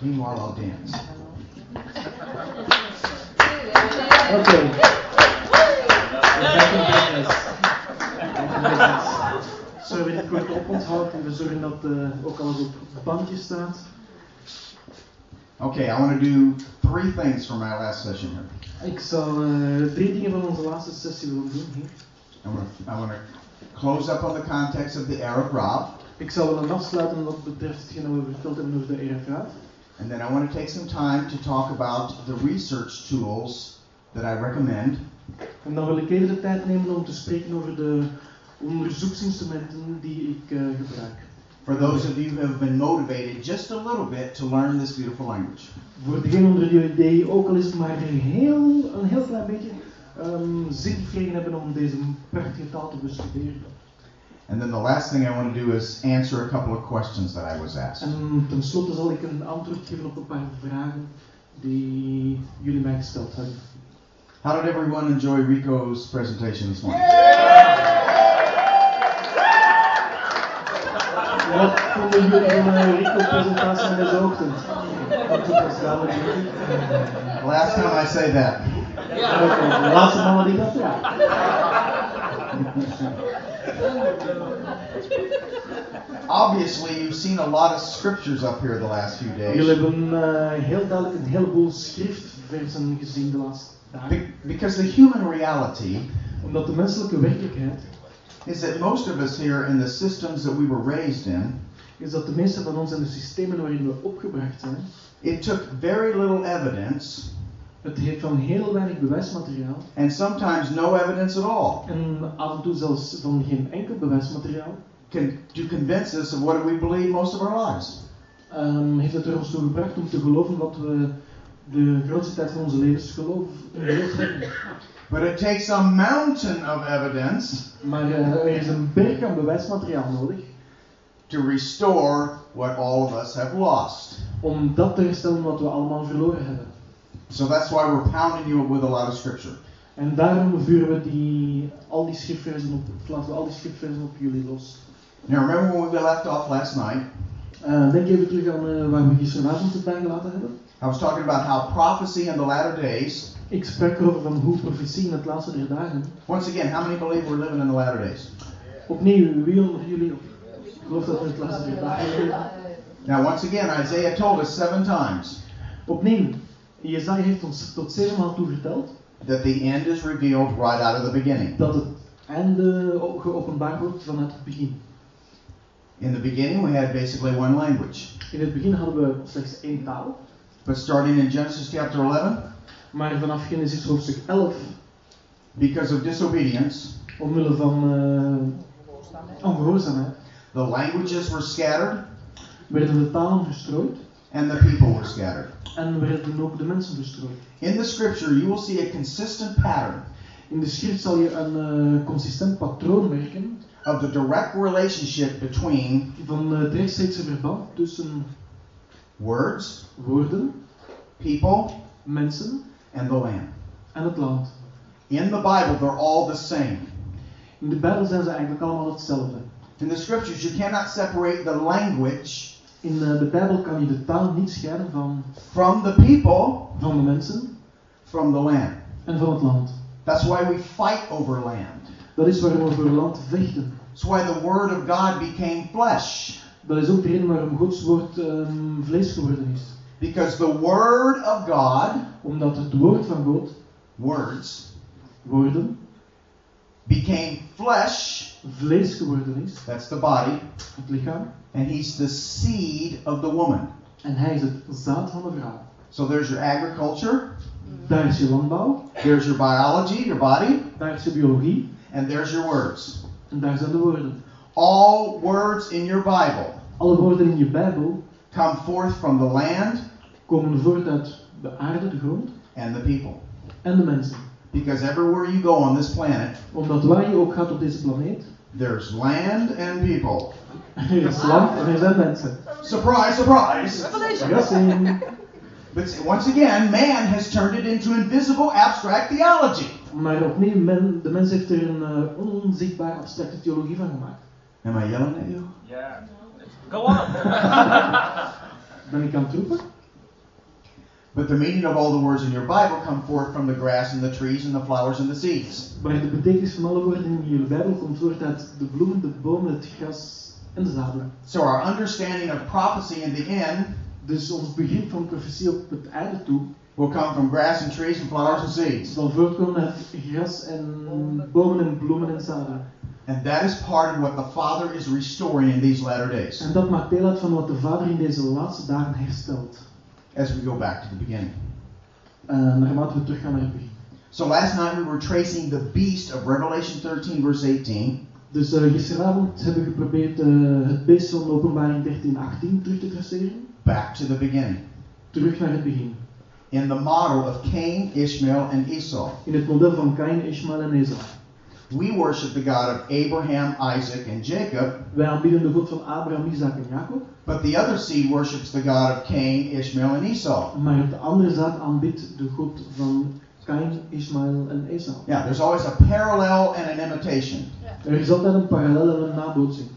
Meanwhile, I'll dance. Okay. Back in business. Back in business. Zullen we dit kort oponthouden en we zorgen dat uh, ook alles op bandje staat? Okay, I want to do three things for my last session here. Ik zal uh, drie dingen van onze laatste sessie willen doen hier. I want to, I want to close up on the context of the Erev Rav, Ik zal willen afsluiten wat betreft hetgeen dat we verteld hebben over de ERFA. And then I want to take some time to talk about the research tools that I recommend En dan wil ik even de tijd nemen om te spreken over de onderzoeksinstrumenten die ik uh, gebruik. for those of you who have been motivated just a little bit to learn this beautiful language. Voor degenen onder jullie die ook al is maar een heel, een heel klein beetje um, zin gekregen hebben om deze prachtige taal te bestuderen. And then the last thing I want to do is answer a couple of questions that I was asked. En tenslotte zal ik een antwoord geven op een paar vragen die jullie mij gesteld hebben. How did everyone enjoy Rico's presentation this morning? Wat vonden jullie van Rico's presentatie van deze ochtend? Want het was duidelijk niet. Last time I say that. Laatste die dat ja. Obviously, you've seen a lot of scriptures up here the last few days. Jullie hebben uh, heel duidelijk een heleboel schriftversen gezien de laatste dagen. Be- because the human reality Omdat de menselijke werkelijkheid is that most of us here in the systems that we were raised in, is dat de meeste van ons in de systemen waarin we opgebracht zijn, it took very little evidence het heeft van heel weinig bewijsmateriaal and sometimes no evidence at all en af en toe zelfs van geen enkel bewijsmateriaal, can, to convince us of what we believe most of our lives. um, heeft het er ons toe gebracht om te geloven wat we de grootste tijd van onze levens geloof, geloofd hebben. But it takes a mountain of evidence Maar uh, er is een berg aan bewijsmateriaal nodig to restore what all of us have lost. om dat te herstellen wat we allemaal verloren hebben. So that's why we're pounding you with a lot of scripture. En daarom vuren we die, al die schriftversen op, laten we al die schriftversen op jullie los. Now remember when we left off last night? Uh, denk even terug aan uh, waar we gisteravond het bij gelaten hebben. I was talking about how prophecy in the latter days. Ik sprak erover van hoe profetie in het laatste der dagen. Once again, how many believe we're living in the latter days? Opnieuw, wie onder jullie gelooft dat we in het laatste der dagen? Now, once again, Isaiah told us seven times Opnieuw, Jezaja heeft ons tot zevenmaal toe verteld that the end is revealed right out of the beginning. dat het einde op- geopenbaard wordt vanuit het begin. In the beginning, we had basically one language. In het begin hadden we slechts één taal, But starting in Genesis chapter 11, maar vanaf Genesis hoofdstuk 11, because of disobedience, omwille van uh, ongehoorzaamheid, the languages were scattered werden de talen verstrooid and the people were scattered. En ook de mensen. In the scripture, you will see a consistent pattern In de schrift zal je een eh, consistent patroon merken of the direct relationship between van eh, het rechtstreekse verband tussen words, woorden, people, mensen and the land. en het land. In the Bible, they're all the same. In de Bijbel zijn ze eigenlijk allemaal hetzelfde. In the scriptures, you cannot separate the language In eh, de Bijbel kan je de taal niet scheiden van, from the people van de mensen from the land. en van het land. That's why we fight over land. Dat is waarom we voor land vechten. That's why the Word of God became flesh. Dat is ook de reden waarom Gods woord ehm, vlees geworden is. Because the Word of God, Omdat het woord van God, words, woorden, became flesh. Vlees geworden is, That's the body. het lichaam. And He's the seed of the woman. En hij is het zaad van de vrouw. So there's your agriculture, Daar is je landbouw, there's your biology, your body, daar is je biologie and there's your words. en daar zijn de woorden. All words in your Bible Alle woorden in je Bijbel come forth from the land komen voort uit de aarde, de grond and the people. en de mensen. Because everywhere you go on this planet, Omdat waar je ook gaat op deze planeet, there's land and people. er is land en er zijn mensen. Surprise, surprise! Verrassing. But once again, man has turned it into invisible abstract theology. Maar opnieuw, men, de mens heeft er een eh, onzichtbare abstracte theologie van gemaakt. Am I yelling at you? Yeah. Go on. Ben ik aan het roepen? But the meaning of all the words in your Bible come forth from the grass and the trees and the flowers and the seeds. Maar de betekenis van alle woorden in jullie Bijbel komt voort uit de bloemen, de bomen, het gras en de zaden. So our understanding of prophecy in the end Dus ons begrip van profetie op het einde toe will come from grass and trees and flowers and seeds. zal voortkomen uit gras en bomen en bloemen en zaden. And that is part of what the Father is restoring in these latter days En dat maakt deel uit van wat de Vader in deze laatste dagen herstelt. As we go back to the beginning. Naarmate we teruggaan naar het begin. So last night we were tracing the beast of Revelation 13, verse 18. Dus uh, gisteravond hebben we geprobeerd uh, het beest van openbaring 13, 18 terug te traceren. back to the beginning. Terug naar het begin. In the model of Cain, Ishmael, and Esau. In het model van Kain, Ishmael en Esau. We worship the God of Abraham, Isaac, and Jacob, Wij aanbidden de God van Abraham, Isaac en Jacob. but the other seed worships the God of Cain, Ishmael, and Esau. Maar het andere zaad aanbidt de God van Kain, Ishmael en Esau. Yeah, there's always a parallel and an imitation. Er is altijd een parallel en een nabootsing.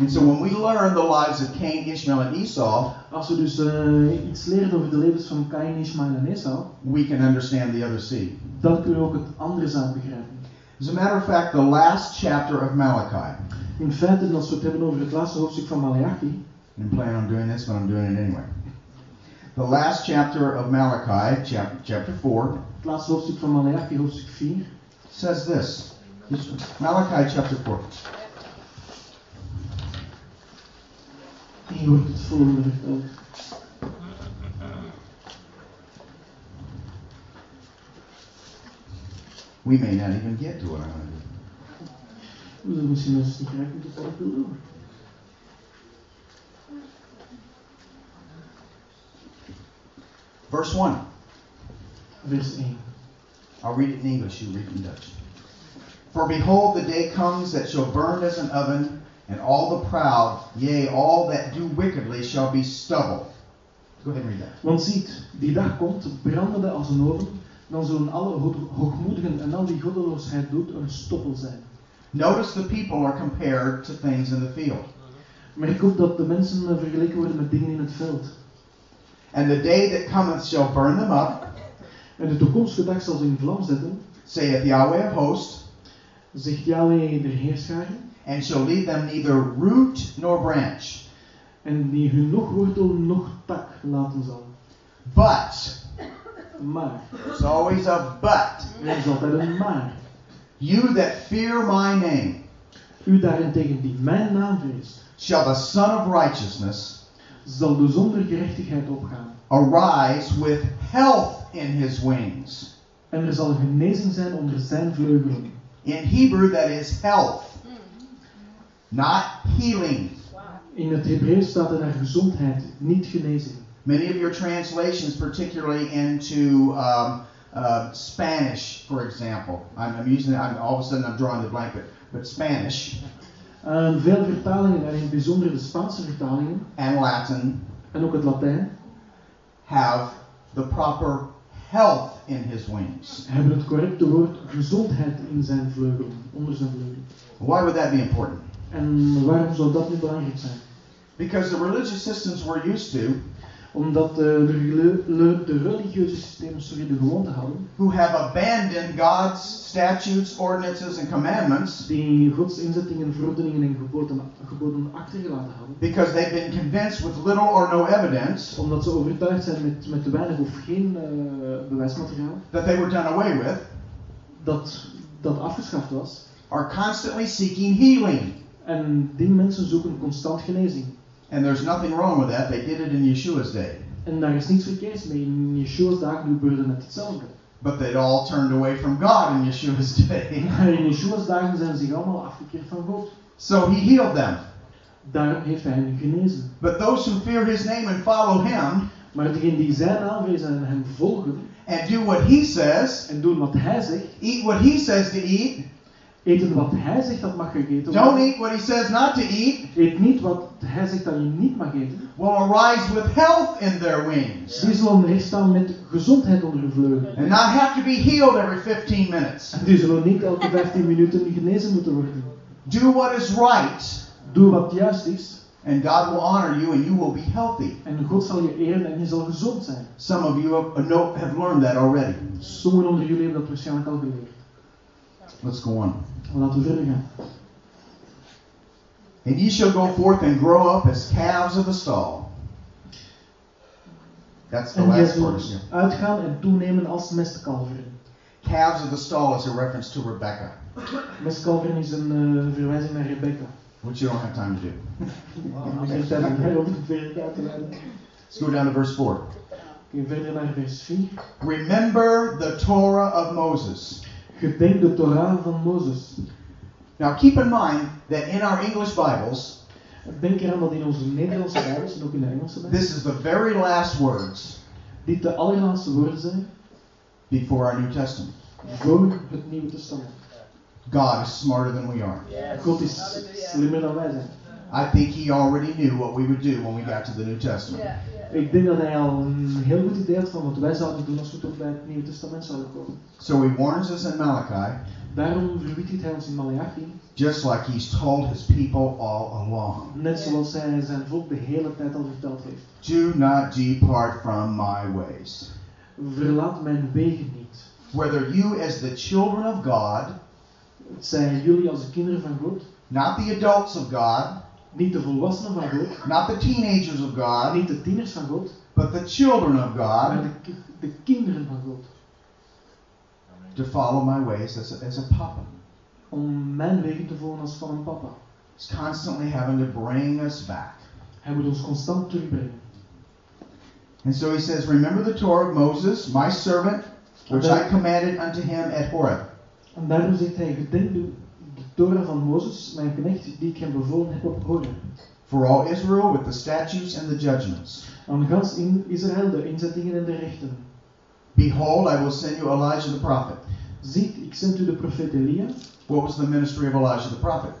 And so when we learn the lives of Cain, Ishmael, and Esau, Als we dus uh, iets leren over de levens van Kain, Ishmael en Esau, we can understand the other seed. dan kunnen we ook het andere zaad begrijpen. As a matter of fact, the last chapter of Malachi, In feite, als we het hebben over het laatste hoofdstuk van Malachi, I didn't plan on doing this, but I'm doing it anyway. The last chapter of Malachi, chapter, chapter 4, het laatste hoofdstuk van Malachi, hoofdstuk 4, says this. Malachi chapter 4. hier wordt het volgende verteld. We may not even get to what I'm to do. We zullen misschien als het niet geraakt moeten wat ik wil doen. Verse 1. Vers 1. I'll read it in English, you read it in Dutch. For behold, the day comes that shall burn as an oven, and all the proud, yea, all that do wickedly, shall be stubble. Go ahead and read that. Want ziet, die dag komt, brandende als een oven, dan zullen alle ho- hoogmoedigen en al die goddeloosheid doet een stoppel zijn. Notice the people are compared to things in the field. Merk op dat de mensen eh, vergeleken worden met dingen in het veld. And the day that cometh shall burn them up, En de toekomstige dag zal ze in vlam zetten, saith Yahweh of hosts, zegt Yahweh de Heerscharen, and shall leave them neither root nor branch. en die hun nog wortel nog tak laten zal. But, Maar, there's always a but, er is altijd een maar. you that fear my name, U daarentegen die mijn naam vreest, shall the Sun of Righteousness zal de zonder gerechtigheid opgaan. arise with health in his wings. En er zal genezing zijn onder zijn vleugelen. In Hebrew, that is health, not healing. In het Hebreeuws staat er naar gezondheid, niet genezing. Many of your translations, particularly into um, uh, Spanish, for example, I'm, I'm using I'm, all of a sudden I'm drawing the blank, but, but Spanish En veel vertalingen, en in het bijzonder de Spaanse vertalingen, and Latin en ook het Latijn, have the proper health in his wings. hebben het correcte woord gezondheid in zijn vleugelen, onder zijn vleugelen. Why would that be important? En waarom zou dat nu belangrijk zijn? Because the religious systems we're used to, Omdat eh, de, le- de religieuze systemen sorry, de gewoonte hadden, who have abandoned God's statutes, ordinances, and commandments die Gods inzettingen, verordeningen en geboden, geboden achtergelaten hadden, because they've been convinced with little or no evidence omdat ze overtuigd zijn met, met weinig of geen eh, bewijsmateriaal, that they were done away with, dat dat afgeschaft was. are constantly seeking healing. En die mensen zoeken constant genezing. And there's nothing wrong with that. They did it in Yeshua's day. En daar is niets verkeerds mee. In Yeshua's dagen gebeurde net hetzelfde. But they'd all turned away from God in Yeshua's day. In Yeshua's dagen zijn ze zich allemaal afgekeerd van God. So he healed them. Daar heeft hij hen genezen. But those who fear his name and follow him Maar degenen die zijn naam vrezen en hem volgen and do what he says, en doen wat hij zegt, eat what he says to eat, eten wat hij zegt dat mag gegeten don't worden, eat what he says not to eat, eet niet wat hij zegt dat je niet mag eten, will arise with health in their wings. die zullen recht staan met gezondheid onder hun vleugelen. And not have to be healed every 15 minutes. En die zullen niet elke 15 minuten genezen moeten worden. Do what is right Doe wat juist is And God will honor you and you will be healthy. En God zal je eren en je zal gezond zijn. Some of you have, have learned that already. Sommigen onder jullie hebben dat waarschijnlijk al geleerd. Let's go on. Laten we verder. And ye shall go forth and grow up as calves of the stall. That's the En last zult uitgaan en toenemen als mestkalveren. Calves of the stall is a reference to Rebecca, Mestkalveren is een eh, verwijzing naar Rebecca. which you don't have time to do. Ik heb geen tijd om daarover verder uit te leiden. Let's go down to verse 4. Oké, verder naar vers 4. Remember the Torah of Moses. Gedenk de Torah van Mozes. Now keep in mind that in our English Bibles, Denk eraan dat in onze Nederlandse Bijbels en ook in de Engelse Bijbels this is the very last words dit de allerlaatste woorden zijn before our New Testament. voor het Nieuwe Testament. God is smarter than we are. God is slimmer dan wij zijn. I think he already knew what we would do when we got to the New Testament. Ik denk dat hij al een heel goed idee had van wat wij zouden doen als we tot bij het Nieuwe Testament zouden komen. So he warns us in Malachi, Daarom verwittigt hij ons in Malachi, just like he's told his people all along. net zoals hij zijn volk de hele tijd al verteld heeft. Do not depart from my ways. Verlaat mijn wegen niet. Whether you, as the children of God, Het zijn jullie als de kinderen van God, not the adults of God, niet de volwassenen van God, not the teenagers of God, niet de tieners van God, but the children of maar God, de, ki- de kinderen van God. to follow my ways as a, as a papa. Om mijn wegen te volgen als van een papa. He's constantly having to bring us back. Hij moet ons constant terugbrengen. And so he says, Remember the Torah of Moses, my servant, which I commanded unto him at Horeb. En daarom zegt hij, gedenk de, de Torah van Mozes, mijn knecht, die ik hem bevolen heb op Horeb. For all Israel with the statutes and the judgments. Aan gans in Israël de inzettingen en de rechten. Behold, I will send you Elijah the prophet. Ziet, ik zend u de profeet Elia. What was the ministry of Elijah the prophet?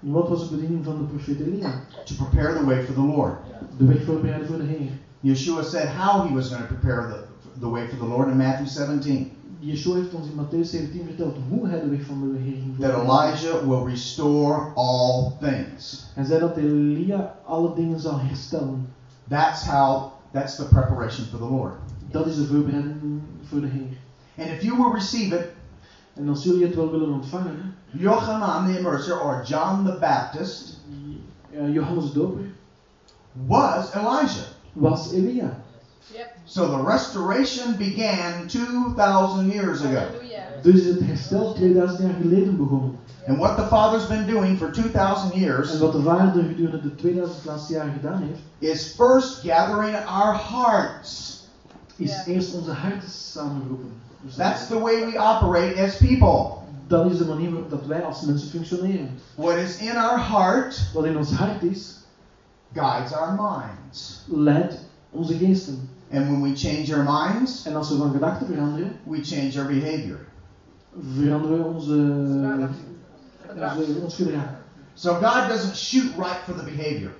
Wat was de bediening van de profeet Elia? To prepare the way for the Lord. De weg voorbereiden voor de Heer. Yeshua said how he was going to prepare the, the way for the Lord in Matthew 17. Yeshua heeft ons in Matthäus 17 verteld hoe hij de weg van de Heer ging That. Elijah will restore all things. Hij zei dat Elia alle dingen zal herstellen. That's how, that's the preparation for the Lord. Dat is de voorbereiding voor de Heer. And if you will receive it, En als jullie het wel willen ontvangen, Yochanan the Immerser or John the Baptist eh, Johannes de Doper was Elijah. was Elia. So the restoration began 2,000 years ago. Dus is het herstel 2000 jaar geleden begonnen. And what the Father's been doing for 2,000 En years wat de Vader gedurende de 2000 laatste jaar gedaan heeft, is first gathering our hearts. is Ja. eerst onze harten samenroepen. Dus That's the way we operate as people. dat is de manier waarop dat wij als mensen functioneren. What is in our heart Wat in ons hart is, guides our minds. leidt onze geesten. And when we change our minds, En als we van gedachten veranderen, we change our behavior. veranderen we onze, onze, ons gedrag. So God doesn't shoot right for the behavior.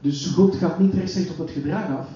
Dus God gaat niet rechtstreeks op het gedrag af.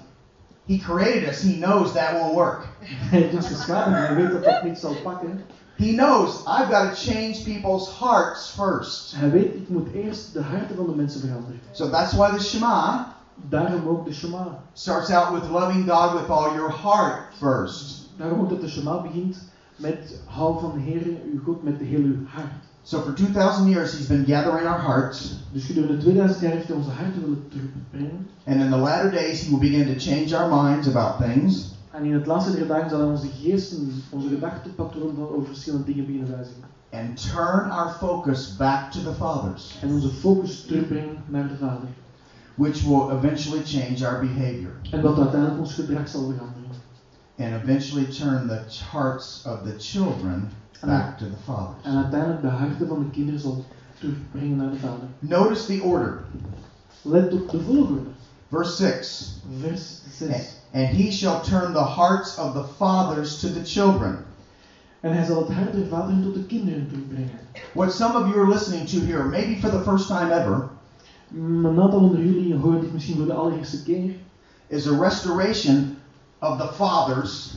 He created us. He knows that won't work. Hij heeft ons geschapen hij weet dat dat niet zal pakken. He knows I've got to change people's hearts first. Hij weet, ik moet eerst de harten van de mensen veranderen. So that's why the Shema Daarom ook de Shema. starts out with loving God with all your heart first. Daarom ook dat de Shema begint met hou van de Heer, uw God, met de hele uw hart. So for 2,000 years, He's been gathering our hearts. Dus gedurende 2000 jaar heeft hij onze harten willen terugbrengen. And in the latter days, He will begin to change our minds about things. En in het laatste der dagen zal hij onze geesten, onze gedachtepatroon van over verschillende dingen beginnen wijzigen. and turn our focus back to the fathers, En onze focus terugbrengen naar de Vader. Which will eventually change our behavior En wat uiteindelijk ons gedrag zal veranderen. and eventually turn the hearts of the children back to the fathers. En uiteindelijk de harten van de kinderen zal terugbrengen naar de Vader. Notice the order. Let op de volgorde. Verse 6 Vers 6. And he shall turn the hearts of the fathers to the children. En hij zal het hart der vaderen tot de kinderen terugbrengen. What some of you are listening to here, maybe for the first time ever, een aantal onder jullie horen dit misschien voor de allereerste keer. is a restoration of the fathers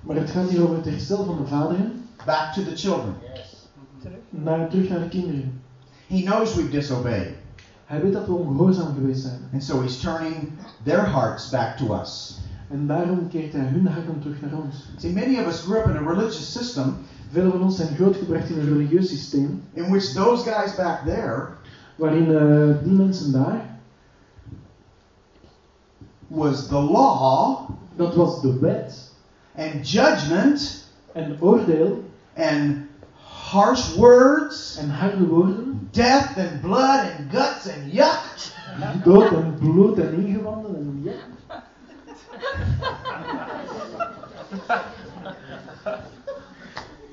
Maar het gaat hier over het herstel van de vaderen back to the children. naar, terug naar de kinderen. He knows we've disobeyed. Hij weet dat we ongehoorzaam geweest zijn. And so he's turning their hearts back to us. En daarom keert hij hun harten terug naar ons. See, many of us grew up in a religious system Velen van ons zijn grootgebracht in een religieus systeem, in which those guys back there waarin eh, die mensen daar, was the law dat was de wet and judgment en oordeel and harsh words, en harde woorden, death and blood and guts and yuck. dood en bloed en ingewanden en ja.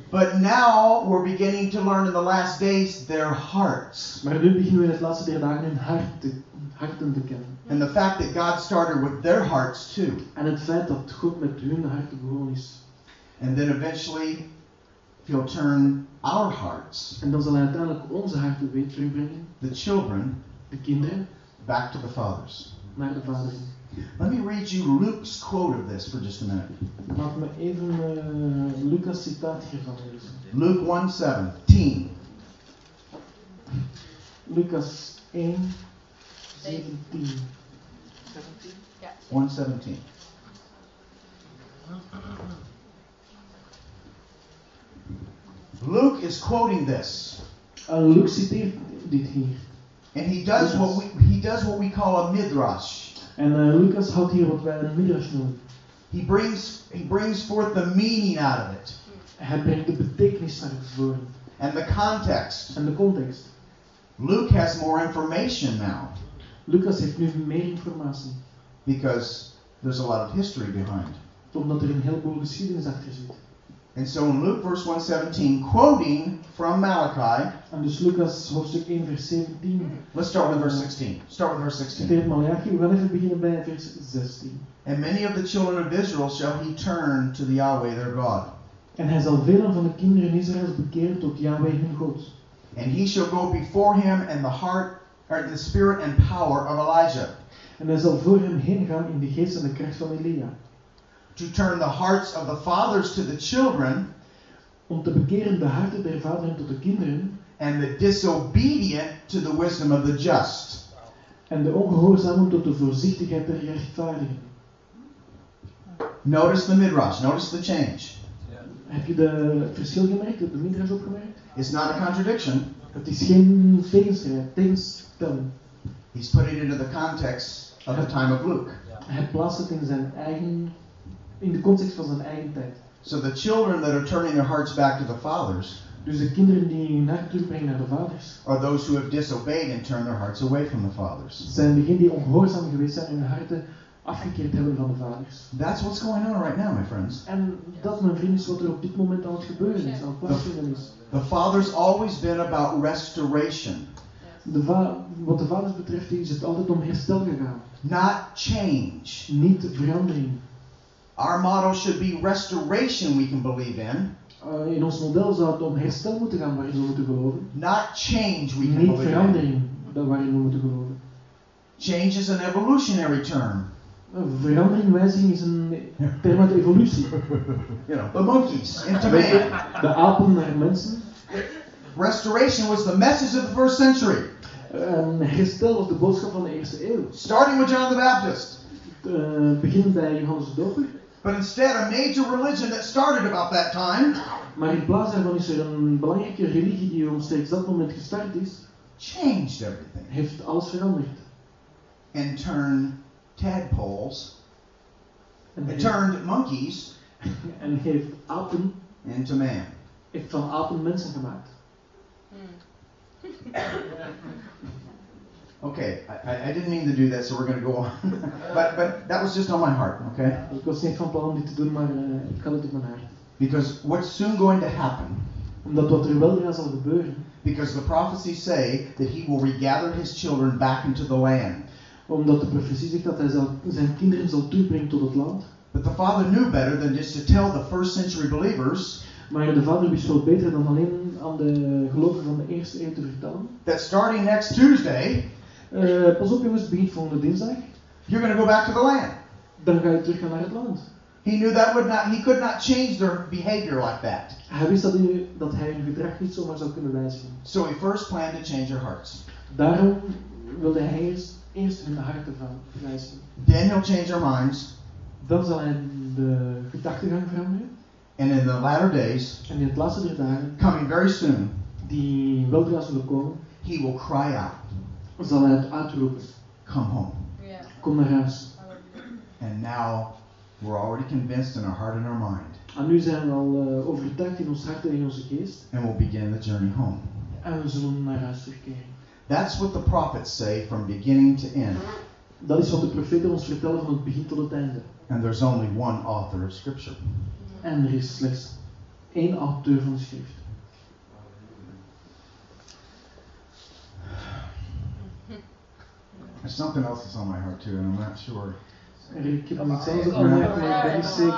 But now we're beginning to learn in the last days their hearts. Maar nu beginnen we in het laatste der dagen hun hart te, harten te kennen. And the fact that God started with their hearts too. En het feit dat God met hun harten begonnen is. And then eventually he'll turn our hearts, En dan zal hij uiteindelijk onze harten weer terugbrengen, the children, de kinderen, back to the fathers. naar de vader. Let me read you Luke's quote of this for just a minute. Laat me even eh, Lucas citaat hiervan lezen. Luke 1:17. Lucas 1, 17. 117. Luke is quoting this, Uh, Luke citeert dit hier. and he does what we he does what we call a midrash. En eh, Lucas houdt hier wat wij een midrash noemen. He brings he brings forth the meaning out of it Hij brengt de betekenis naar voren and the context. en de context. Luke has more information now Lucas heeft nu meer informatie, because there's a lot of history behind. omdat er een heleboel geschiedenis achter zit. And so in Luke verse 117, quoting from Malachi, En dus Lucas hoofdstuk 1 vers 17 let's start with verse 16. Start with verse 16. citeert Malachi. We gaan even beginnen bij vers 16. And many of the children of Israel shall he turn to the Yahweh their God. En hij zal velen van de kinderen Israëls bekeren tot Yahweh hun God. And he shall go before him in the heart or the spirit and power of Elijah, En hij zal voor hem heen gaan in de geest en de kracht van Elia. To turn the hearts of the fathers to the children, Om te bekeren de harten der vaderen tot de kinderen and the disobedient to the wisdom of the just. en de ongehoorzamen tot de voorzichtigheid der rechtvaardigen. Notice the midrash, notice the change. Heb je de, het verschil gemerkt? Heb je de midrash opgemerkt? It's not a contradiction. Het is geen tegenstelling. He's putting it into the context of the time of Luke. Hij plaatst het in zijn eigen, in de context van zijn eigen tijd. So the children that are turning their hearts back to the fathers Dus de kinderen die hun hart terugbrengen naar de vaders, are those who have disobeyed and turned their hearts away from the fathers. zijn degenen die ongehoorzaam geweest zijn en hun harten afgekeerd hebben van de vaders. That's what's going on right now, my friends. En dat, mijn vriend, is wat er op dit moment aan het gebeuren is, aan het plaatsvinden is. The Father's always been about restoration, De wat de vaders betreft is het altijd om herstel gegaan, not change. niet verandering. Our motto should be restoration we can believe in, Uh, in ons model zou het om herstel moeten gaan waarin we moeten geloven, not change we can niet believe in. verandering dat waarin we moeten geloven. Change is an evolutionary term. Verandering, wijziging is een term uit evolutie. You know, the monkeys into man. De apen naar mensen. Restoration was the message of the first century, Um, herstel was de boodschap van de eerste eeuw. starting with John the Baptist. Uh, beginnen bij Johannes de Doper. But instead, a major religion that started about that time Maar in plaats daarvan is er een belangrijke religie die omstreeks dat moment gestart is, changed everything heeft alles veranderd. and turned tadpoles, En it heeft, turned monkeys en heeft apen, into man. heeft van apen mensen gemaakt. Okay, I, I- didn't mean to do that, so we're going to go on. but, but that was just on my heart, okay? Ik was niet van plan om dit te doen, maar eh, ik had het op mijn hart. Because what's soon going to happen, Omdat wat er wel zal gebeuren, because the prophecies say that he will regather his children back into the land. omdat de profetie zegt dat hij zal, zijn kinderen zal terugbrengen tot het land. But the father knew better than just to tell the first century believers Maar de vader wist wel beter dan alleen aan de gelovigen van de eerste eeuw te vertellen. that starting next Tuesday, Eh, pas op jongens, het begint volgende dinsdag. you're going to go back to the land. Dan ga je terug gaan naar het land. He knew that would not, he could not change their behavior like that. Hij wist dat hij, dat hij hun gedrag niet zomaar zou kunnen wijzigen. So he first planned to change their hearts. Daarom wilde hij eerst, eerst hun harten van wijzigen. Then he'll change our minds. Dan zal hij de gedachtegang veranderen. And in the latter days, En in het laatste der dagen, coming very soon, die weldra zullen komen, he will cry out, zal hij het uitroepen. Come home. Yeah. Kom naar huis. And now we're already convinced in our heart and our mind. En nu zijn we al eh, overtuigd in ons hart en in onze geest. And we'll begin the journey home. En we zullen naar huis terugkeren. That's what the prophets say from beginning to end. Dat is wat de profeten ons vertellen van het begin tot het einde. And there's only one author of Scripture. En er is slechts één auteur van de schrift. There's something else that's on my heart too, and I'm not sure. Ik heb nog iets anders op mijn hart, maar ik ben niet zeker.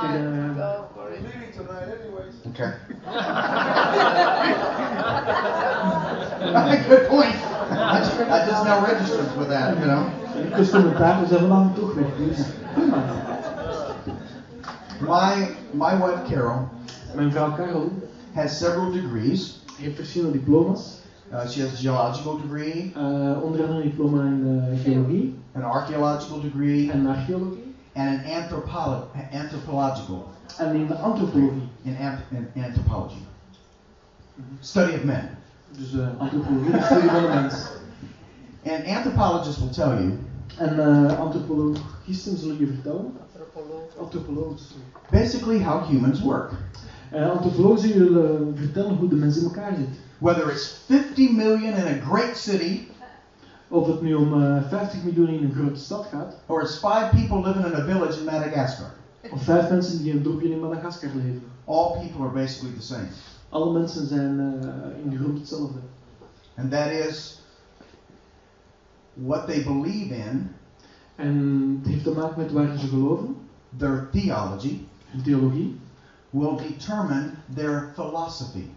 Go for it. Leaving tonight, anyways. Okay. Good point. I just, I just now registered with that, you know. Dus commentaar, we zijn vanavond toch weg. Dus. prima. My my wife Carol Mijn vrouw Carol has several degrees. heeft verschillende diploma's. Uh, she has a geological degree, Eh, onder andere een diploma in eh, geologie an archaeological degree, en archeologie. and an anthropolo- anthropological En in de antropologie. in, anth- in anthropology. Study of men. Dus eh, antropologie, de studie van de mens. And anthropologists will tell you En eh, antropologisten zullen je vertellen. Antropoloog. Antropologen. basically how humans work. Eh, antropologen zullen vertellen hoe de mens in elkaar zit. Whether it's 50 million in a great city Of het nu om eh, 50 miljoen in een grote stad gaat, or it's five people living in a village in Madagascar. of vijf mensen die in een dorpje in Madagaskar leven. All people are basically the same. Alle mensen zijn eh, in de grond hetzelfde. And that is what they believe in, En het heeft te maken met waar ze geloven, their theology, hun theologie. Will determine their philosophy.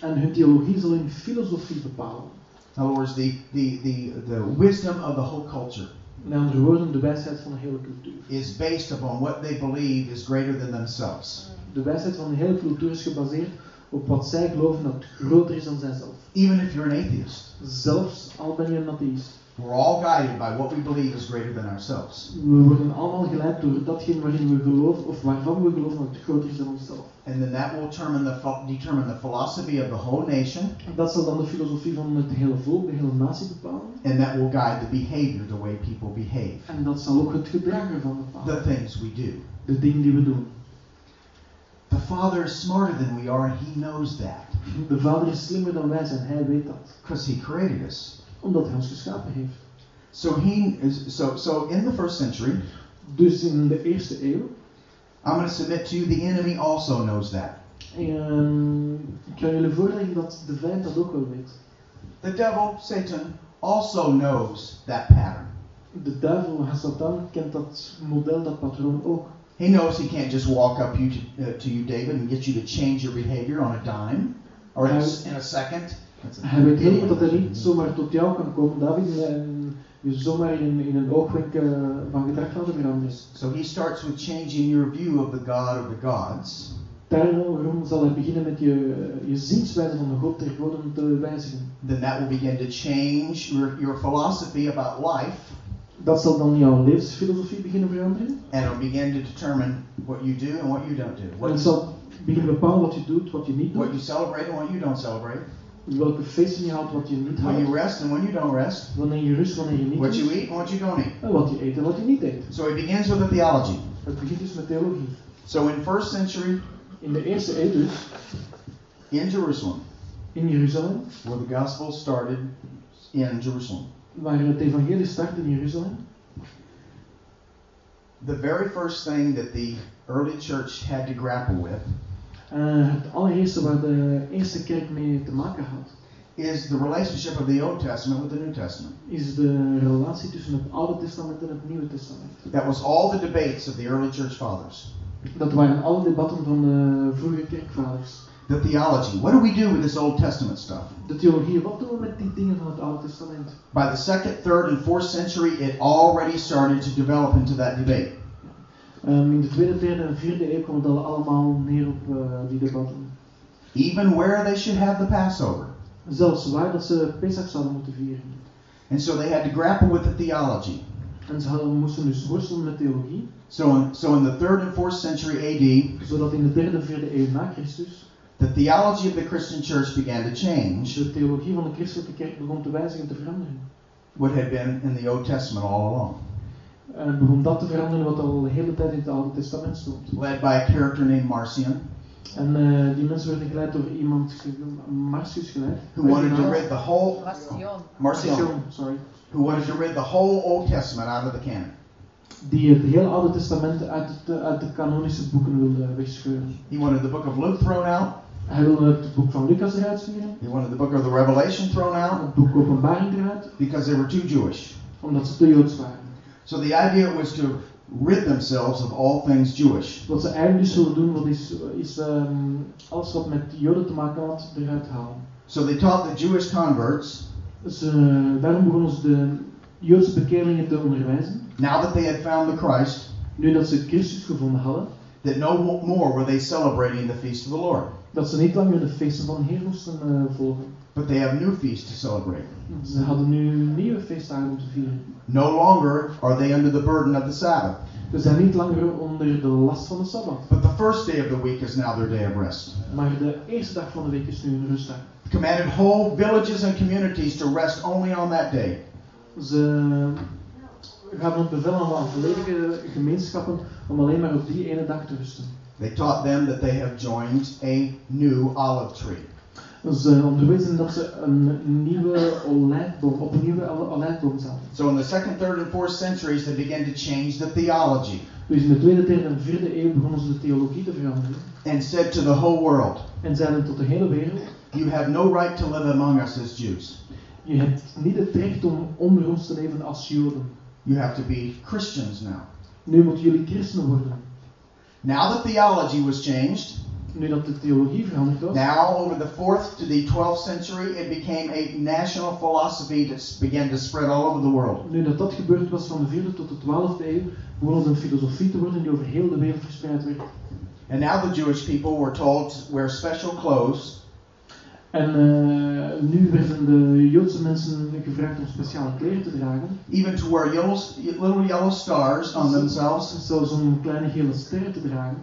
En hun theologie zal hun filosofie bepalen. In other words, the, the, the, the wisdom of the whole culture Met andere woorden, de wijsheid van de hele cultuur. is based upon what they believe is greater than themselves. De wijsheid van de hele cultuur is gebaseerd op wat zij geloven dat groter is dan zijzelf. Even if you're an atheist, Zelfs al ben je een atheïst. We're all guided by what we believe is greater than ourselves. We worden allemaal geleid door datgene waarin we geloven, of waarvan we geloven dat het groter is dan onszelf. And then that will determine the, determine the philosophy of the whole nation, Dat zal dan de filosofie van het hele volk, de hele natie bepalen. and that will guide the behavior, the way people behave, En dat zal ook het gedrag ervan bepalen. the things we do. De dingen die we doen. The Father is smarter than we are, and He knows that De Vader is slimmer dan wij zijn, Hij weet dat. because He created us. Omdat Hij ons geschapen heeft. So He is so so in the first century. Dus in de eerste eeuw, I'm going to submit to you. The enemy also knows that. ehm, ik kan jullie voorleggen dat de vijand dat ook wel weet. The devil, Satan, also knows that pattern. De duivel, Satan, kent dat model, dat patroon ook. He knows he can't just walk up you to, uh, to you, David, and get you to change your behavior on a dime or in in a second. Hij weet heel goed dat hij niet zomaar tot jou kan komen, David, en je zomaar in, in een oogwenk eh, van gedrag laten veranderen. So he starts with changing your view of the God of the gods. Daarom zal hij beginnen met je, je zienswijze van de God der goden te wijzigen. Then that will begin to change your, your philosophy about life, Dat zal dan jouw levensfilosofie beginnen veranderen. and it'll begin to determine what you do and what you don't do, En what het you, zal beginnen bepalen wat je doet, wat je niet what you doet. celebrate and what you don't celebrate, Welke feesten je houdt, wat je niet when you rest and when you don't rest, Wanneer je rust, wanneer je niet what you eat and what you don't eat. En wat je eet en wat je niet eet. So it begins with a theology. Het begint dus met theologie. So in first century In de eerste eeuw dus, in Jerusalem, in Jeruzalem, where the gospel started in Jerusalem, waar het evangelie start in Jeruzalem, the very first thing that the early church had to grapple with Eh, het allereerste waar de eerste kerk mee te maken had, is the relationship of the Old Testament with the New Testament. is de relatie tussen het Oude Testament en het Nieuwe Testament. That was all the debates of the early church fathers. Dat waren alle debatten van de vroege kerkvaders. The theology. What do we do with this Old Testament stuff? De theologie, wat doen we met die dingen van het Oude Testament? By the second, third, and fourth century, it already started to develop into that debate. Ehm, in de tweede, derde en vierde eeuw kwam het allemaal neer op eh, die debatten. Even where they should have the Passover. Zelfs waar dat ze Pesach zouden moeten vieren. And so they had to grapple with the theology. En ze hadden, moesten dus worstelen met theologie, So in, so in the third and fourth century AD, zodat in de derde en vierde eeuw na Christus the theology of the Christian church began to change de theologie van de christelijke kerk begon te wijzigen en te veranderen. what had been in the Old Testament all along, En begon dat te veranderen wat al de hele tijd in het Oude Testament stond. led by a character named Marcion, En eh, die mensen werden geleid door iemand, Marcius geleid. who wanted to rid the whole. Marcion, Marcion, sorry. who wanted to rid the whole Old Testament out of the canon. Die het hele Oude Testament uit, het, uit de kanonische boeken wilde wegscheuren. He wanted the book of Luke thrown out. Hij wilde het boek van Lucas eruit sturen, He wanted the book of the Revelation thrown out het boek Openbaring eruit, because they were too Jewish. omdat ze te Joods waren. So the idea was to rid themselves of all things Jewish. Wat ze eigenlijk dus doen, wat is, is ehm, alles wat met Joden te maken had, eruit halen. So they taught the Jewish converts, Dus daarom begonnen ze de Joodse bekeerlingen te onderwijzen. now that they had found the Christ, Nu dat ze Christus gevonden hadden, that no more were they celebrating the feast of the Lord, dat ze niet langer de feesten van de Heer moesten eh, volgen. but they have new feasts to celebrate. Ze hadden nu nieuwe feestdagen om te vieren. No longer are they under the burden of the Sabbath, Ze zijn niet langer onder de last van de Sabbat. but the first day of the week is now their day of rest. Maar de eerste dag van de week is nu een rustdag. Commanded whole villages and communities to rest only on that day. Ze gaven het bevel aan volledige gemeenschappen om alleen maar op die ene dag te rusten. They taught them that they have joined a new olive tree. Ze onderwezen dat ze een nieuwe olijfboom, op een nieuwe olijfboom zaten. So in the second, third, and fourth centuries, they began to change the theology Dus in de tweede, derde en vierde eeuw begonnen ze de theologie te veranderen. and said to the whole world, En zeiden tot de hele wereld, You have no right to live among us as Jews. je hebt niet het recht om onder ons te leven als Joden. You have to be Christians now. Nu moeten jullie christenen worden. Now the theology was changed. Nu dat de theologie veranderd was, Now, over the fourth to the twelfth century, it became a national philosophy that began to spread all over the world. nu dat dat gebeurd was van de vierde tot de twaalfde eeuw, begon het een filosofie te worden die over heel de wereld verspreid werd. And now the Jewish people were told to wear special clothes En eh, nu werden de Joodse mensen gevraagd om speciale kleren te dragen. even to wear yellow, little yellow stars on themselves, Zelfs om kleine gele sterren te dragen.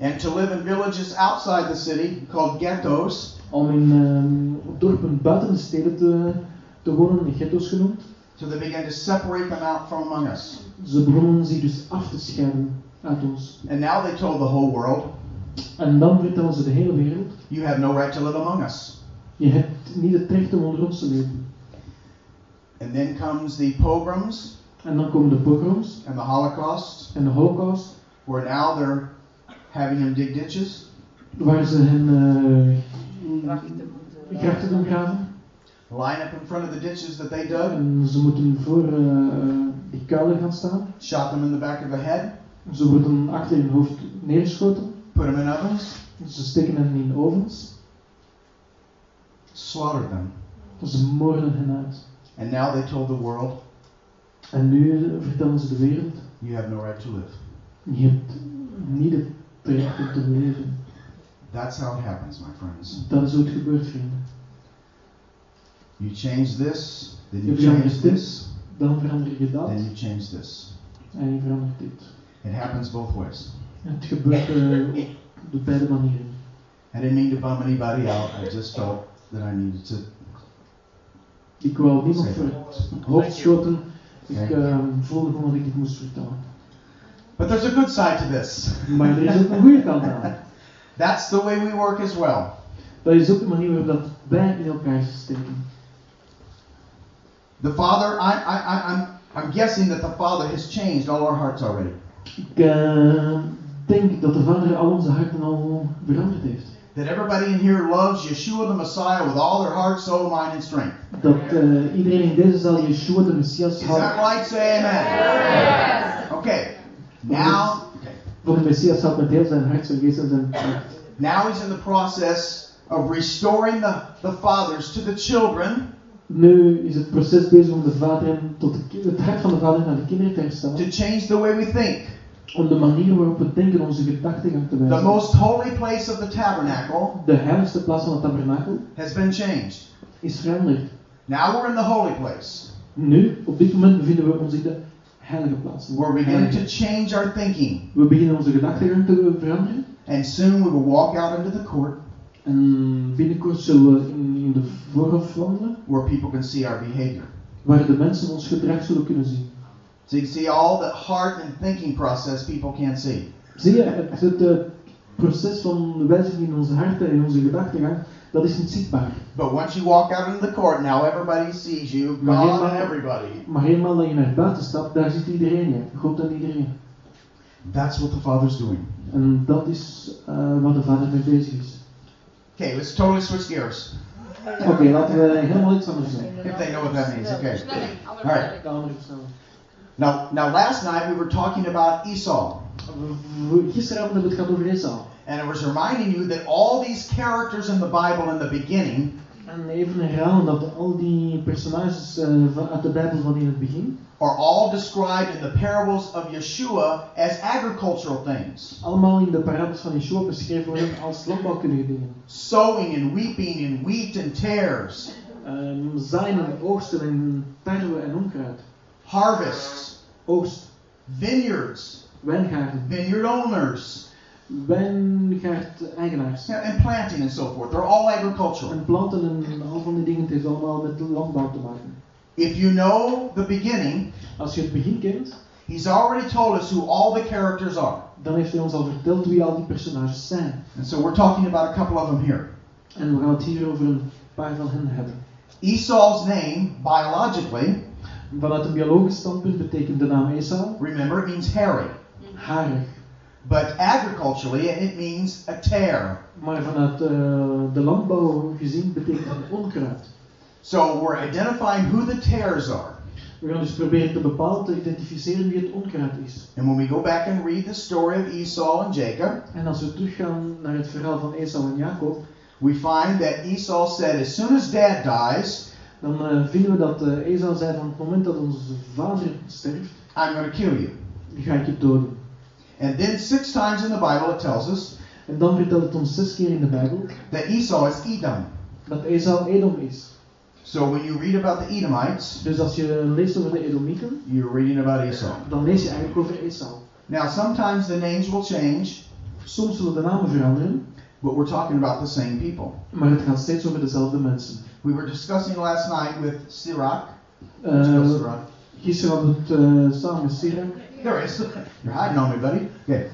and to live in villages outside the city called ghettos, Om in eh, dorpen buiten de steden te, te wonen, ghetto's genoemd. so they began to separate them out from among us. Ze begonnen zich dus af te scheiden uit ons. And now they told the whole world, En dan vertellen ze de hele wereld, you have no right to live among us. Je hebt niet het recht om onder ons te leven. And then comes the pogroms En dan komen de pogroms and the Holocaust, en de holocaust, where now they're having them dig ditches, waar ze hen eh, Grachten. doen graven. line up in front of the ditches that they dug, En ze moeten voor eh, die kuilen gaan staan. shot them in the back of the head, Ze worden achter hun hoofd neergeschoten. put them in ovens, Ze steken hen in ovens. Slaughtered them. Hen uit. And now they told the world, En nu vertellen ze de wereld, you have no right to live. je hebt niet het recht om te leven. That's how it happens, my friends. Dat is hoe het gebeurt, vrienden. You change this, then you change this, dan verander je dat then you change this. en je verandert dit. It happens both ways. Het gebeurt eh, op beide manieren. I didn't mean to bum anybody out. I just felt that I needed to. Ik wou niemand voor het hoofd schoten. Ik eh, voelde gewoon dat ik dit moest vertellen. But there's a good side to this. Maar er is ook een goede kant aan. That's the way we work as well. Dat is ook de manier waarop dat wij in elkaar steken. The Father, I, I, I, I'm, I'm guessing that the Father has changed all our hearts already. Ik eh, denk dat de Vader al onze harten al veranderd heeft. That everybody in here loves Yeshua the Messiah with all their heart, soul, mind, and strength. Dat eh, iedereen in deze zaal Yeshua de Messias Is that right? Say amen. Okay. Now. Voor de Messias houdt met heel zijn hart, zijn geest en. Now he's in the process of restoring the, the fathers to the children Nu is het proces bezig om de vader tot de, het hart van de vader naar de kinderen te herstellen. to change the way we think. Om de manier waarop we denken onze gedachtegang te The wijzigen. most holy place of the tabernacle De heiligste plaats van het tabernakel has been changed. is veranderd. Now we're in the holy place. Nu, op dit moment bevinden we ons in de heilige plaats. We're beginning to change our thinking. We beginnen onze gedachtegang te veranderen. And soon we will walk out into the court En binnenkort zullen we in, in de voorhof wandelen, where people can see our behavior. waar de mensen ons gedrag zullen kunnen zien. So you can see all the heart and thinking process people can't see. Zie je, het, het proces van wijziging in onze harten en onze gedachtegang, dat is niet zichtbaar. But once you walk out into the court, now everybody sees you, God helemaal- and everybody. Maar eenmaal dat je naar buiten stapt, daar zit iedereen, ja. God en iedereen. That's what the Father's doing. En dat is eh, waar de Vader mee bezig is. Okay, let's totally switch gears. Oké, laten we helemaal iets anders doen. If they know what that means, okay. Versnelling, andere Now, now last night we were talking about Esau. We- we- Gisteravond hebben we het gehad over Esau. And I was reminding you that all these characters in the Bible in the beginning En even herhalen dat al die personages uh, uit de Bijbel van in het begin, are all described in the parables of Yeshua as agricultural things. allemaal in de parabels van Yeshua beschreven worden als landbouwkundige dingen. Sowing and weeping and wheat and tares, Ehm zaaien en oogsten en tarwe en onkruid. Harvests, Oogst, vineyards, wijngaarden, vineyard owners, wijngaard-eigenaars. yeah, and planting and so forth. They're all agricultural. En planten en al van die dingen, het heeft allemaal met landbouw te maken. If you know the beginning, Als je het begin kent, he's already told us who all the characters are. dan heeft hij ons al verteld wie al die personages zijn. And so we're talking about a couple of them here. En we gaan het hier over een paar van hen hebben. Esau's name, biologically, Vanuit een biologisch standpunt betekent de naam Esau remember, it means hairy. harig. But agriculturally, it means a tear. Maar vanuit eh, de landbouw gezien betekent het onkruid. So we're identifying who the tares are. We gaan dus proberen te bepalen, te identificeren wie het onkruid is. And when we go back and read the story of Esau and Jacob, En als we teruggaan naar het verhaal van Esau en Jacob, we find that Esau said, As soon as dad dies, dan eh, vinden we dat eh, Esau zei van het moment dat onze vader sterft, I'm going to kill you. ga ik je doden. And then, six times in the Bible, it tells us En dan vertelt het ons zes keer in de Bijbel that Esau is Edom. dat Esau Edom is. So when you read about the Edomites, Dus als je leest over de Edomieten, you're reading about Esau. dan lees je eigenlijk over Esau. Now, sometimes the names will change, Soms zullen de namen veranderen, but we're talking about the same people. maar het gaat steeds over dezelfde mensen. We were discussing last night with Sirach. Sirach. gisteren hadden we het eh, samen met Sirach. There is. You're hiding on me, buddy. Okay.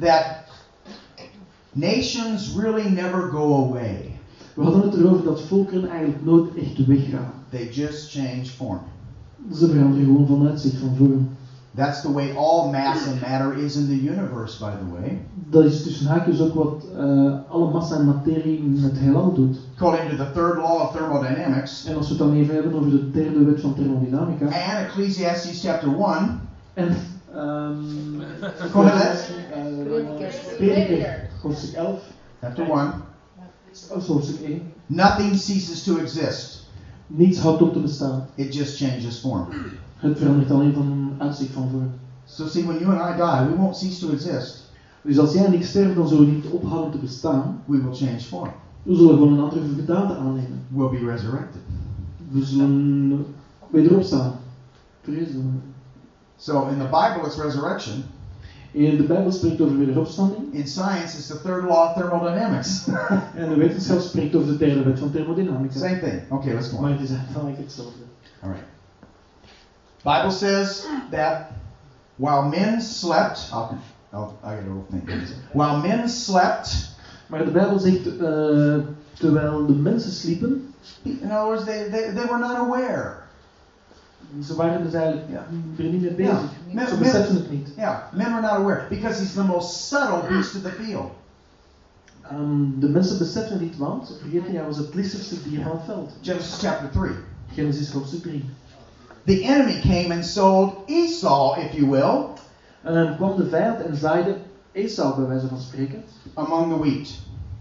That nations really never go away. We hadden het erover dat volkeren eigenlijk nooit echt weggaan. They just change form. Ze veranderen gewoon van uitzicht, van vorm. That's the way all mass and matter is in the universe, by the way. Dat is tussen haakjes ook wat eh, alle massa en materie in het heelal doet. According to the third law of thermodynamics En als we het dan even hebben over de derde wet van thermodynamica. and Ecclesiastes chapter 1, En um, Kohelet. Prediker, hoofdstuk 11, chapter 1, of hoofdstuk 1. nothing ceases to exist. Niets houdt op te bestaan. It just changes form. Het verandert alleen van vorm. So see, when you and I die, we won't cease to exist. Dus als jij en ik sterven, dan zullen we niet ophouden te bestaan. We will change form. We zullen gewoon een andere gedaante aannemen. We'll be resurrected. We zullen wederop staan. Vrezen. So in the Bible, it's resurrection. In de Bijbel spreekt over wederopstanding. In science, it's the third law of thermodynamics. En de wetenschap spreekt over de derde wet van thermodynamica. Same thing. Okay, let's go Maar on. het is eigenlijk hetzelfde. All right. Bible says that while men slept, I'll, I'll, I got a little thing. While men slept, Maar de Bijbel zegt, eh, terwijl de mensen sliepen, in other words, they, they, they were not aware. ze waren dus eigenlijk Ja. er niet mee bezig. Ja. Men- Ze beseffen het niet. Yeah, men were not aware because he's the most subtle beast of the field. Ehm, de mensen beseffen niet, want vergeet niet, hij was het listigste dier van het veld. Genesis chapter 3. Genesis hoofdstuk 3. The enemy came and sold Esau, if you will, dan kwam de vijand en zaaide Esau, bij wijze van spreken, among the wheat.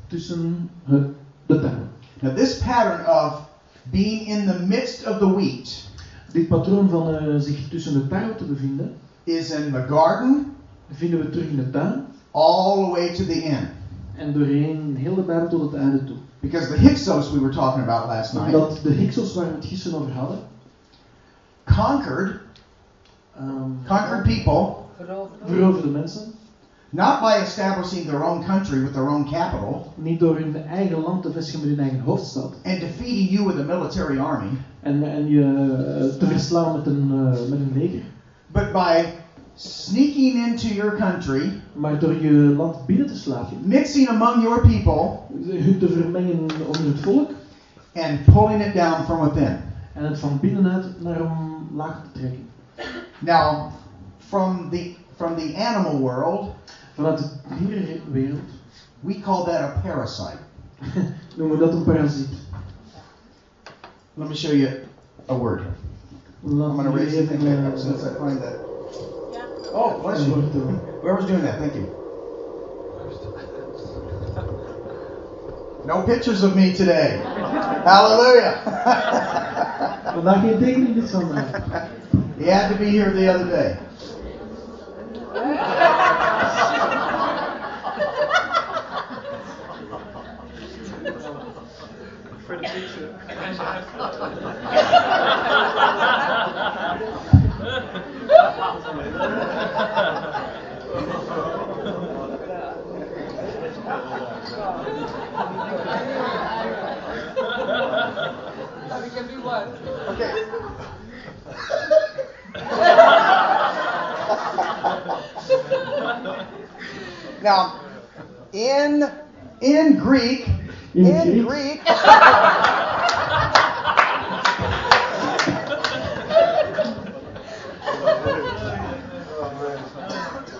tussen het, de tarwe. Now, this pattern of being in the midst of the wheat Dit patroon van eh, zich tussen de tarwe te bevinden, is in the garden vinden we terug in de tuin all the way to the end. en doorheen heel de Bijbel tot het einde toe. Because the Hyksos we were talking about last night Omdat de Hyksos waar we het gisteren over hadden, conquered, um, conquered people, mensen. not by establishing their own country with their own capital Niet door hun eigen land te vestigen met hun eigen hoofdstad. and defeating you with a military army, En, en je eh, te verslaan met een, eh, met een leger. but by sneaking into your country, Maar door je land binnen te mixing among your people, Je te vermengen onder het volk. and pulling it down from within. En het van binnenuit naar omlaag te trekken. Now, from the from the animal world, Vanuit de dierenwereld we call that a parasite. noemen we dat een parasiet. Let me show you a word. I'm going to raise the even, thing back up since I find that. Yeah. Oh, bless you. Whoever's doing that, thank you. No pictures of me today. Hallelujah. Vandaag geen tekening van mij. he had to be here the other day. For the picture. We can do what? Okay. Now, in in Greek, In in Greek.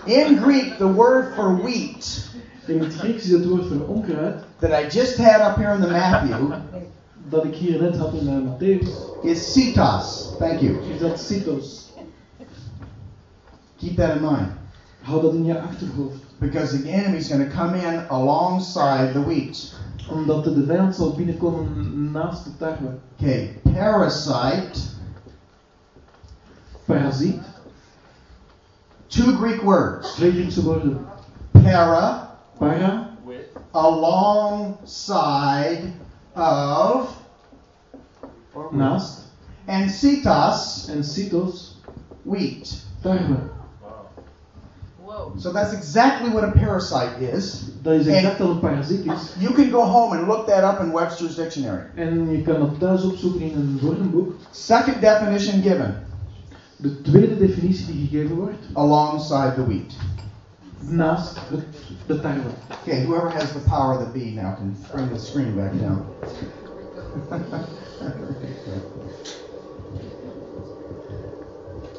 In Greek, the word for wheat In het Grieks is het woord voor onkruid, that I just had up here in the Matthew dat ik hier net had in uh, Matthäus, is sitos. Thank you. is dat sitos. Keep that in mind. Hou dat in je achterhoofd. Because the enemy's going to come in alongside the wheat. Omdat de vijand zal binnenkomen naast de tarwe. Okay, parasite, Parasiet, two Greek words. twee Griekse woorden. Para, Para, alongside of, naast. and sitos, En sitos, wheat. tarwe. Whoa. So that's exactly what a parasite is. Dat is En- exact wat een parasiet is. You can go home and look that up in Webster's dictionary. En je kan dat thuis opzoeken in een woordenboek. Second definition given, De tweede definitie die gegeven wordt, alongside the wheat. naast het, de tarwe. Okay, whoever has the power of the bee now can bring the screen back down.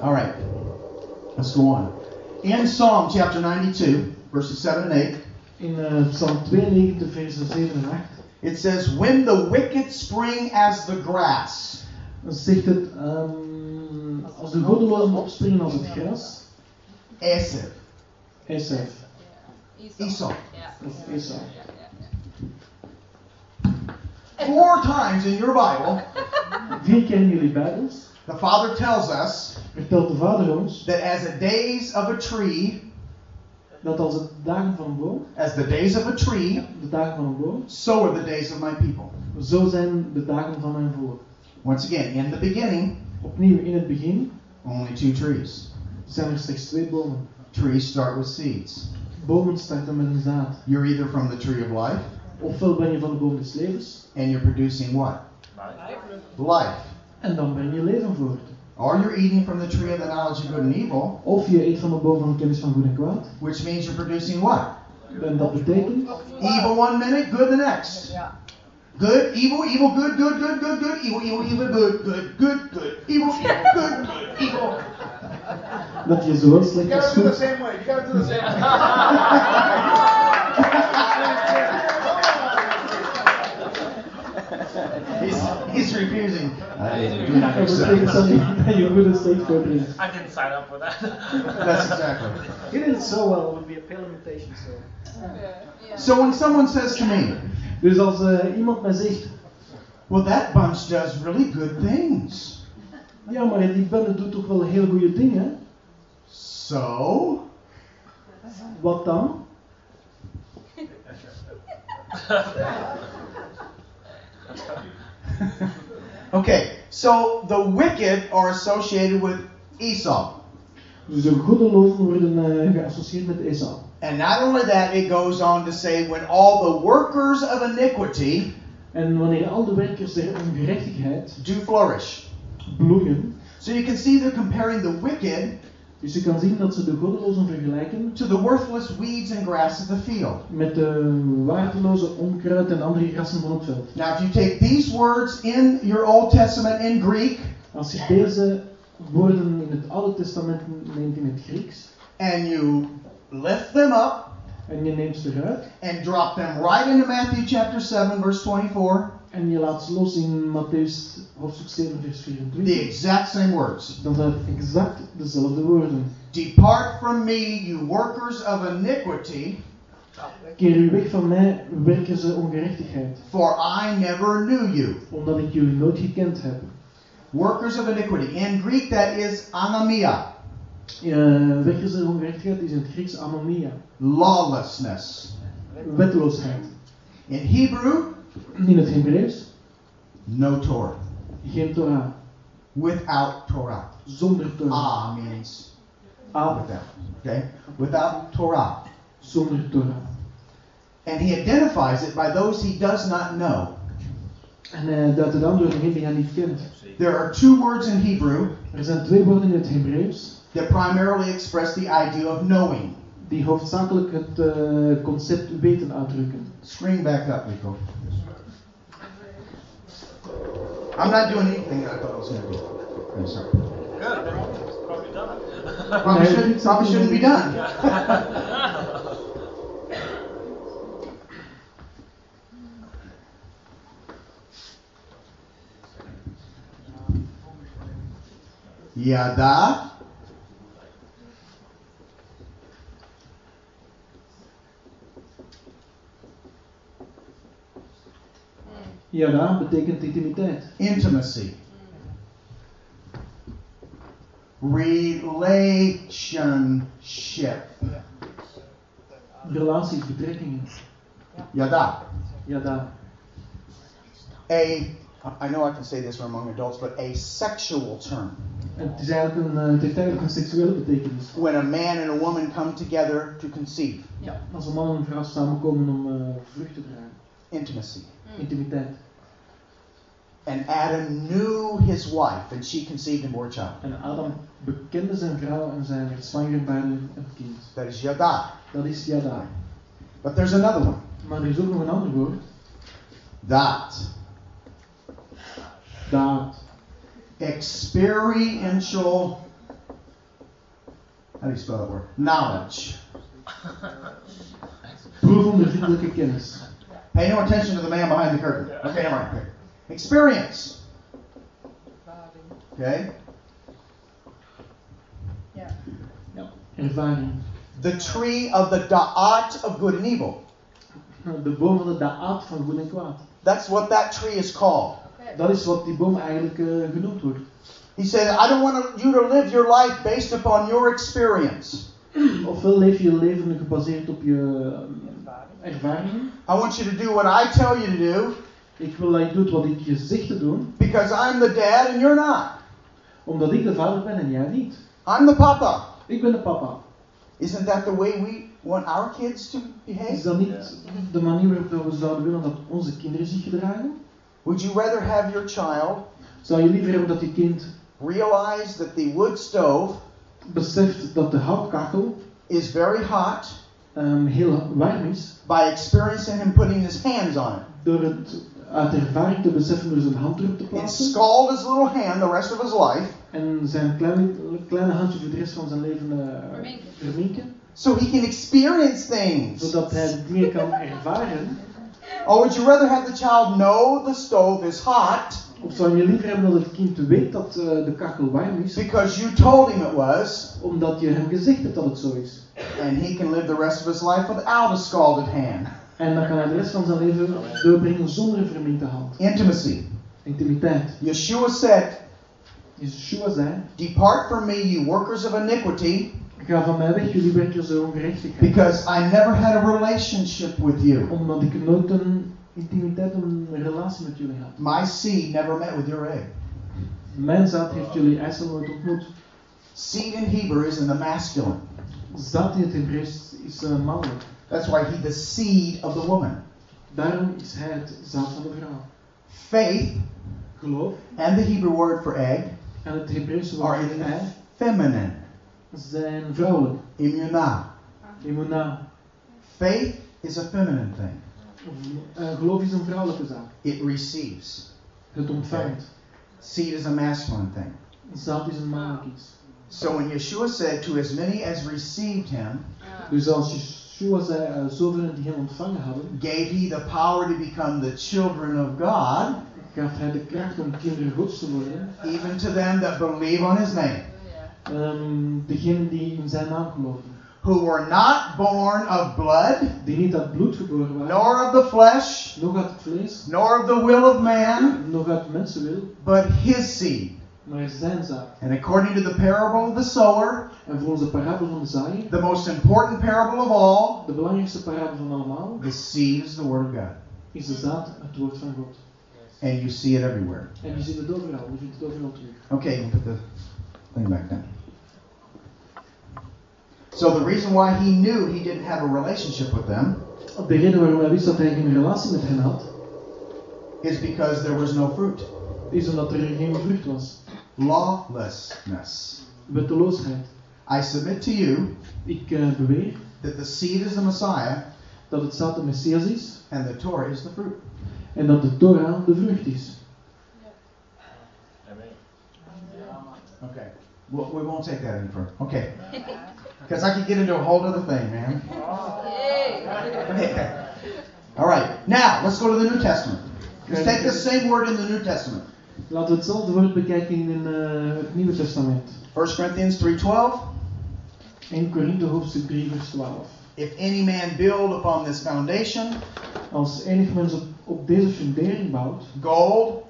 All right, let's go on. In Psalm chapter 92, verses 7 and 8, In uh, Psalm 92, versen 7 en 8, it says, When the wicked spring as the grass, dan zegt het, ehm, als de goddelozen opspringen als het gras, Esef, Esef, Esau. Of Esau. Four times in your Bible, Vier keer in jullie Bijbels the Father tells us vertelt de Vader ons that as the days of a tree, dat als de dagen van een boom, as the days of a tree, de dagen van een boom, so are the days of my people. zo zijn de dagen van mijn volk. Once again, in the beginning, Opnieuw, in het begin only two trees. zijn er slechts twee bomen. Trees start with seeds. Bomen starten met een zaad. You're either from the tree of life Ofwel ben je van de boom des levens, and you're producing what? Life. En dan breng je leven voort. Or you're eating from the tree of the knowledge of good and evil, Of je eet van de boom van de kennis van goed en kwaad, which means you're producing what? en dat betekent Evil one minute, good the next. Yeah. Good, evil, evil, good, good, good, good, good, evil, evil, evil, good, good, good, good, evil, evil, good, good, evil. dat je zowel slecht same way. You gotta do the same he's, he's refusing. I do not accept betekent dat this. je dat je goede steeds. I didn't sign up for that. That's exactly. He did it so well, it would be a pale imitation, so. Yeah. So when someone says to me, Dus als eh, iemand mij zegt, well, that bunch does really good things. ja maar die bende doet toch wel heel goede dingen, So? wat dan? Okay, so the wicked are associated with Esau. Dus de goddelozen worden eh, geassocieerd met Esau. And not only that, it goes on to say, when all the workers of iniquity En wanneer al de werkers der ongerechtigheid do flourish. bloeien, So you can see they're comparing the wicked dus je kan zien dat ze de goddelozen vergelijken to the worthless weeds and grass of the field. met de waardeloze onkruid en andere grassen van het veld. Now, if you take these words in your Old Testament in Greek Als je deze woorden in het Oude Testament neemt in het Grieks and you lift them up en je neemt ze eruit and drop them right into Matthew chapter 7, verse 24, en je laat los in Matthäus hoofdstuk 7 vers the exact same words. dan zijn het exact dezelfde woorden. Depart from me, you workers of iniquity, Keer u weg van mij, werkers der ongerechtigheid, for I never knew you. omdat ik jullie nooit gekend heb. Workers of iniquity. In Greek, that is anomia, Uh, werkers der ongerechtigheid is in het Grieks anomia, lawlessness. wetteloosheid. In Hebrew, In het Hebreeuws no Torah. geen Torah, Without Torah. zonder Torah. Ah means Ah, without. Okay? Without Torah. zonder Torah. And he identifies it by those he does not know. En hij duidt het aan door degene die hij niet kent. There are two words in Hebrew Er zijn twee woorden in het Hebreeuws that primarily express the idea of knowing. die hoofdzakelijk het eh, concept weten uitdrukken. Screen back up, Rico. I'm not doing anything that I thought I was going to do. I'm sorry. Probably shouldn't, probably shouldn't be done. Yada. Yada betekent intimiteit. Intimacy. Relationship. Relaties, betrekkingen. Yada. Yada. A, I know I can say this among adults, but a sexual term. Het, is eigenlijk een, eh, het heeft eigenlijk een seksuele betekenis. When a man and a woman come together to conceive. Ja. Als een man en een vrouw samenkomen om eh, vrucht te dragen. Intimacy. Intimiteit. And Adam knew his wife, and she conceived and bore a child. En Adam bekende zijn vrouw en zij werd zwanger baarde een kind. That is yada. Dat is yada. But there's another one. Maar er is ook nog een ander woord. Da'at. Daad. Experiential. How do you spell that word? Knowledge. Proefondervindelijke kennis. Pay no attention to the man behind the curtain. Okay, never mind. Okay. Experience. Okay? Yeah. Ja. Ervaring. The tree of the da'at of good and evil. De boom van de daad van goed en kwaad. That's what that tree is called. Dat is wat die boom eigenlijk eh, genoemd wordt. He said, I don't want you to live your life based upon your experience. Ofwel leef je leven gebaseerd op je I want you to do what I tell you to do Ik wil dat je doet wat ik je zeg te doen, because I'm the dad and you're not. omdat ik de vader ben en jij niet. I'm the papa. Ik ben de papa. Isn't that the way we want our kids to behave? Is dat niet de manier waarop we zouden willen dat onze kinderen zich gedragen? Would you rather have your child Zou je liever hebben dat je kind realize that the wood stove beseft dat de houtkachel is very hot ehm, heel warm is, by experiencing him putting his hands on it? door het uit ervaring te beseffen door zijn hand erop te It plaatsen scald his little hand the rest of his life en zijn kleine, kleine handje voor de rest van zijn leven eh, Verminken. verminken, so he can experience things? zodat hij de dingen kan ervaren. Or would you rather have the child know the stove is hot Of zou je liever hebben dat het kind weet dat eh, de kachel warm is, because you told him it was, omdat je hem gezegd hebt dat het zo is? and he can live the rest of his life without a scalded hand? En dan kan hij de rest van zijn leven doorbrengen zonder een verminkte hand. Intimacy. Intimiteit. Yeshua said, Yeshua zei, Depart from me, you workers of iniquity, ga van mij weg, jullie werkers der ongerechtigheid. because I never had a relationship with you. Omdat ik nooit een intimiteit en een relatie met jullie had. My seed never met with your egg. Mijn zaad heeft jullie eicel nooit ontmoet. Seed in Hebrew is in the masculine. Zaad in het Hebreeuws is uh, mannelijk. That's why he the seed of the woman. Daarom is hij het zaad van de vrouw. Faith Geloof and the Hebrew word for egg en het Hebreeuwse are woord in ei feminine. zijn vrouwelijk. Imuna. Imuna. Faith is a feminine thing. Uh, geloof is een vrouwelijke zaak. It receives. Het ontvangt. Seed is a masculine thing. Zaad is een mannelijk iets. So when Yeshua said, To as many as received him, Dus als Yeshua zei, uh, zoveel die hem ontvangen hadden, gave he the power to become the children of God, gaf hij de kracht om kinderen gods te worden. even to them that believe on his name, Um, degenen die in zijn naam geloofden. Who were not born of blood, Die niet uit bloed geboren waren, nor of the flesh, nog uit het vlees, nor of the will of man, nog uit mensenwil, but his seed. maar zijn zaad. And according to the parable of the sower, En volgens de parabel van de zaaier, the most important parable of all, de belangrijkste parabel van allemaal, the seed is the word of God. is de zaad het woord van God. And you see it everywhere. En je ziet het overal, je vindt het overal terug. Okay, we'll put the thing back down. So the reason why he knew he didn't have a relationship with them De reden waarom hij wist dat hij geen relatie met hen had, is because there was no fruit. is omdat er geen vrucht was. Lawlessness. Wetteloosheid. I submit to you Ik uh, beweer that the seed is the Messiah dat het zaad de Messias is and the Torah is the fruit. en dat de Torah de vrucht is. Okay. Well, we won't take that any further. Okay. Because I could get into a whole other thing, man. Yay! All right. Now, let's go to the New Testament. Let's take the same word in the New Testament. Laten we hetzelfde woord bekijken in uh, het Nieuwe Testament. 1 Corinthians 3.12 1 Korinthe hoofdstuk 3 vers 12. If any man build upon this foundation Als enig mens op, op deze fundering bouwt, gold,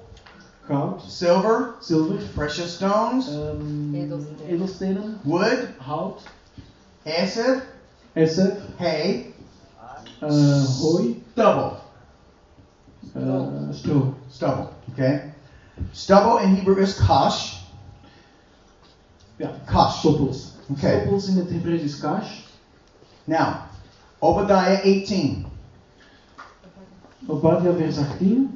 goud, silver, zilver, precious stones, ehm, Edelstenen. edelstenen, wood, hout, acid, essef, Hey. eh, hooi, stubble. stro. Stubble. Okay? Stubble in Hebrew is kash. Ja, Kash. stoppels. Okay. Stoppels in the Hebreeuws is kash. Now, Obadiah 18. Obadiah vers 18.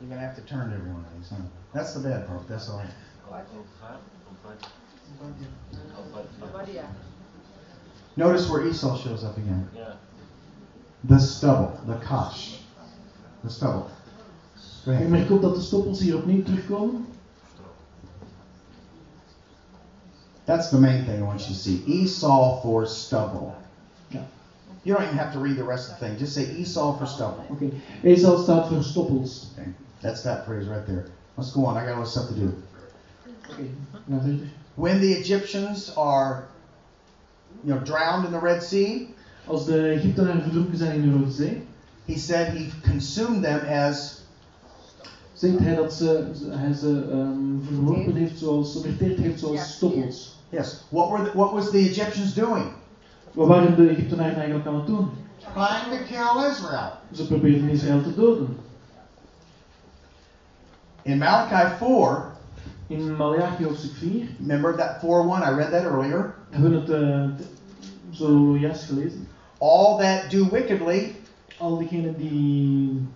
You're going to have to turn to every one of these, huh? That's the bad part. That's all right. Obadiah. Notice where Esau shows up again. Yeah. The stubble, the kash. The stubble. Go Je ahead. merkt op dat de stoppels hier opnieuw terugkomen. That's the main thing I want you to see. Esau for stubble. Ja. You don't even have to read the rest of the thing. Just say Esau for stubble. Oké, Esau staat voor stoppels. Okay. That's that phrase right there. Let's go on. I got a little stuff to do. Oké, ga verder. When the Egyptians are, you know, drowned in the Red Sea, Als de Egyptenaren verdronken zijn in de Rode Zee, he said he consumed them as zegt hij dat ze, ze- hij ze ehm, verworpen heeft zoals, verteerd heeft zoals Ja, stoppels. yes. What were the, what was the Egyptians doing? Wat waren de Egyptenaren eigenlijk aan het doen? Trying to kill Israel. Ze probeerden Israël te doden. In Malachi 4, In Malachi hoofdstuk 4 remember that 4:1? I read that earlier. hebben we het eh, t- zojuist gelezen. All that do wickedly Al diegenen die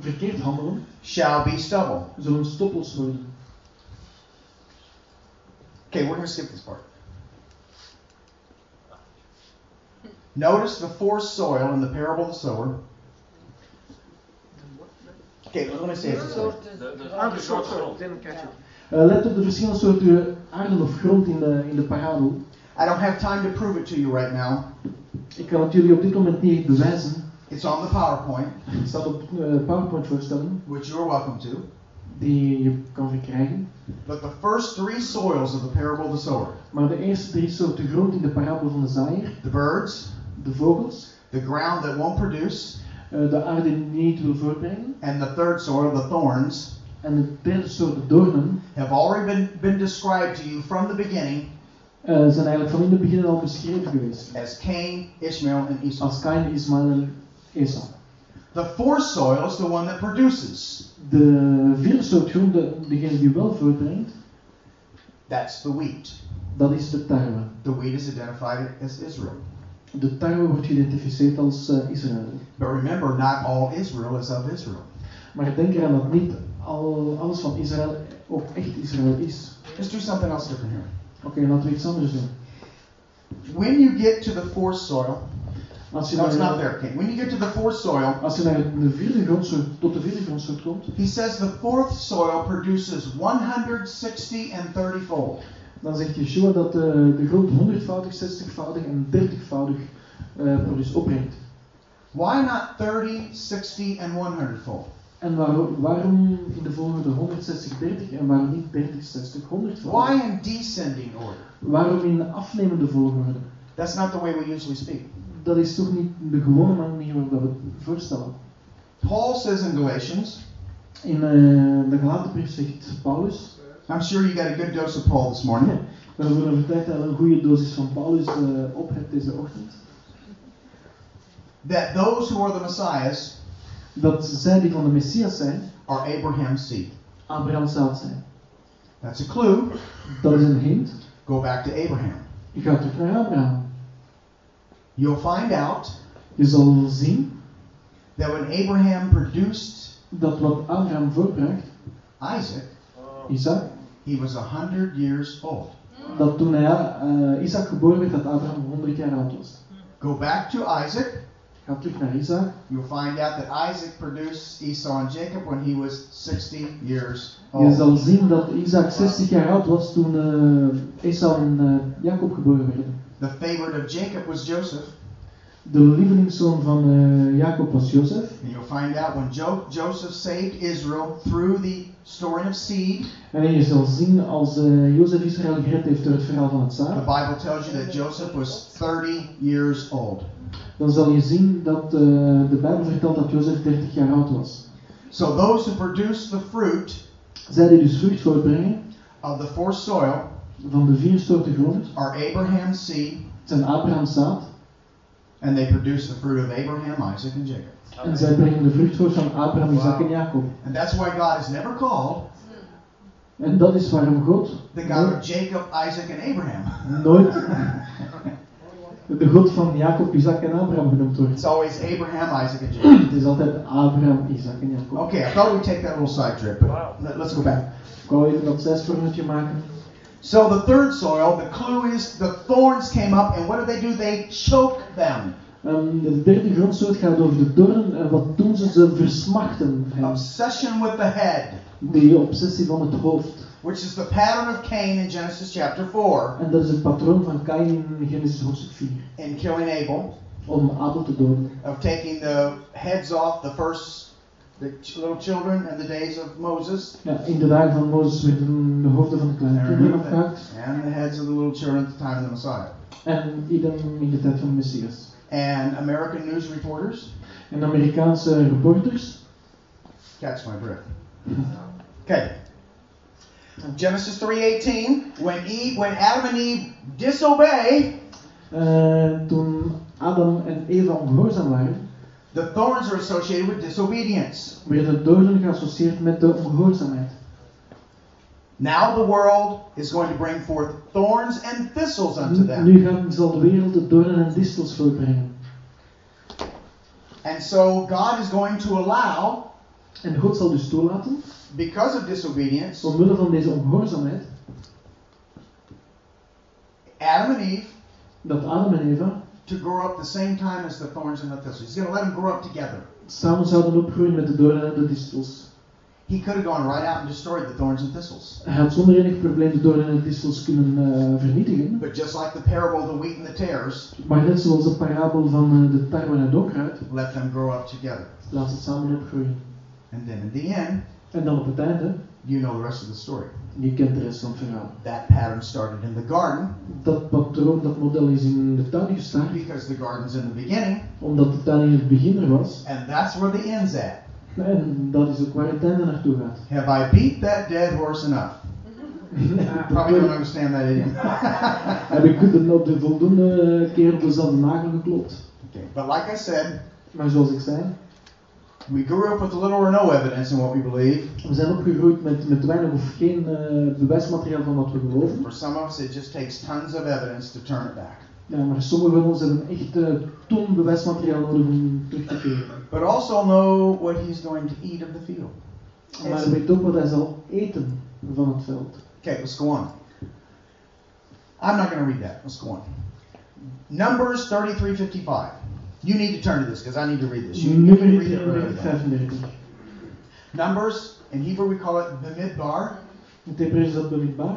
verkeerd handelen, shall be stubble. zullen stoppels worden. Okay, we're going to skip this part. Notice the forced soil in the parable of the sower. Okay, let me say it this way. De, de, Ah, de soort grond. Eh, let op de verschillende soorten aarde of grond in de, in de parabel. I don't have time to prove it to you right now. Ik kan het jullie op dit moment niet bewijzen. It's on the PowerPoint, Het staat op eh, PowerPoint voorstelling which you're welcome to. die je kan verkrijgen. But the first three soils of the parable of the sower Maar de eerste drie soorten grond in de parabel van de zaaier, the birds, de vogels, the ground that won't produce, eh, de aarde die niet wil voortbrengen and the third soil, the thorns, en de doornen, have already been, been described to you from the beginning eh, zijn eigenlijk van in het begin al beschreven geweest. as Cain, Ishmael, and Esau. Als Kain, Ismaël en Esau. The fourth soil is the one that produces. De vierde soort grond, de- degene die wel voortbrengt, That's the wheat. dat is de tarwe. The wheat is identified as Israel. De tarwe wordt geïdentificeerd als eh, Israël. But remember, not all Israel is of Israel. Maar denk eraan dat niet alles van Israël ook echt Israël is. Let's do something else different here. Oké, laten we iets anders doen. When you get to the fourth soil, Als je, no, it's not there, King. When you get to the fourth soil, als je naar de vierde grondsoort, tot de vierde grondsoort komt, he says the fourth soil produces 160 and 30 fold. dan zegt Yeshua dat de, de grond 100voudig, 60voudig en 30voudig eh produce opbrengt. Why not 30, 60, and 100 fold? En waar- waarom in de volgende 160, 30 en waarom niet 30, 60, 100 Why in descending order? Waarom in afnemende volgorde? That's not the way we usually speak. Dat is toch niet de gewone manier waarop we het voorstellen. Paul says in Galatians, In eh, de Galatenbrief zegt Paulus, I'm sure you got a good dose of Paul this morning. we overtuigd dat je een goede dosis van Paulus eh, op hebt deze ochtend, that those who are the Messiahs dat zij die van de Messias zijn, are Abraham's seed. Abraham zaad zijn. That's a clue. Dat is een hint. Go back to Abraham. Je gaat terug naar Abraham. You'll find out Je zal zien that when Abraham produced dat wat Abraham voortbracht, Isaac, Isaac, he was 100 years old. dat toen hij, eh, Isaac geboren werd, dat Abraham 100 jaar oud was. Go back to Isaac. Ga terug naar Isaac. You'll find out that Isaac produced Esau and Jacob when he was 60 years Je old. zal zien dat Isaac 60 jaar oud was toen eh Esau en eh, Jacob geboren werden. The favorite of Jacob was Joseph. De lievelingszoon van eh, Jacob was Jozef. And you'll find out when jo- Joseph saved Israel through the story of seed. En je zal zien als eh Jozef Israël gered heeft door het verhaal van het The zaad, Bible tells you that Joseph was 30 years old. dan zal je zien dat eh, de Bijbel vertelt dat Jozef 30 jaar oud was. So those who produce the fruit Zij die dus vrucht voortbrengen of the fourth soil van de vier soorten grond, are Abraham's seed, zijn Abraham's zaad. And they produce the fruit of Abraham, Isaac, and Jacob. En zij brengen de vrucht voort van Abraham, Isaac en Jacob. And that's why God is never called En dat is waarom God the God of Jacob, Isaac, and Abraham. nooit de God van Jacob, Isaac en Abraham genoemd wordt. It's always Abraham, Isaac, and Jacob. Het is altijd Abraham, Isaac en Jacob. Okay, I thought we'd take that little side trip, but let- let's go back. Ik wou even dat zijsprongetje maken. So the third soil, the clue is the thorns came up, and what did they do? They choked them. Ehm, de derde grondsoort gaat over de doornen. En wat doen ze? Ze versmachten hen. Obsession with the head, Die obsessie van het hoofd. which is the pattern of Cain in Genesis chapter 4 En dat is het patroon van Kain in Genesis hoofdstuk 4. in killing Abel, Om Abel te doden. of taking the heads off the first, the little children and the days of Moses, Ja, in de dagen van Mozes werden de hoofden van de kleine kinderen afgehakt. and the heads of the little children at the time of the Messiah. En idem in de tijd van de Messias. And American news reporters, En Amerikaanse reporters. catch my breath. Okay. Genesis 3:18, when Eve, when Adam and Eve disobey, eh, toen Adam en Eva ongehoorzaam waren, the thorns are associated with disobedience. werden doornen geassocieerd met de ongehoorzaamheid. Now the world is going to bring forth thorns and thistles unto them. Nu gaat, zal de wereld de doornen en distels voortbrengen. And so God is going to allow, En God zal dus toelaten, because of disobedience, omwille van deze ongehoorzaamheid, Adam and Eve dat Adam en Eva to grow up the same time as the thorns and the thistles. He's going to let them grow up together. samen zouden opgroeien met de doornen en de distels. He could have gone right out and destroyed the thorns and thistles. Hij had zonder enig probleem de doornen en de distels kunnen eh, vernietigen. But just like the parable of the wheat and the tares, Maar net zoals de parabel van eh, de tarwe en het onkruid, let them grow up together. laat ze samen opgroeien. And then in the end, En dan op het einde, you know the rest of the story. je kent de rest van het verhaal. That pattern started in the garden Dat patroon, dat model is in de tuin gestart, because the garden's in the beginning, omdat de tuin in het begin er was. and that's where the end's at. En dat is ook waar het einde naartoe gaat. Have I beat that dead horse enough? Probably don't understand that idiom. Heb ik de, op de voldoende keer op dezelfde nagel geklopt. okay. But like I said, Maar zoals ik zei, we grew up with little or no evidence in what we believe. we zijn opgegroeid met, met weinig of geen uh, bewijsmateriaal van wat we geloven. For some of us, it just takes tons of evidence to turn it back. Ja, maar sommigen van ons hebben echt uh, ton bewijsmateriaal nodig om terug te keren. But also know what he's going to eat of the field. Maar weet ook wat hij zal eten van het veld. Okay, let's go on. I'm not going to read that. Let's go on. Numbers 33:55. You need to turn to this because I need to read this. You, you Nummer can read it really 35. Numbers, in Hebrew we call it bemidbar, In het Hebreeuws is dat bemidbar.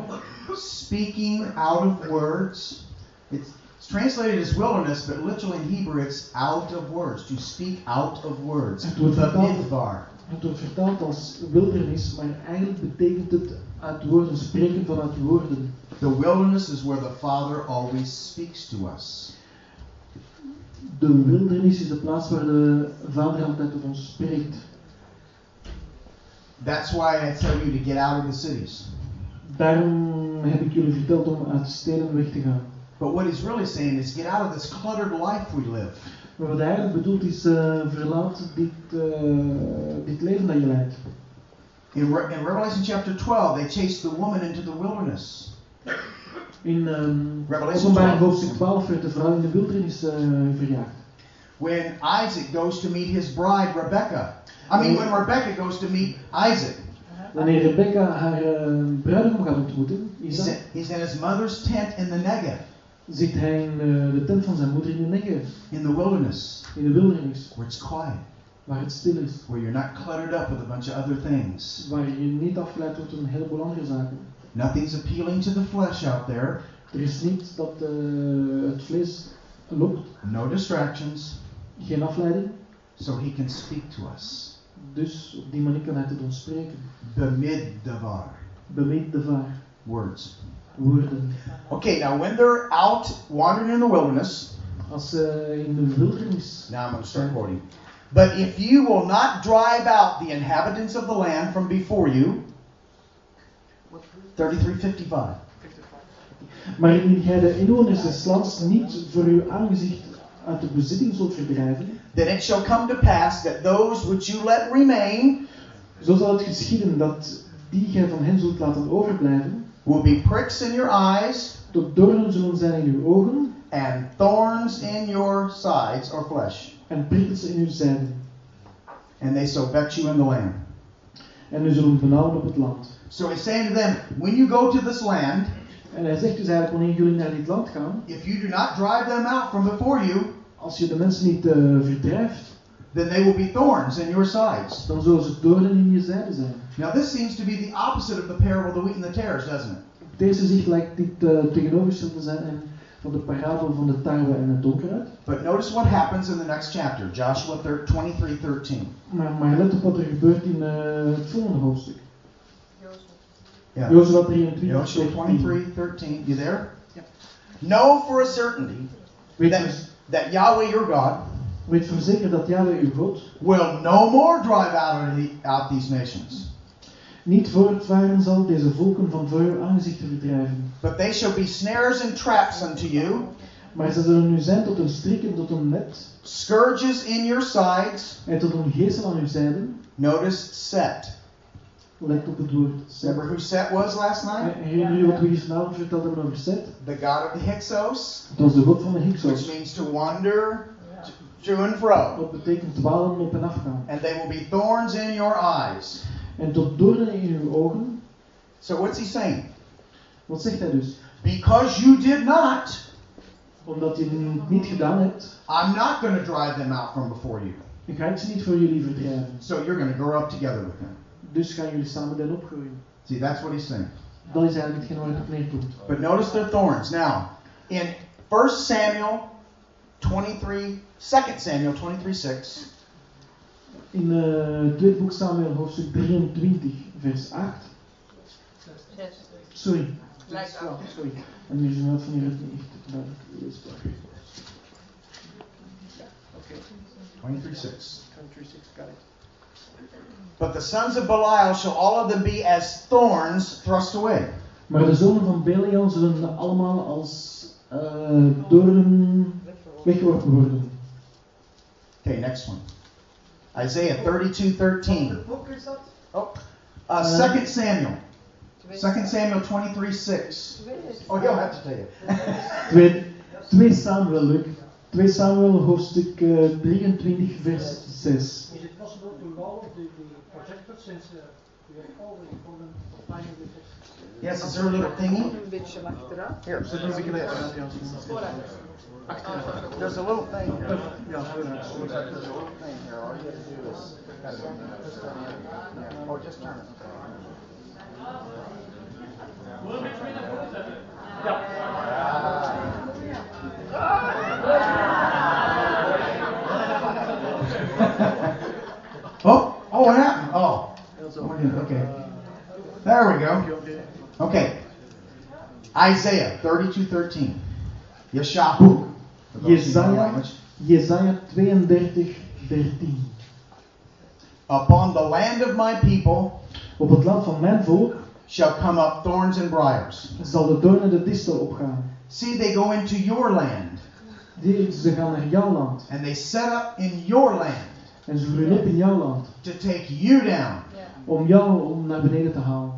speaking out of words. It's, it's translated as wilderness, but literally in Hebrew it's out of words, to speak out of words. Het wordt vertaald, Bemidbar. het wordt vertaald als wildernis, maar eigenlijk betekent het uit woorden, spreken vanuit woorden. The wilderness is where the Father always speaks to us. De wildernis is de plaats waar de Vader altijd tot ons spreekt. That's why I tell you to get out of the cities. Daarom heb ik jullie verteld om uit de steden weg te gaan. But what he's really saying is get out of this cluttered life we live. Maar wat hij eigenlijk bedoelt is, uh, verlaat dit, uh, dit leven dat je leidt. In, Re in, Revelation chapter 12, they chased the woman into the wilderness. In um, Revelation openbaring 12. hoofdstuk 12 werd de vrouw in de wildernis uh, verjaagd. When Isaac goes to meet his bride, Rebecca. I mean, when Rebecca goes to meet Isaac. Wanneer Rebecca haar uh, bruidegom gaat ontmoeten, He's Isaac, in, he's in his mother's tent in the Negev, zit hij in uh, de tent van zijn moeder in de Negev, in the wilderness, in de wildernis, where it's quiet, waar het stil is. where you're not cluttered up with a bunch of other things. Waar je niet afgeleid wordt door een heleboel andere zaken. Nothing's appealing to the flesh out there. Er is niets dat uh, het vlees lokt, No distractions, geen afleiding. so he can speak to us. Dus op die manier kan hij tot ons spreken. De vaar, Words. woorden. Okay, now when they're out wandering in the wilderness, Als ze in de wildernis now I'm going to start quoting. But if you will not drive out the inhabitants of the land from before you, 3355. Maar indien gij de inwoners des lands niet voor uw aangezicht uit de bezitting zult verdrijven, Then it shall come to pass that those which you let remain zo zal het geschieden dat die gij van hen zult laten overblijven, will be pricks in your eyes tot doornen zullen zijn in uw ogen and thorns in your sides or flesh, en prikkels in uw zijden. and they shall vex you in the land. En u zullen benauwen op het land. So he's saying to them, when you go to this land, En hij zegt dus eigenlijk wanneer jullie naar dit land gaan, if you do not drive them out from before you, als je de mensen niet uh, verdrijft, then they will be thorns in your sides. dan zullen ze doornen in je zijden zijn. Now this seems to be the opposite of the parable of the wheat and the tares, doesn't it? Deze zicht lijkt dit uh, tegenovergesteld te zijn en van de parabel van de tarwe en het onkruid. But notice what happens in the next chapter, Joshua 23:13. Maar, maar let op wat er gebeurt in uh, het volgende hoofdstuk. Yeah. Jozua 23, Joshua 13. You there? Yep. Know for a certainty Weet, that, voor, that Yahweh your God weet voor zeker dat Yahweh uw God will no more drive out, of the, out these nations, niet voortvaren zal deze volken van voor uw aangezicht te verdrijven. but they shall be snares and traps unto you, Maar ze zullen u zijn tot een strik en tot een net scourges in your sides. en tot een geestel aan uw zijden. Notice set. Let op het woord Set. Remember who Set was last night? Herinner je wat we gisteravond verteld hebben over Set? The god of the Hyksos, Het was de god van de which means to wander to and fro. Dat betekent dwalen op en af gaan. And they will be thorns in your eyes. En tot doornen in uw ogen. So what's he saying? Wat zegt hij dus? Because you did not, Omdat je het niet gedaan hebt, I'm not going to drive them out from before you. dan ga ik ze niet voor jullie verdrijven. So you're going to grow up together with them. Dus gaan jullie samen dan opgroeien. See, that's what he's saying. Dat is eigenlijk hetgeen waar het op neerkomt. But notice their thorns. Now, in 1 Samuel 23, 2 Samuel 23, 6, In uh, het tweede boek Samuel hoofdstuk 23 vers 8. Sorry. Lijkt Ja, sorry. En nu is het van hier het niet echt duidelijk leesbaar. Oké. 23, 6. 23, got it. But the sons of Belial shall all of them be as thorns thrust away. Maar de zonen van Belial zullen allemaal als uh, doornen weggeworpen worden. Okay, next one. Isaiah 32 13. boek is dat? Oh, uh, 2 Samuel. 2 Samuel 23 6. Oh, he'll have to tell you. 2, 2 Samuel, Luc. 2 Samuel hoofdstuk eh, 23 vers 6. Is it possible to lower the, uh, yes, is there a little thingy? Here, ja, there's a little thing. Vooruit. There's a little thing here. All you have to do is. Oh, just turn it. Isaiah 32:13. Yeshahu. For those who know Jesaja. Jesaja 32, 13. Upon the land of my people Op het land van mijn volk shall come up thorns and briars. zal de doorn en de distel opgaan. See, they go into your land, Die, ze gaan naar jouw land. and they set up in your land En ze groeien op in jouw land. to take you down. Om jou om naar beneden te halen.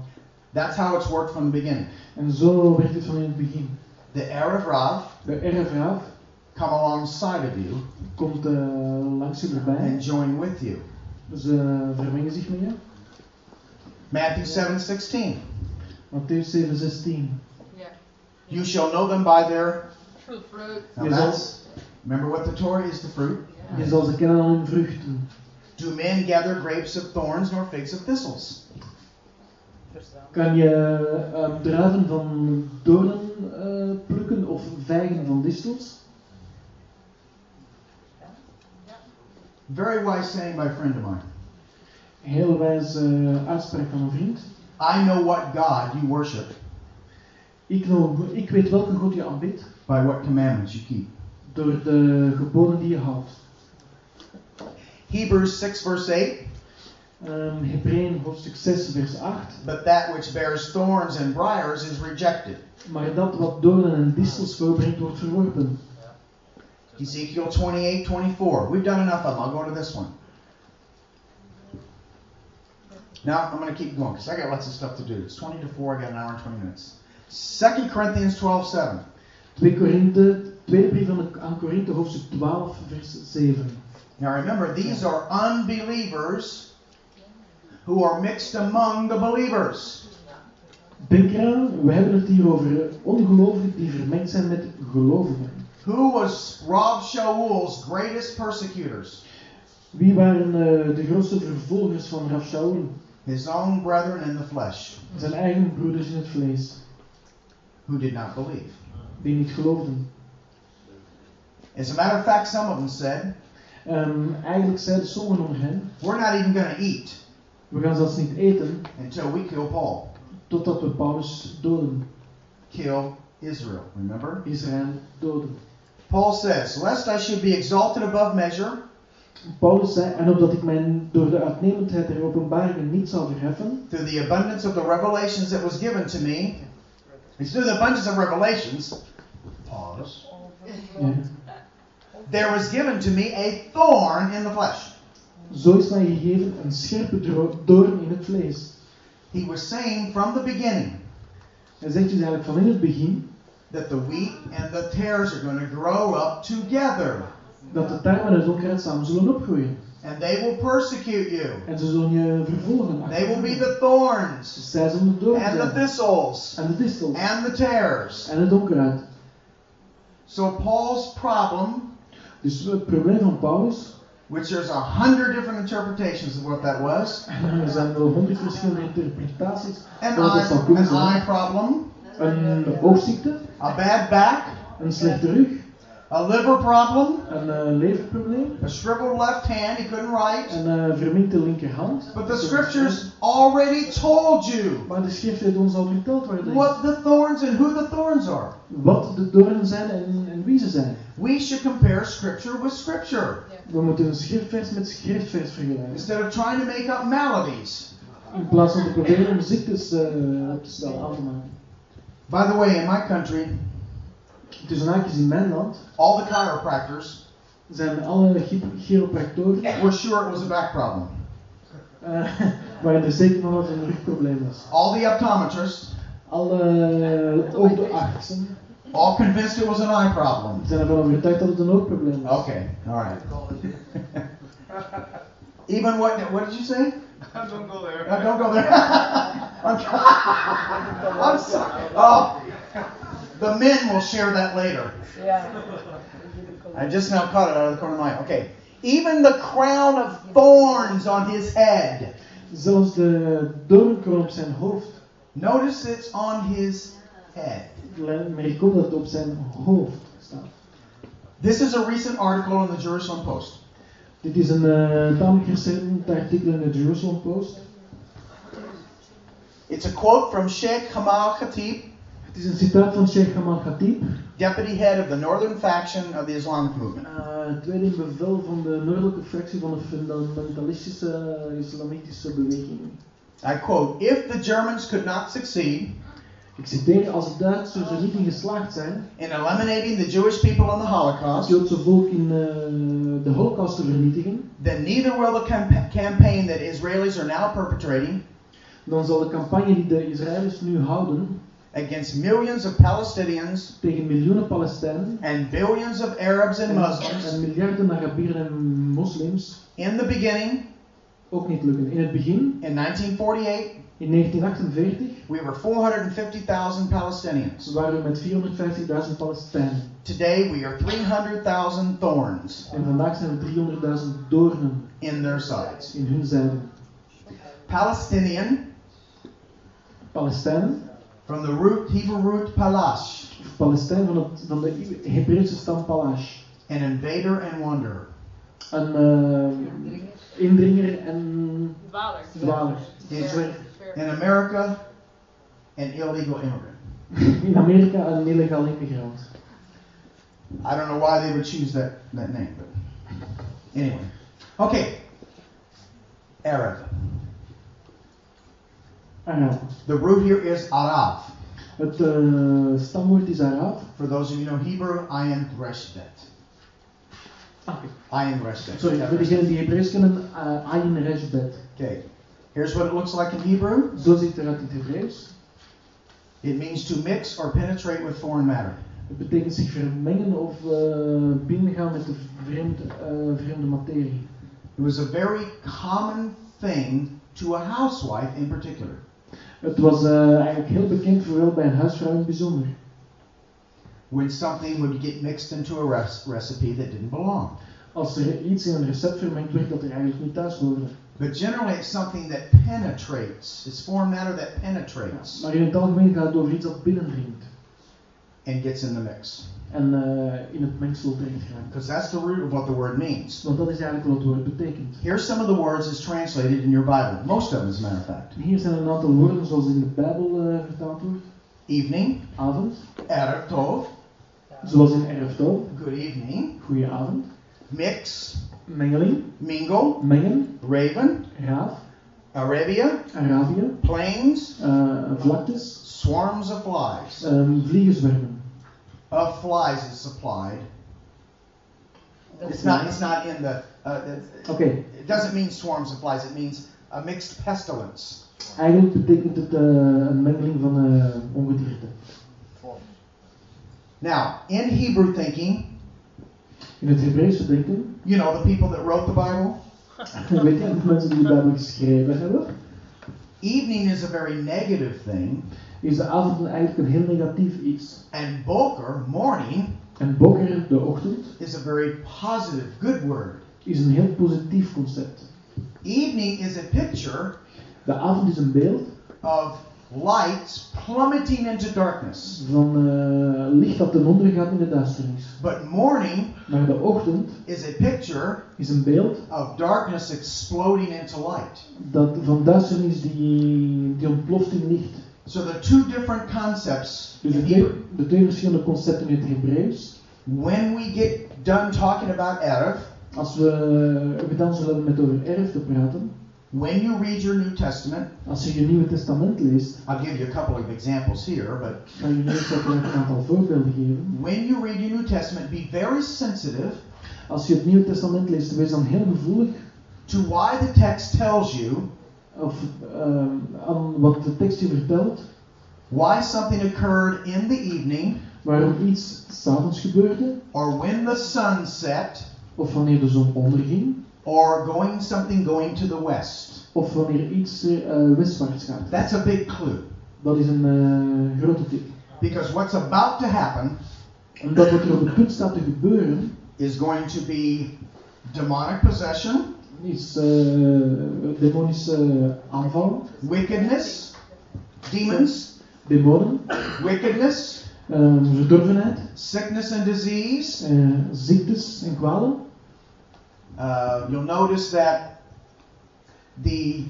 That's how it's worked from the beginning. En zo werkt het van in het begin. The Erev Rav De Erev Rav come alongside of you komt uh, langs je erbij. and join with you. Ze vermengen zich met je. Matthew 7:16. Matthäus 7, 16. Ja. You shall know them by their. Fruit, fruit. Now that's. Remember what the Torah is the fruit. Je zal ze kennen aan hun vruchten. Do men gather grapes of thorns nor figs of thistles? Kan je ehm, druiven van doornen eh, plukken of vijgen van distels? Very wise saying by a friend of mine. Heel wijze eh, uitspraak van een vriend. I know what God you worship Ik, know, ik weet welke God je aanbidt by what commandments you keep. door de geboden die je houdt. Hebrews 6 verse 8. Ehm Hebreeën hoofdstuk 6 vers 8. But that which bears thorns and briars is rejected. Maar dat wat doornen en distels voorbrengt wordt verworpen. Ezekiel 28 24. We've done enough of them. I'll go to this one. Now I'm going to keep going because I got lots of stuff to do. It's 20 to 4. I got an hour and 20 minutes. 2 Corinthians 12, 7. 2 Korinthe, tweede brief aan Korinthe, hoofdstuk 12, vers 7. Now remember, these are unbelievers who are mixed among the believers. Denk eraan, we hebben het hier over ongelovigen die vermengd zijn met gelovigen. Who was Rav Shaul's greatest persecutors? Wie waren eh, de grootste vervolgers van Rav Shaul? His own brethren in the flesh, Zijn eigen broeders in het vlees, who did not believe. die niet geloofden. As a matter of fact, some of them said, Ehm, eigenlijk zeiden sommigen onder hen, We're not even going to eat we gaan zelfs niet eten until we kill Paul. totdat we Paulus doden. Kill Israel, remember? Israël doden. Paul says, Lest I should be exalted above measure, Paulus zei, en opdat ik mij door de uitnemendheid der openbaringen niet zal verheffen, through the abundance of the revelations that was given to me, it's through the abundance of revelations, pause, ja, there was given to me a thorn in the flesh. Zo is mij gegeven een scherpe doorn in het vlees. He was saying from the beginning Hij zegt dus eigenlijk van in het begin that the wheat and the tares are going to grow up together, dat de tarwe en het onkruid samen zullen opgroeien. and they will persecute you. En ze zullen je vervolgen. They will be the thorns, Zij zullen de doorn and the thistles, En de distels. and the tares. En het onkruid. So Paul's problem, Dus het probleem van Paulus, which there's a hundred different interpretations of what that was, en zijn wel honderd verschillende interpretaties, an wat eye, an eye problem, Een oogziekte, a bad back, een slechte rug, a liver problem, een eh, leverprobleem, a shriveled left hand, he couldn't write. een uh, verminkte linkerhand. But the scriptures already told you Maar de schrift heeft ons al verteld waar het what the thorns and who the thorns are. wat de doornen zijn en, en wie ze zijn. We should compare scripture with scripture We moeten een schriftvers met schriftvers vergelijken. instead of trying to make up maladies. In plaats van te proberen om ziektes eh, op te stellen, aan te maken. By the way, in my country, Tussen haakjes in mijn land all the chiropractors zijn alle chi- chiropractoren were sure it was a back problem. eh, waren er zeker van dat het een rugprobleem was. All the optometrists, Alle oogartsen all convinced it was an eye problem. zijn ervan overtuigd dat het een oogprobleem was. Okay, all right. Even what? What did you say? Don't go there. No, don't go there. I'm, I'm sorry. Oh, the men will share that later. Ja. I just now caught it out of the corner of my eye. Okay. Even the crown of thorns on his head. Zelfs de doornkroon op zijn hoofd. Notice it's on his head. Merk op dat het op zijn hoofd staat. This is a recent article in the Jerusalem Post. Dit is een uh, tamelijk recent artikel in de Jerusalem Post. It's a quote from Sheikh Kamal Khatib, Het is een citaat van Sheikh Kamal Khatib, deputy head of the northern faction of the Islamic movement. uh, tweede in bevel van de noordelijke fractie van de fundamentalistische uh, islamitische beweging. I quote, if the Germans could not succeed Ik citeer, als de Duitsers er niet in geslaagd zijn in eliminating the Jewish people in the het Holocaust, Joodse volk in uh, de holocaust te vernietigen, then neither will the campa- campaign that Israelis are now perpetrating dan zal de campagne die de Israëli's nu houden against millions of Palestinians tegen miljoenen Palestijnen and billions of Arabs and Muslims en miljarden Arabieren en moslims in the beginning, ook niet lukken. In het begin, in 1948, in 1948, we were 450,000 Palestinians. waren we met 450.000 Palestijnen. Today we are 300,000 thorns En vandaag zijn er 300.000 doornen in their sides. in hun zijden. Palestinian, Palestijnen, from the root Hebrew root palash, of Palestijn van, het, van de Hebreeuwse stam Palash. an invader and wanderer. Een eh, indringer en Vader. dwaler. In America, an illegal immigrant. In Amerika een illegaal immigrant. I don't know why they would choose that, that name, but anyway. Okay. Arab. Arab. The root here is Arab. Het eh, stamwoord is Arab. For those of you who know Hebrew, ayin reshbet. Ah, Ayin reshbet. sorry, voor degenen die Hebreeuws kennen, uh, Ayin Reshbet. Okay. Here's what it looks like in Hebrew. Zo ziet eruit in het Hebreeuws. It means to mix or penetrate with foreign matter. Het betekent zich vermengen of eh, binnengaan met de vreemde, eh, vreemde materie. It was a very common thing to a housewife in particular. Het was eh, eigenlijk heel bekend, vooral bij een huisvrouw in het bijzonder. When something would get mixed into a recipe that didn't belong. Als er iets in een recept vermengd werd dat er eigenlijk niet thuis hoorde. But generally, it's something that penetrates. It's foreign matter that penetrates Maar in het algemeen gaat het over iets dat binnendringt. and gets in the mix. En eh, in het mengsel terecht gaat. Because that's the root of what the word means. Want dat is eigenlijk wat het woord betekent. Here's some of the words as translated in your Bible. Most of them, as a matter of fact. Hier zijn een aantal woorden zoals in de Bijbel eh, vertaald wordt. Evening, Avond, Erev Tov, zoals in Erftov, good evening. goeie avond. Mix, Mengeling, mingle, mengen, raven, raaf, Arabia, Arabia. plains, eh, vlaktes, swarms of flies. ehm vliegenzwermen. Of flies is supplied. It's not. It's not in the. Uh, it, Oké, it doesn't mean swarms of flies. It means a mixed pestilence. eigenlijk betekent het eh, een mengeling van eh, ongedierte. Now, in Hebrew thinking, In het Hebreeuwse denken, you know the people that wrote the Bible. weet je, de mensen die de Bijbel geschreven hebben, Evening is a very negative thing, is de avond eigenlijk een heel negatief iets. and boker, morning, En boker, de ochtend, is a very positive, good word. is een heel positief concept. Evening is a picture De avond is een beeld of lights plummeting into darkness. van eh, licht dat ten onder gaat in de duisternis. But morning Maar de ochtend is a picture is een beeld of darkness exploding into light. dat, van duisternis die, die ontploft in licht. So are two different concepts Dus in de de twee verschillende concepten in het Hebreeuws. When we get done talking about Erev, Als we gedaan zullen hebben met over erf te praten, when you read your New Testament, als je je Nieuwe Testament leest, I'll give you a couple of examples here, but ik je ook een aantal voorbeelden geven. when you read your New Testament, be very sensitive Als je het Nieuwe Testament leest, wees dan heel gevoelig to why the text tells you of, ehm, aan wat de tekst je vertelt, why something occurred in the evening waarom iets s'avonds gebeurde, or when the sun set of wanneer de zon onderging, or going something going to the west. of wanneer iets eh, westwaarts gaat. That's a big clue Dat is een eh, grote tip. because what's about to happen Omdat wat er op het punt staat te gebeuren, is going to be demonic possession, is eh, demonische aanval, wickedness, demons, demonen, wickedness, eh, verdorvenheid, sickness and disease. eh, ziektes en kwalen. Uh, you'll notice that the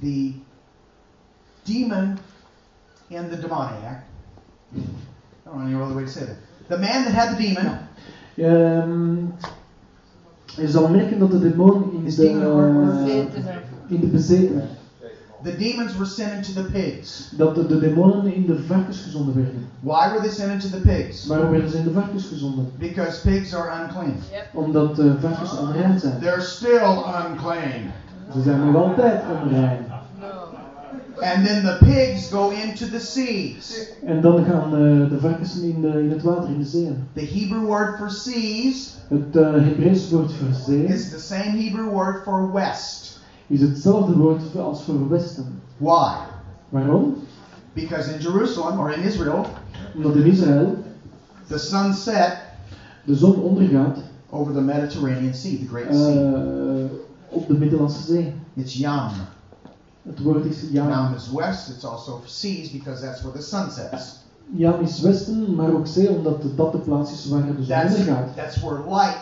the demon in the demoniac. I don't know any other way to say that. The man that had the demon Ehm, je zal merken dat de demon in Is de, demon or- Zetenen. in de bezetenheid, The demons were sent into the pigs. dat de, de demonen in de varkens gezonden werden. Why were they sent into the pigs? Waarom werden ze in de varkens gezonden? Because pigs are unclean. Yep. Omdat de varkens onrein zijn. They're still unclean. Ze zijn nog altijd onrein. And then the pigs go into the seas. En dan gaan eh, de varkens in, de, in het water, in de zeeën. The Hebrew word for seas Het uh, Hebreeuws woord voor zee is the same Hebrew word for west. Is hetzelfde woord als voor westen. Why? Waarom? Because in Jerusalem or in Israel, Omdat in Israël the sun set de zon ondergaat over the Mediterranean Sea, the Great Sea. eh, op de Middellandse Zee. It's Yam. Het woord is Yam. Yam is west. It's also seas because that's where the sun sets. Yam is westen, maar ook zee, omdat dat de plaats is waar de zon ondergaat. that's where light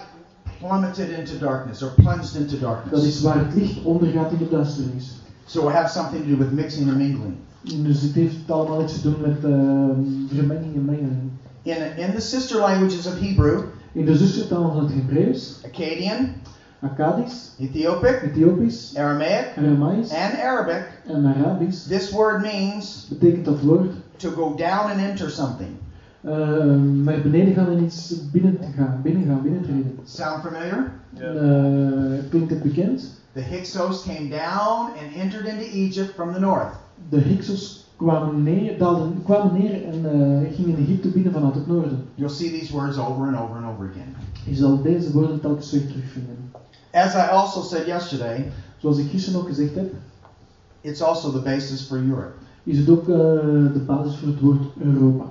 plummeted into darkness or plunged into Dat darkness. is waar het licht ondergaat in de duisternis. So we have something to do with mixing and mingling. Dus het heeft allemaal iets te doen met eh, vermenging en mengeling. In in the sister languages of Hebrew, In de zustertaal van het Hebreeuws, Akkadian, Akkadisch, Ethiopic, Ethiopisch, Aramaic, Aramaïs and Arabic, en Arabisch, this word means betekent dat woord to go down and enter something. Eh, naar beneden gaan en iets binnen te gaan, binnen gaan, binnentreden. Sound familiar? Eh, klinkt het bekend? The Hyksos came down and entered into Egypt from the north. De Hyksos kwamen neer, daalden, kwamen neer en eh, gingen Egypte binnen vanuit het noorden. You'll see these words over and over and over again. Je zal deze woorden telkens weer terugvinden. As I also said yesterday, Zoals ik gisteren ook gezegd heb, it's also the basis for Europe. is het ook eh, de basis voor het woord Europa.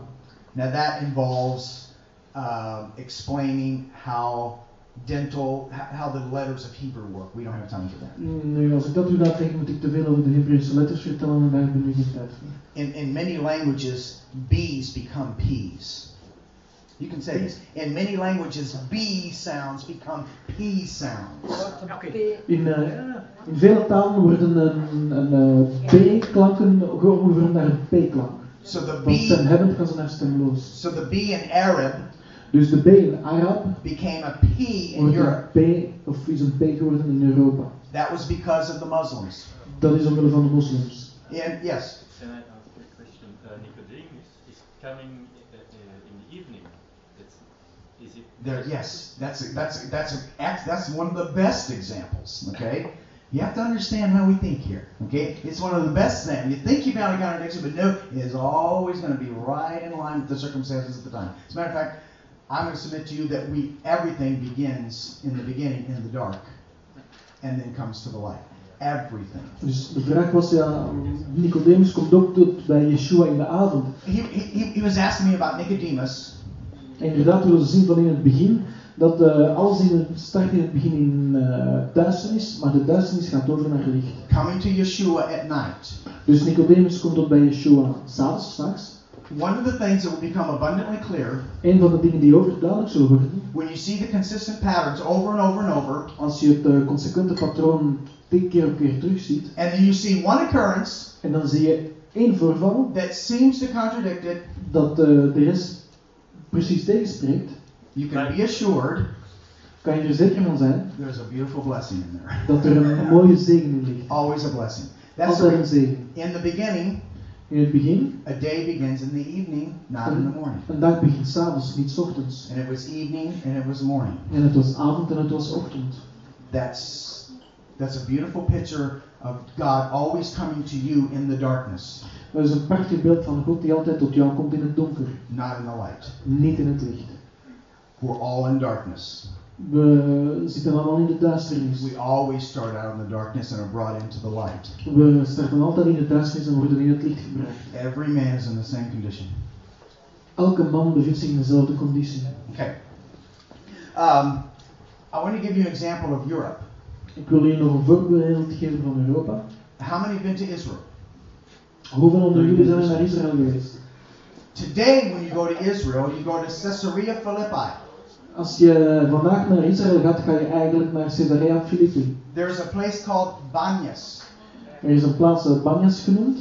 Now that involves uh, explaining how dental, how the letters of Hebrew work. We don't have time for that. Nu, als ik dat u laat zeggen, moet ik te veel over de Hebreeuwse letters vertellen en daar hebben we nu geen tijd voor. In, in many languages, B's become P's. You can say this. In many languages, B sounds become P sounds. Wordt. In, eh, in vele talen worden een, een eh, B-klanken geovergenomen naar een P-klank. So the Van B, stemhebbend gaan ze naar stemloos. so the B in Arab Dus de B in Arab became a P in wordt Europe. een P, of is een P geworden in Europa. That was because of the Muslims. Dat is omwille van de moslims. In yes, Can I ask a question? Uh, Nicodemus is coming uh, uh, in the evening. That's, is it? there. Yes, that's a, that's a, that's a, that's one of the best examples. Okay, you have to understand how we think here. Okay, it's one of the best things. You think you found a contradiction, but no, it is always going to be right in line with the circumstances at the time. As a matter of fact, I'm going to submit to you that we everything begins in the beginning in the dark, and then comes to the light. Everything. Dus de vraag was, ja, Nicodemus komt ook tot bij Yeshua in de avond. He, he, he- was asking me about Nicodemus. En inderdaad ze zien van in het begin dat eh, alles in het, start in het begin in eh, duisternis, maar de duisternis gaat over naar licht. coming to Yeshua at night. Dus Nicodemus komt op bij Yeshua s'avonds, s'nachts. One of the things that will become abundantly clear Een van de dingen die overduidelijk zullen worden, when you see the consistent patterns over and over and over, als je het eh, consequente patroon dik keer op keer terugziet, and then you see one occurrence en dan zie je één voorval that seems to contradict it, dat de rest precies tegenspreekt, you can be assured kan je er zeker van zijn there's a beautiful blessing in there. dat er een mooie zegen in ligt. Always a blessing. That's the Altijd een reason. zegen. In the beginning, In het begin, A day begins in the evening, not in the morning. een dag begint s'avonds, niet 's ochtends. And it was evening and it was morning. En het was avond en het was ochtend. That's that's a beautiful picture of God always coming to you in the darkness, Dat is een prachtig beeld van God die altijd tot jou komt in het donker, not in the light. niet in het licht. We're all in darkness. We zitten allemaal in de duisternis. We always start out in the darkness and are brought into the light. We starten altijd in de duisternis en worden in het licht gebracht. Every man is in the same condition. Elke man bevindt zich in dezelfde conditie. Okay. Um, I want to give you an example of Europe. Ik wil hier nog een voorbeeld geven van Europa. How many have been to Israel? Hoeveel onder jullie zijn naar Israël geweest? Today, when you go to Israel, you go to Caesarea Philippi. Als je vandaag naar Israël gaat, ga je eigenlijk naar Caesarea Philippi. There's a place called Banyas, Er is een plaats uh, Banyas genoemd,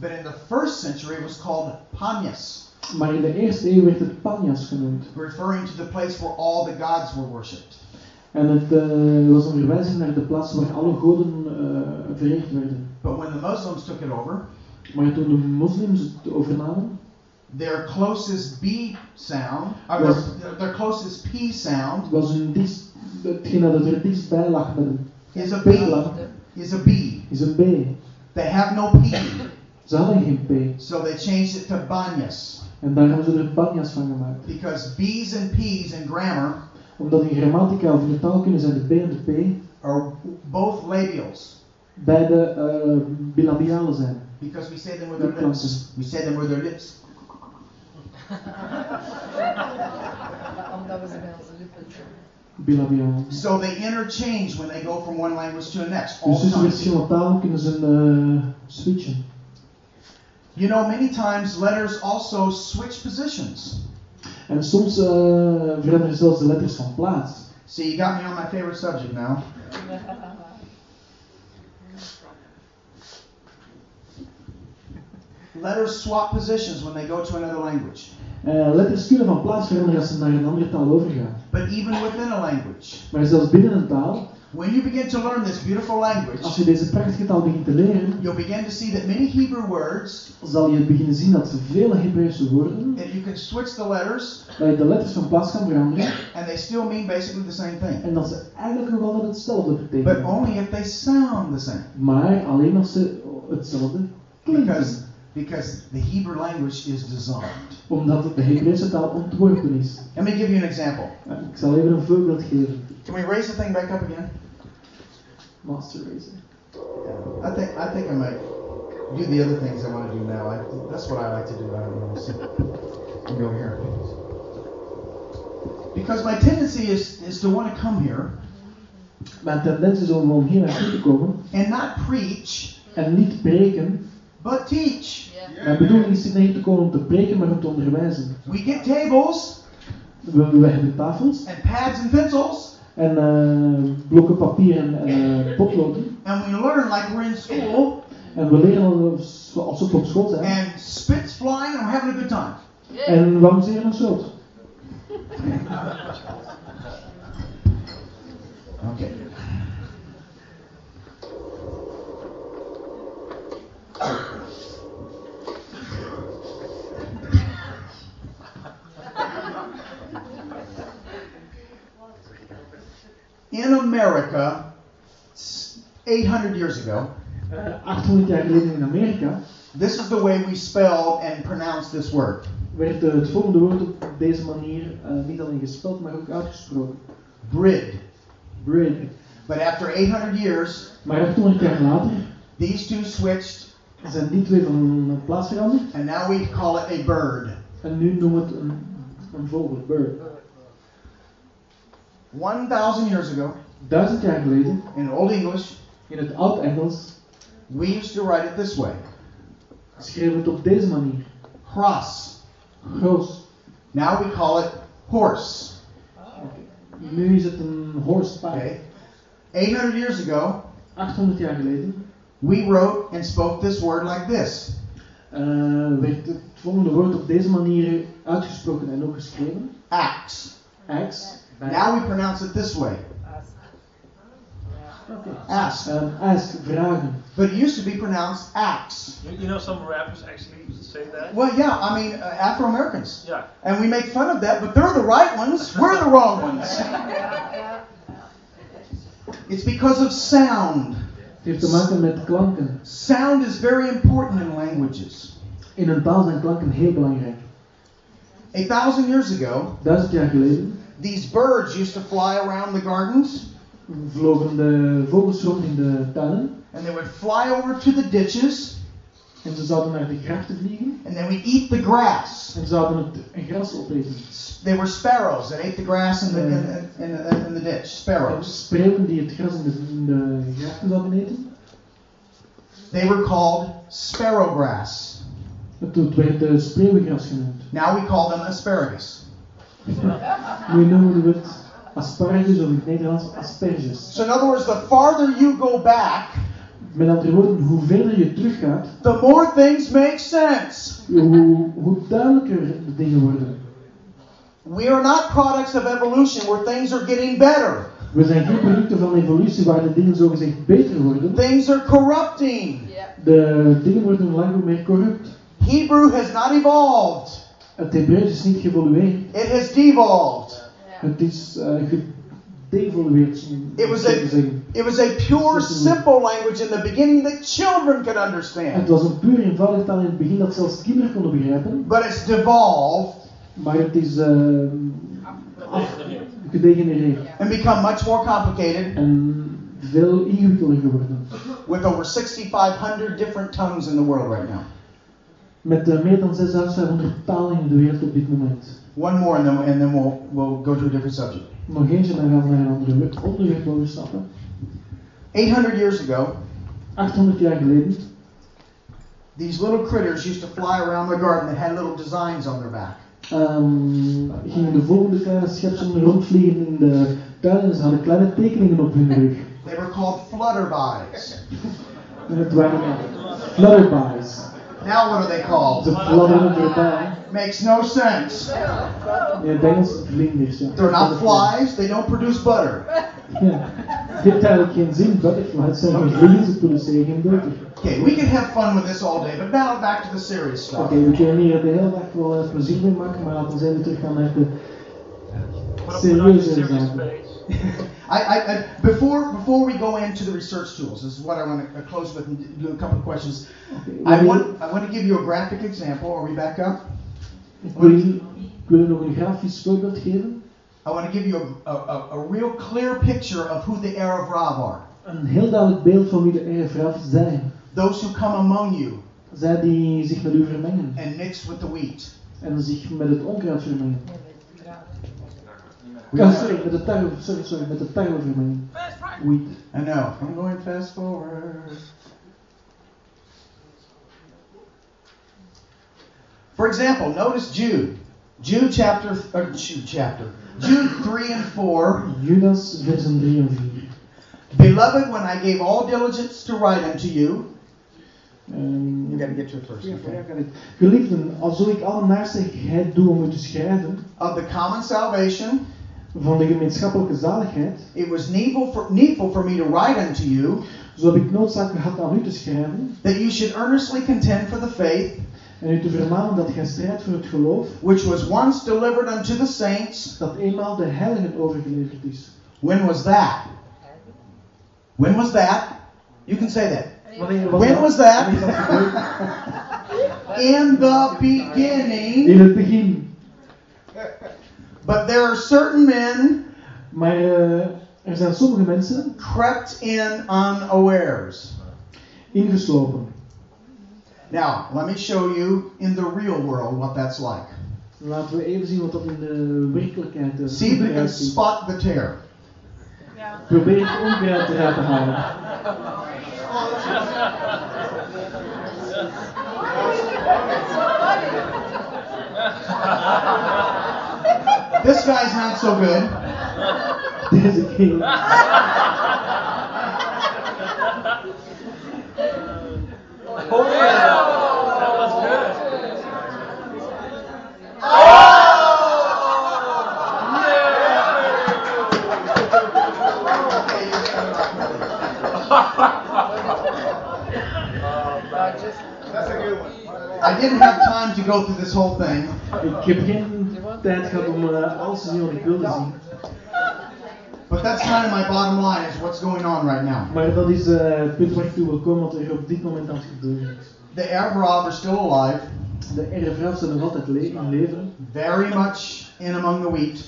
but in the first century it was called Panyas, maar in de eerste eeuw werd het Panyas genoemd. referring to the place where all the gods were worshipped. En het eh, was een verwijzing naar de plaats waar alle goden eh vereerd werden. But when the Muslims took it over, Maar toen de moslims het overnamen, their closest B sound, or Yes. their, their closest P sound, was dichtst, hetgeen dat dichtst bij lag met een is a B. Is a B. is een B. They have no P, Ze hadden geen P. so they changed it to Banyas. En daar hebben ze er Banyas van gemaakt. Because B's and P's in grammar Omdat in grammatica of in de taalkunde zijn de B en de P are both labials. beide eh bilabialen zijn. Because we say them with our lips. We say them with our lips. Omdat we ze bij onze lippen zijn. Bilabialen. So they interchange when they go from one language to the next. All Dus the tussen time. verschillende talen kunnen ze switchen. You know, many times letters also switch positions. En soms eh, veranderen zelfs de letters van plaats. See, you got me on my favorite subject now. Letters swap positions when they go to another language. Eh, letters kunnen van plaats veranderen als ze naar een andere taal overgaan. But even within a language, Maar zelfs binnen een taal, when you begin to learn this beautiful als language, je deze prachtige taal begint te leren, you'll begin to see that many Hebrew words, zal je beginnen zien dat vele Hebreeuwse woorden, if you can switch the letters, dat je de letters van plaats kan veranderen, and they still mean basically the same thing. en dat ze eigenlijk nog altijd hetzelfde But betekenen. only if they sound the same. Maar alleen als ze hetzelfde klinken. because the Hebrew language is designed. Omdat de Hebreeuwse taal ontworpen is. Let me give you an example. Ik zal even een voorbeeld geven. Can we raise the thing back up again? Master Racer. I think I think I might do the other things I want to do now. I, that's what I like to do. I don't know. See. Let go here. Because my tendency is is to want to come here Mijn tendens is om, om hier naartoe te komen and not preach, en niet preken. But teach. Ja. Mijn bedoeling is niet te komen om te preken, maar om te onderwijzen. We get tables We, we hebben tafels and pads and pencils, en eh, blokken papier en eh, potloden. and we learn like we're in school, En we leren als, we op school zijn. and spits flying, and we're having a good time. En we amuseren ons dood. Okay. In America, 800 years ago, Eh, 800 jaar geleden in Amerika this is the way we spell and pronounce this word werd eh, het volgende woord op deze manier eh, niet alleen gespeld, maar ook uitgesproken. brid. Bread. But after 800 years, Maar 800 jaar later these two switched, zijn die twee van plaats veranderd. and now we call it a bird. En nu noemen we het een, een vogel, bird. 1,000 years ago, Duizend jaar geleden, in Old English, in het oud-Engels, we used to write it this way schreven we het op deze manier. cross. Groos. Now we call it horse. Nu is het een horse paard. Okay. 800 years ago, 800 jaar geleden we wrote and spoke this word like this eh, werd het volgende woord op deze manier uitgesproken en ook geschreven. axe. Axe. Now we pronounce it this way Oké. Ask. Ehm, ask, vragen. But it used to be pronounced axe. You, you know some rappers actually say that? Well, yeah, I mean, uh, Afro Americans. Yeah. And we make fun of that, but they're the right ones. We're the wrong ones. It's because of sound. Het heeft te maken met klanken. Sound is very important in languages. In een taal zijn klanken heel belangrijk. A thousand years ago, Duizend jaar geleden these birds used to fly around the gardens, vlogen de vogels rond in de tuinen. and they would fly over to the ditches, En ze zouden naar de grachten vliegen. and then we'd eat the grass. En ze zouden het gras opeten. They were sparrows that ate the grass in the, in, in, in, the, in the ditch. Sparrows. Spreeuwen die het gras in de, in de grachten zouden eten. They were called sparrowgrass. Het het werd uh, spreeuwengras genoemd. Now we call them asparagus. Nu noemen het asparagus of in het Nederlands asperges. So in other words, the farther you go back, Met andere woorden, hoe verder je teruggaat, the more things make sense. hoe, hoe duidelijker de dingen worden. We are not products of evolution where things are getting better. We zijn geen producten van evolutie waar de dingen zogezegd beter worden. Things are corrupting. De dingen worden hoe langer hoe meer corrupt. Hebrew has not evolved. Het Hebreeuws is niet geëvolueerd. It has devolved. Het is uh, gedevolueerd. It was a it was a pure, simple language in the beginning that children could Het understand. was een puur eenvoudig taal in het begin dat zelfs kinderen konden begrijpen. But it's devolved Maar het is uh, gedegenereerd. and become much more complicated En veel ingewikkelder geworden. with over 6,500 different tongues in the world right now. Met uh, meer dan 6500 talen in de wereld op dit moment. One more and then, and then we'll, we'll go to a different subject. Nog eentje, dan gaan we naar een onderwerp overstappen. 800 years ago, 800 jaar geleden these little critters used to fly around the garden that had little designs on their back. ehm, gingen de volgende kleine schepselen rondvliegen in de tuin en ze hadden kleine tekeningen op hun rug. They were called flutterbies. En het waren flutterbies. Now what are they De called? fladderende bij. Makes no sense. In het Engels vlinders. Ja. They're not flies, they don't produce butter. Ja. Het heeft eigenlijk geen zin, butterflies zijn geen vliegen, ze produceren geen boter. Okay, we can have fun with this all day, but now back to the serious Oké, stuff. we kunnen hier de hele dag wel eh, plezier mee maken, maar laten we even teruggaan naar de Put up, put on your serieuze zaken. I, I, I, before before we go into the research tools, this is what I want to close with and do a couple of questions. I want I want to give you a graphic example. Are we back up? Wil, ik wil nog een grafisch voorbeeld geven. I want to give you a, a, a, real clear picture of who the Erev Rav are. Een heel duidelijk beeld van wie de Erev Rav zijn. Those who come among you Zij die zich met u vermengen and mix with the wheat. en zich met het onkruid vermengen. We Ja, are- sorry, met de tarwe, sorry, sorry, met de tarwe vermengen. Wheat. I know. I'm going fast forward. For example, notice Jude. Jude chapter, uh, or Jude chapter. Jude 3 and 4. Judas, versen 3 en 4. Beloved, when I gave all diligence to write unto you, Ehm, you got to get to it first. ja, ja, Okay? kan ik. Geliefden, alzo ik alle naarstigheid doe om u te schrijven Of the common salvation, van de gemeenschappelijke zaligheid, it was needful for, needful for me to write unto you zo heb ik noodzaak gehad aan u te schrijven that you should earnestly contend for the faith en u te vermanen dat gij strijdt voor het geloof which was once delivered unto the saints. dat eenmaal de heiligen overgeleverd is. When was that? When was that? You can say that. When was that? Wanneer is dat gebeurd? In the beginning. In het begin. But there are certain men Maar eh, er zijn sommige mensen crept in unawares. ingeslopen. Now, let me show you in the real world what that's like. Laten we even zien wat dat in de werkelijkheid is. See if you can spot the tare. Probeer het onkruid eruit te halen. This guy's not so good. There's a king. Oh, yeah. That was good. Oh! I didn't have time to go through this whole thing. Kipkin. Tijd gehad om eh, alles te zien wat ik wilde zien. but that's kind of my bottom line is what's going on right now. Maar dat is eh, het punt waar ik toe wil komen, wat er op dit moment aan het gebeuren is. The Evrov are still alive, De erfraaf zijn nog altijd le in leven. very much in among the wheat.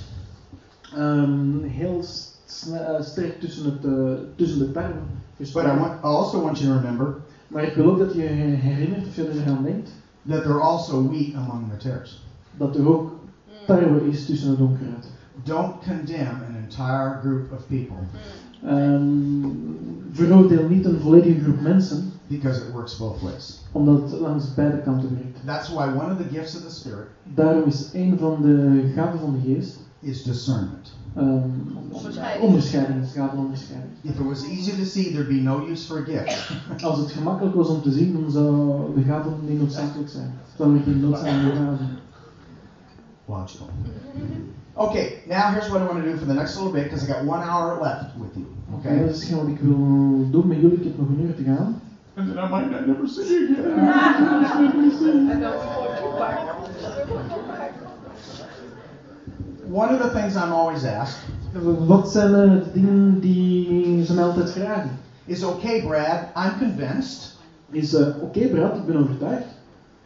Ehm, heel eh, sterk tussen, het, eh, tussen de tarwe. But I, want, I also want you to remember Maar ik wil ook dat je herinnert, of je eraan denkt, that there are also wheat among the tares. dat er ook tarwe is tussen het onkruid. Don't condemn an entire group of people Ehm, veroordeel niet een volledige groep mensen, because it works both ways. omdat het langs beide kanten werkt. That's why one of the gifts of the Spirit Daarom is een van de gaven van de geest is discernment. ehm, Onderscheiding. onderscheiding. Het gaat om onderscheiding. If it was easy to see, there'd be no use for a gift. Als het gemakkelijk was om te zien, dan zou de gaven niet noodzakelijk zijn. Zou er geen nood zijn aan de gaven. Logical. Okay, now here's what I want to do for the next little bit because I got one hour left with you. Okay? dat is hetgeen wat ik wil doen met jullie. Ik heb nog een uur te gaan. And then I might not never see you again. En dan wordt je back. One of the things I'm always asked Wat zijn de dingen die ze mij altijd vragen? is okay, Brad, I'm convinced. Is, eh, oké Brad, ik ben overtuigd.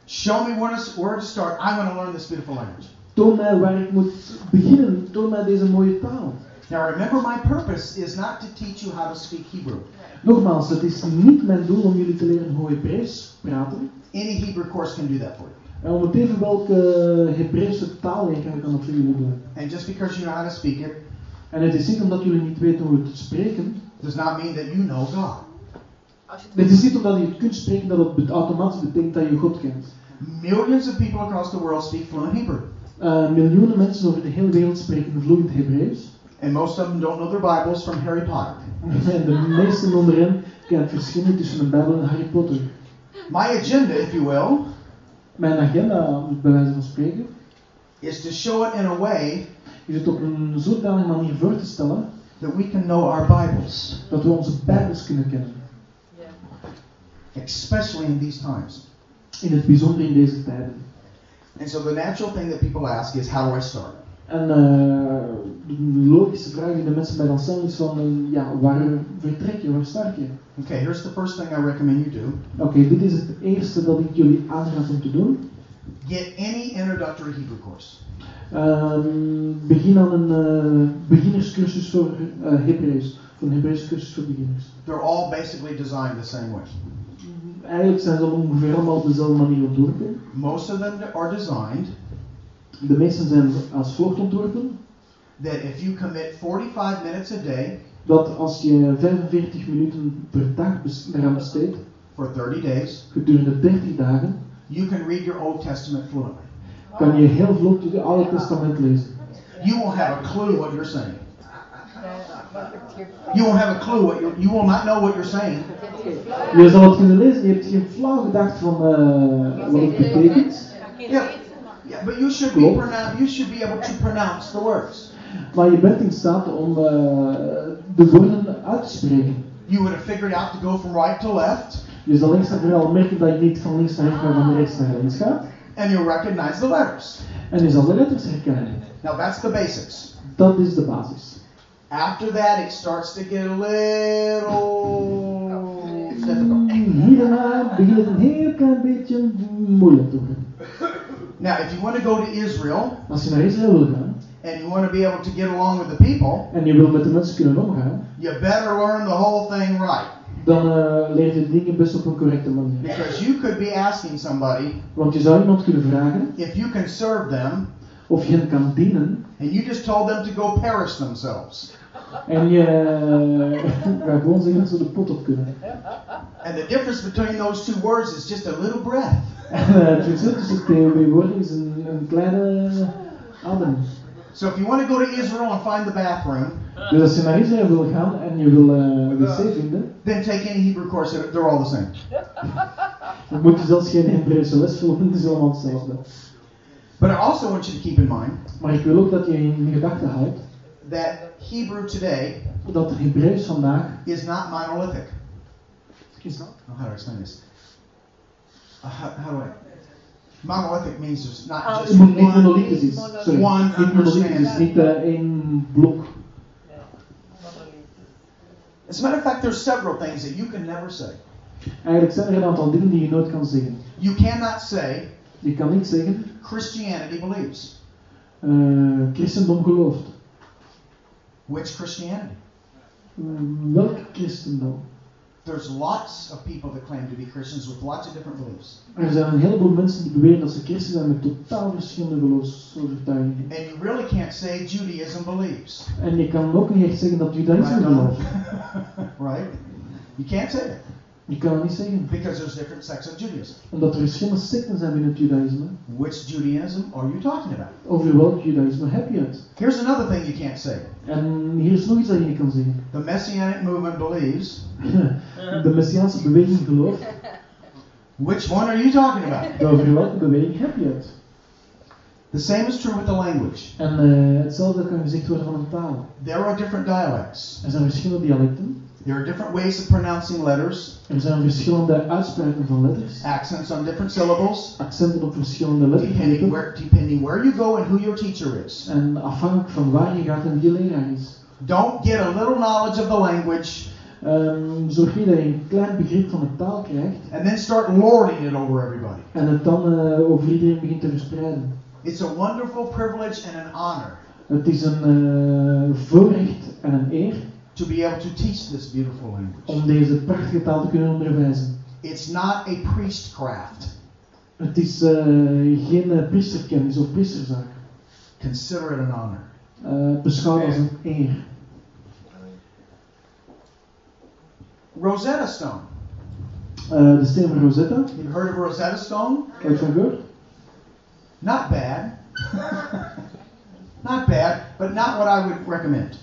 Show me where to, where to start. I want to learn this beautiful language. Toon mij waar ik moet beginnen. Toon mij deze mooie taal. Now remember, my purpose is not to teach you how to speak Hebrew. Nogmaals, het is niet mijn doel om jullie te leren hoe Hebreeuws praten. Any Hebrew course can do that for you. En om het even welke Hebreeuwse taal leren kan, kan dat voor jullie doen. And just because you know how to speak it En het is niet omdat jullie niet weten hoe het spreken. does not mean that you know God. Het is niet omdat je het kunt spreken dat het automatisch betekent dat je God kent. Millions of people across the world speak fluent Hebrew, Eh, miljoenen mensen over de hele wereld spreken vloeiend Hebreeuws. and most of them don't know their Bibles from Harry Potter. En de meesten onder hen kennen het verschil tussen de Bijbel en Harry Potter. My agenda, if you will, Mijn agenda, bij wijze van spreken, is to show it in a way is het op een zodanige manier voor te stellen that we can know our Bibles, dat we onze Bijbels kunnen kennen. Ja. especially in these times. In het bijzonder in deze tijden. And so the natural thing that people ask is, how do I start? En eh, de logische vraag die de mensen bij dan stellen is van, ja, waar vertrek je, waar start je? Okay, here's the first thing I recommend you do. Oké, dit is het eerste dat ik jullie aanraad om te doen. Get any introductory Hebrew course. Ehm, begin aan een eh, beginnerscursus voor eh Hebreeuws. Voor een Hebreeuwse cursus voor beginners. They're all basically designed the same way. Eigenlijk zijn ze ongeveer allemaal op dezelfde manier ontworpen. Most of them are designed De meeste zijn als volgt ontworpen. that if you commit 45 minutes a day Dat als je 45 minuten per dag eraan besteedt, for 30 days, gedurende 30 dagen, you can read your Old Testament fluently. kan je heel vlot het Oude Testament lezen. You won't have a clue what you're saying. Ja, maar het geeft You won't have a clue what you're, you will not know what you're saying. Je zal het kunnen lezen, je hebt geen flauw gedacht van eh, wat het betekent. Yeah, yeah, but you should be pronoun- you should be able to pronounce the words. Maar je bent in staat om eh, de woorden uit te spreken. You would have figured out to go from right to left, Je zal links en vooral merken dat je niet van links naar rechts, maar van rechts naar links gaat. and you'll recognize the letters. En je zal de letters herkennen. Now that's the basics. Dat is de basis. After that, it starts to get a little difficult. Hierna begint het een heel klein beetje moeilijk te worden. Now, if you want to go to Israel Als je naar Israël wil gaan and you want to be able to get along with the people, en je wil met de mensen kunnen omgaan, you better learn the whole thing right. dan eh leer je dingen best op een correcte manier. Because you could be asking somebody Want je zou iemand kunnen vragen if you can serve them, of je hen kan dienen and you just told them to go perish themselves. En je gewoon zeggen dat ze de pot op kunnen. And the difference between those two words is just a little breath. Eh, het verschil tussen de twee woorden is een, een kleine adem. So if you want to go to Israel and find the bathroom, Dus als je naar Israël wil gaan en je wil eh wc vinden, then take any Hebrew course. They're all the same. dan moet je zelfs geen Hebreeuwse les volgen, het is allemaal hetzelfde. But I also want you to keep in mind Maar ik wil ook dat je in gedachten houdt that Hebrew today dat Hebreeuws vandaag is not monolithic. is dat. Oh, how do I explain this? Uh, how, how do I? Monolithic means there's not Oh, just Niet niet one. monolithisch is. Sorry. One Niet monolithisch is. understanding. Niet eh, één blok. As a matter of fact, there's several things that you can never say. Eigenlijk zijn er een aantal dingen die je nooit kan zeggen. You cannot say Je kan niet zeggen, Christianity believes. eh christendom gelooft. Which Christianity? Eh, welk christendom? There's lots of people that claim to be Christians with lots of different beliefs. Er zijn een heleboel mensen die beweren dat ze christen zijn met totaal verschillende geloofsovertuigingen. And you really can't say Judaism believes. En je kan ook niet echt zeggen dat judaïsme Right, gelooft. right? You can't say that Je kan het niet zeggen. because there's different sects of Judaism. Omdat er verschillende secten zijn binnen het judaïsme. Which Judaism are you talking about? Over welk judaïsme heb je het? Here's another thing you can't say. En hier is nog iets dat je niet kan zeggen. The Messianic movement believes. De Messiaanse beweging gelooft. Which one are you talking about? Over welke beweging heb je het? The same is true with the language. En eh, hetzelfde kan gezegd worden van een taal. There are different dialects. Er zijn verschillende dialecten. There are different ways of pronouncing letters, Er zijn verschillende uitspraken van letters. accents on different syllables, Accenten op verschillende depending where, depending where you go and who your teacher is. En afhankelijk van waar je gaat en wie je leraar is. Don't get a little knowledge of the language Ehm, zorg niet dat je een klein begrip van de taal krijgt. and then start lording it over everybody. En het dan eh, over iedereen begint te verspreiden. It's a wonderful privilege and an honor Het is een eh, voorrecht en een eer to be able to teach this beautiful om language. deze prachtige taal te kunnen onderwijzen. It's not a priestcraft. Het is eh, geen eh, priesterkennis of priesterzaak. Consider it an honor. Eh beschouw als een eer. Rosetta Stone. Eh, de steen van Rosetta, You've heard of Rosetta Stone? heb je van gehoord? Not bad. not bad, but not what I would recommend.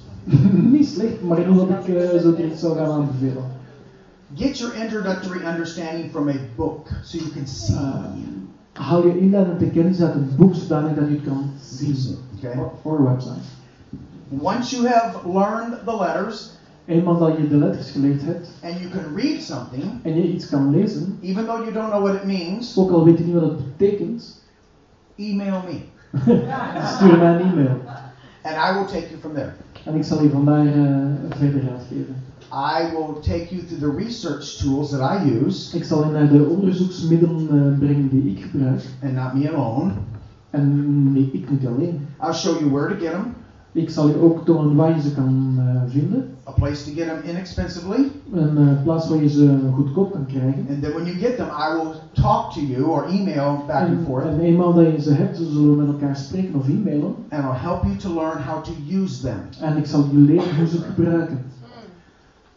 Niet slecht, maar niet wat ik eh, zo direct zou gaan aanbevelen. Get your introductory understanding from a book so you can see. Uh, Haal je inleidende kennis uit een boek zodanig dat je het kan zien. Okay. Of Or een website. Once you have learned the letters Eenmaal dat je de letters geleerd hebt and you can read something, en je iets kan lezen, even though you don't know what it means, ook al weet je niet wat het betekent, email me stuur mij een e-mail. and I will take you from there. En ik zal je vandaar eh, verder raad geven. I will take you through the research tools that I use, Ik zal je naar de onderzoeksmiddelen eh, brengen die ik gebruik. and not me alone. En nee, ik niet alleen. I'll show you where to get them, Ik zal je ook tonen waar je ze kan eh, vinden. a place to get them inexpensively, Een eh, plaats waar je ze goedkoop kan krijgen. and then when you get them, I will talk to you or email back and En, forth, en eenmaal dat je ze hebt, zullen we met elkaar spreken of e-mailen. and I'll help you to learn how to use them. En ik zal je leren hoe ze gebruiken.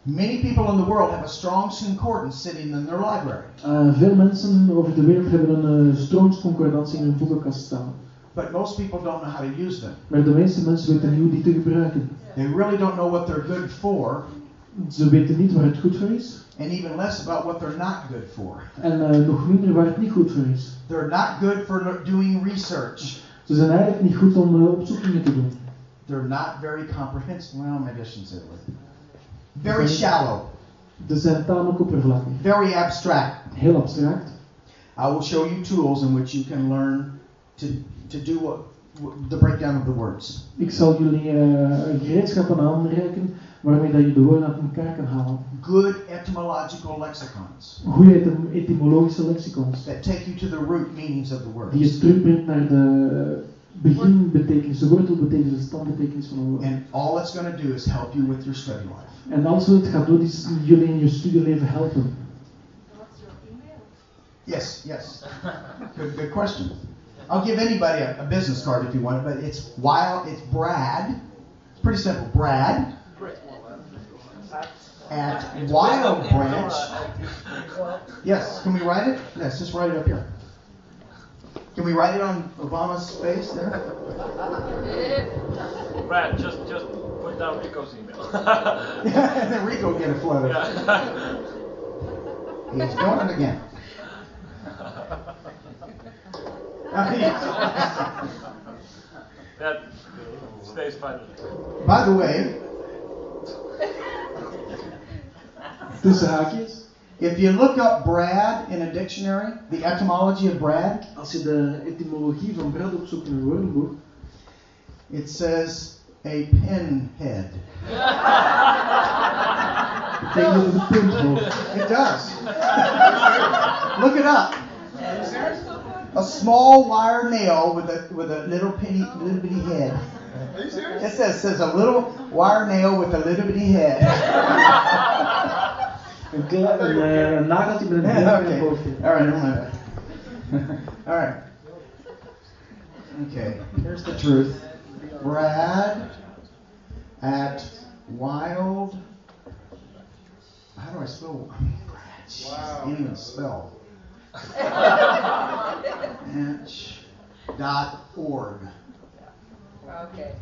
Many people in the world have a strong concordance sitting in their library, Eh, veel mensen over de wereld hebben een uh, stroomsconcordantie in hun boekenkast staan. But most people don't know how to use them. Maar de meeste mensen weten niet hoe die te gebruiken. They really don't know what they're good for, Ze weten niet waar het goed voor is. and even less about what they're not good for. En eh, nog minder waar het niet goed voor is. They're not good for doing research. Ze zijn eigenlijk niet goed om eh, opzoekingen te doen. They're not very comprehensive. Well, maybe I shouldn't say that. Very shallow, Ze zijn tamelijk oppervlakkig. very abstract. Heel abstract. I will show you tools in which you can learn to, to do what, what the breakdown of the words. Ik zal jullie eh, gereedschappen aanreiken waarmee dat je de woorden uit elkaar kan halen. Good etymological lexicons Goede etym- etymologische lexicons. that take you to the root meanings of the words. Die je words. terugbrengt naar de beginbetekenis, de wortelbetekenis, de standbetekenis van een woord. And all it's going to do is help you with your study life. En alles wat het gaat doen is jullie in je studieleven helpen. Yes, yes. Good, good question. I'll give anybody a, a business card if you want it, but it's wild. It's Brad. It's pretty simple. Brad at Wild Branch. Yes. Can we write it? Yes. Just write it up here. Can we write it on Obama's face there? Brad, just just put down Rico's email. and then Rico get a float. yeah. He's doing it again. That stays funny. By the way, Tussen haakjes. If you look up Brad in a dictionary, the etymology of Brad, Als je de etymologie van Brad opzoekt in een woordenboek, it says a pinhead. betekent het een punthoofd. It does. Look it up. A small wire nail with a with a little penny little bitty head. Are you serious? It says says a little wire nail with a little bitty head. Een, kle- een, met een okay. hoofdje. All right, never mind that. All right. Okay. Here's the truth. Brad at Wild. How do I spell? Brad. Jeez, Wow. Can't even spell. Inch dot org. Okay,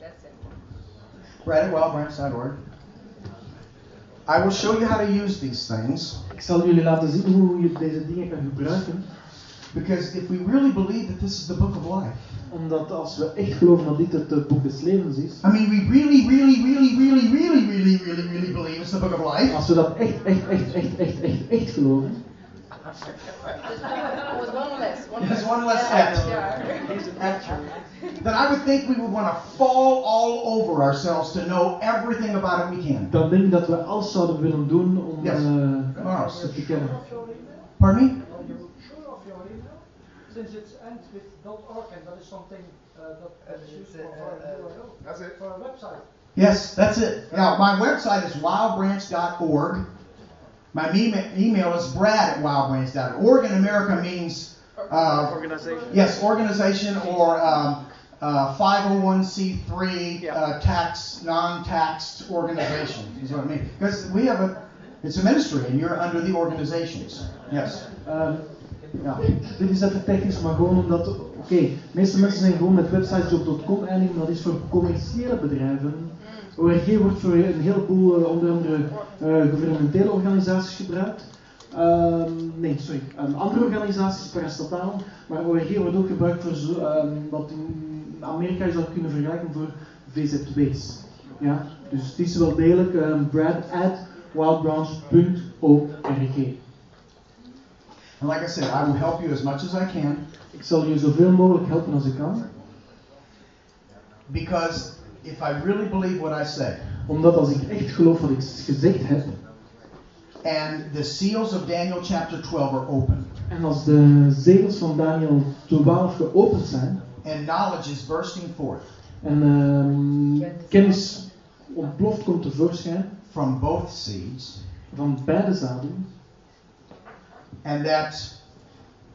that's it. Wildbranch.org. I will show you how to use these things Ik zal jullie laten zien hoe je deze dingen kan gebruiken. because if we really believe that this is the book of life, Omdat als we echt geloven dat dit het eh, boek des levens is, I mean, we really, really, really, really, really, really, really, really believe it's the book of life. als we dat echt, echt, echt, echt, echt, echt, echt geloven, was one less. One Yes, less. one less Yeah, X. yeah. Then I would think we would want to fall all over ourselves to know everything about it we can. dan denk ik dat we alles zouden willen doen om Yes. eh, Wow. het te kennen. Of your email? Pardon me? Are you sure of your email? Since it ends with .org and that is something uh, that is used for, for a URL. That's it. For a website. Yes, that's it. Now, my website is wildbranch.org. My email is brad at wildbranch.org. Org in America means uh, Organization. Yes, organization or um, uh, 501c3 uh, tax, non-taxed organization is what I mean. Because we have a, it's a ministry and you're under the organizations. Yes. Ehm, Ja. dit is even technisch, maar gewoon omdat, oké, de meeste mensen zijn gewoon met websitesjob.com eindigen, maar dat is voor commerciële bedrijven. ORG wordt voor een heleboel, eh, onder andere eh, gouvernementele organisaties gebruikt. Ehm, nee, sorry, ehm, andere organisaties, parastataal, maar ORG wordt ook gebruikt voor zo, ehm, wat in Amerika je zou kunnen vergelijken voor VZW's. Ja? Dus het is wel degelijk ehm, brad at wildbranch.org. And like I said, I will help you as much as I can Ik zal je zoveel mogelijk helpen als ik kan. because if I really believe what I say Omdat als ik echt geloof wat ik gezegd heb, and the seals of Daniel chapter 12 are open. En als de zegels van Daniel 12 geopend zijn, and knowledge is bursting forth. En ehm, kennis ontploft komt tevoorschijn. From both seeds. Van beide zaden, and that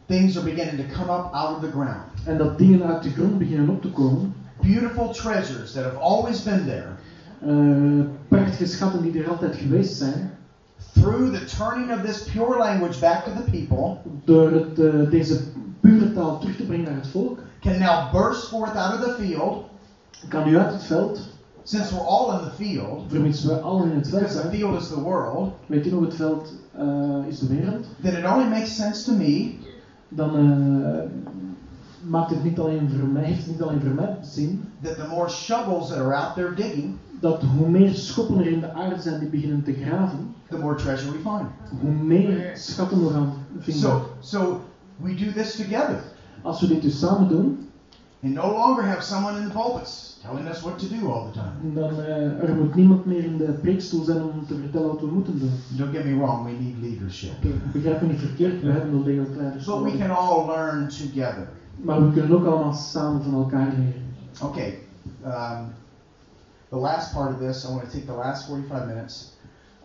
things are beginning to come up out of the ground. en dat dingen uit de grond beginnen op te komen, Beautiful treasures that have always been there eh, prachtige schatten die er altijd geweest zijn, through the turning of this pure language back to the people door het, eh, deze pure taal terug te brengen naar het volk, can now burst forth out of the field. Kan u uit het veld, since we're all in the field vermits we allen in het veld because the zijn, field is the world weet je nog, het veld eh, is de wereld, then it only makes sense to me dan maakt het niet alleen voor mij, heeft het niet alleen voor mij zin, that the more shovels that are out there digging dat hoe meer schoppen er in de aarde zijn die beginnen te graven, the more treasure we find. hoe meer schatten we gaan vinden. so so we do this together. Als we dit dus samen doen, and no longer have someone in the pulpits telling us what to do all the time. dan uh, er moet niemand meer in de preekstoel zijn om te vertellen wat we moeten doen. don't get me wrong we need leadership. Oké, begrijp me niet verkeerd, we hebben wel degelijk leiders but we can all learn together Maar we kunnen ook allemaal samen van elkaar leren. Okay, um, the last part of this, I want to take the last 45 minutes.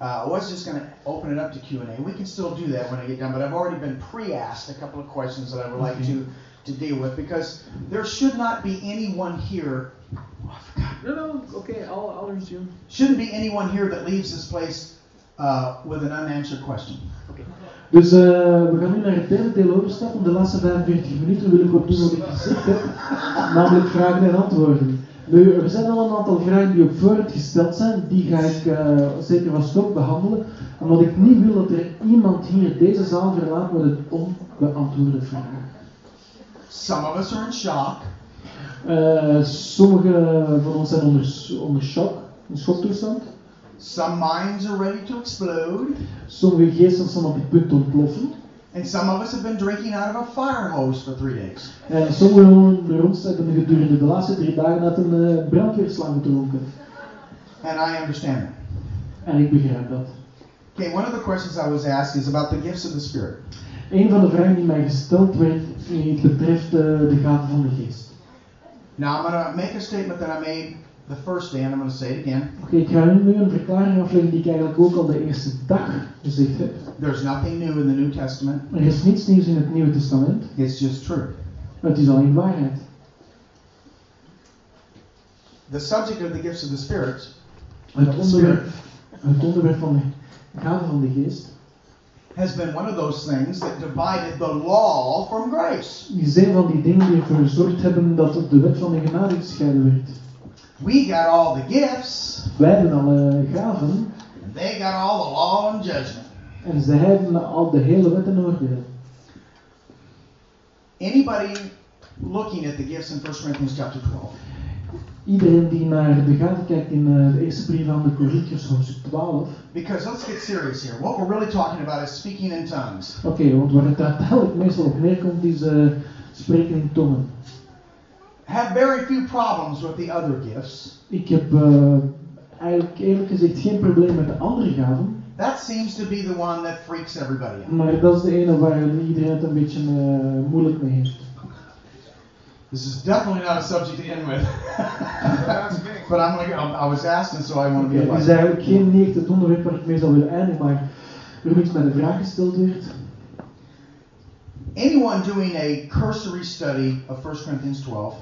Uh, I was just going to open it up to Q&A. We can still do that when I get done, but I've already been pre-asked a couple of questions that I would like to, to deal with because there should not be anyone here. Oh, I forgot. No, no, oké, I'll, I'll resume. Shouldn't be anyone here that leaves this place uh, with an unanswered question. Dus eh, we gaan nu naar het derde deel overstappen. De laatste 45 minuten wil ik ook doen wat ik gezegd heb, namelijk vragen en antwoorden. Nu, er zijn al een aantal vragen die op voorhand gesteld zijn, die ga ik eh, zeker van stok behandelen, omdat ik niet wil dat er iemand hier deze zaal verlaat met een onbeantwoorde vraag. Some of us are in shock. Eh, sommige van ons zijn onder, onder shock, een schoktoestand. Some minds are ready to explode, Sommige geesten staan op het punt te ontploffen. and some of us have been drinking out of a fire hose for three days. En sommigen onder ons hebben gedurende de laatste drie dagen uit een eh, brandweerslang gedronken. And I understand that. En ik begrijp dat. Okay, one of the questions I was asked is about the gifts of the Spirit. Een van de vragen die mij gesteld werd, betreft eh, de gaven van de geest. Now I'm going to make a statement that I made the first day, and I'm going to say it again. Oké, ik ga nu een verklaring afleggen die ik eigenlijk ook al de eerste dag gezegd heb. There's nothing new in the New Testament. Er is niets nieuws in het Nieuwe Testament. It's just true. Het is alleen waarheid. The subject of the gifts of the Spirit Het onderwerp, het onderwerp van de gaven van de geest has been one of those things that divided the law from grace. die zijn van die dingen die ervoor gezorgd hebben dat de wet van de genade gescheiden werd. We got all the gifts, Wij hebben alle gaven and they got all the law and judgment. en zij hebben al de hele wet en oordeel. Anybody looking at the gifts in 1 Corinthians chapter 12 Iedereen die naar de gaven kijkt in eh, de eerste brief aan de Corinthiërs hoofdstuk 12. Because let's get serious here. What we're really talking about is speaking in tongues. Oké, want waar het uiteindelijk meestal op neerkomt is eh, spreken in tongen. Have very few problems with the other gifts. Ik heb eh, eigenlijk eerlijk gezegd geen probleem met de andere gaven. That seems to be the one that freaks everybody out. Maar dat is de ene waar iedereen het een beetje eh, moeilijk mee heeft. This is definitely not a subject to end with. but I'm gonna, I was asked, and so I want to be Oké, het is like. eigenlijk geen niet echt het onderwerp waar ik mee zou willen eindigen, maar er iets met een vraag gesteld werd. Anyone doing a cursory study of 1 Corinthians 12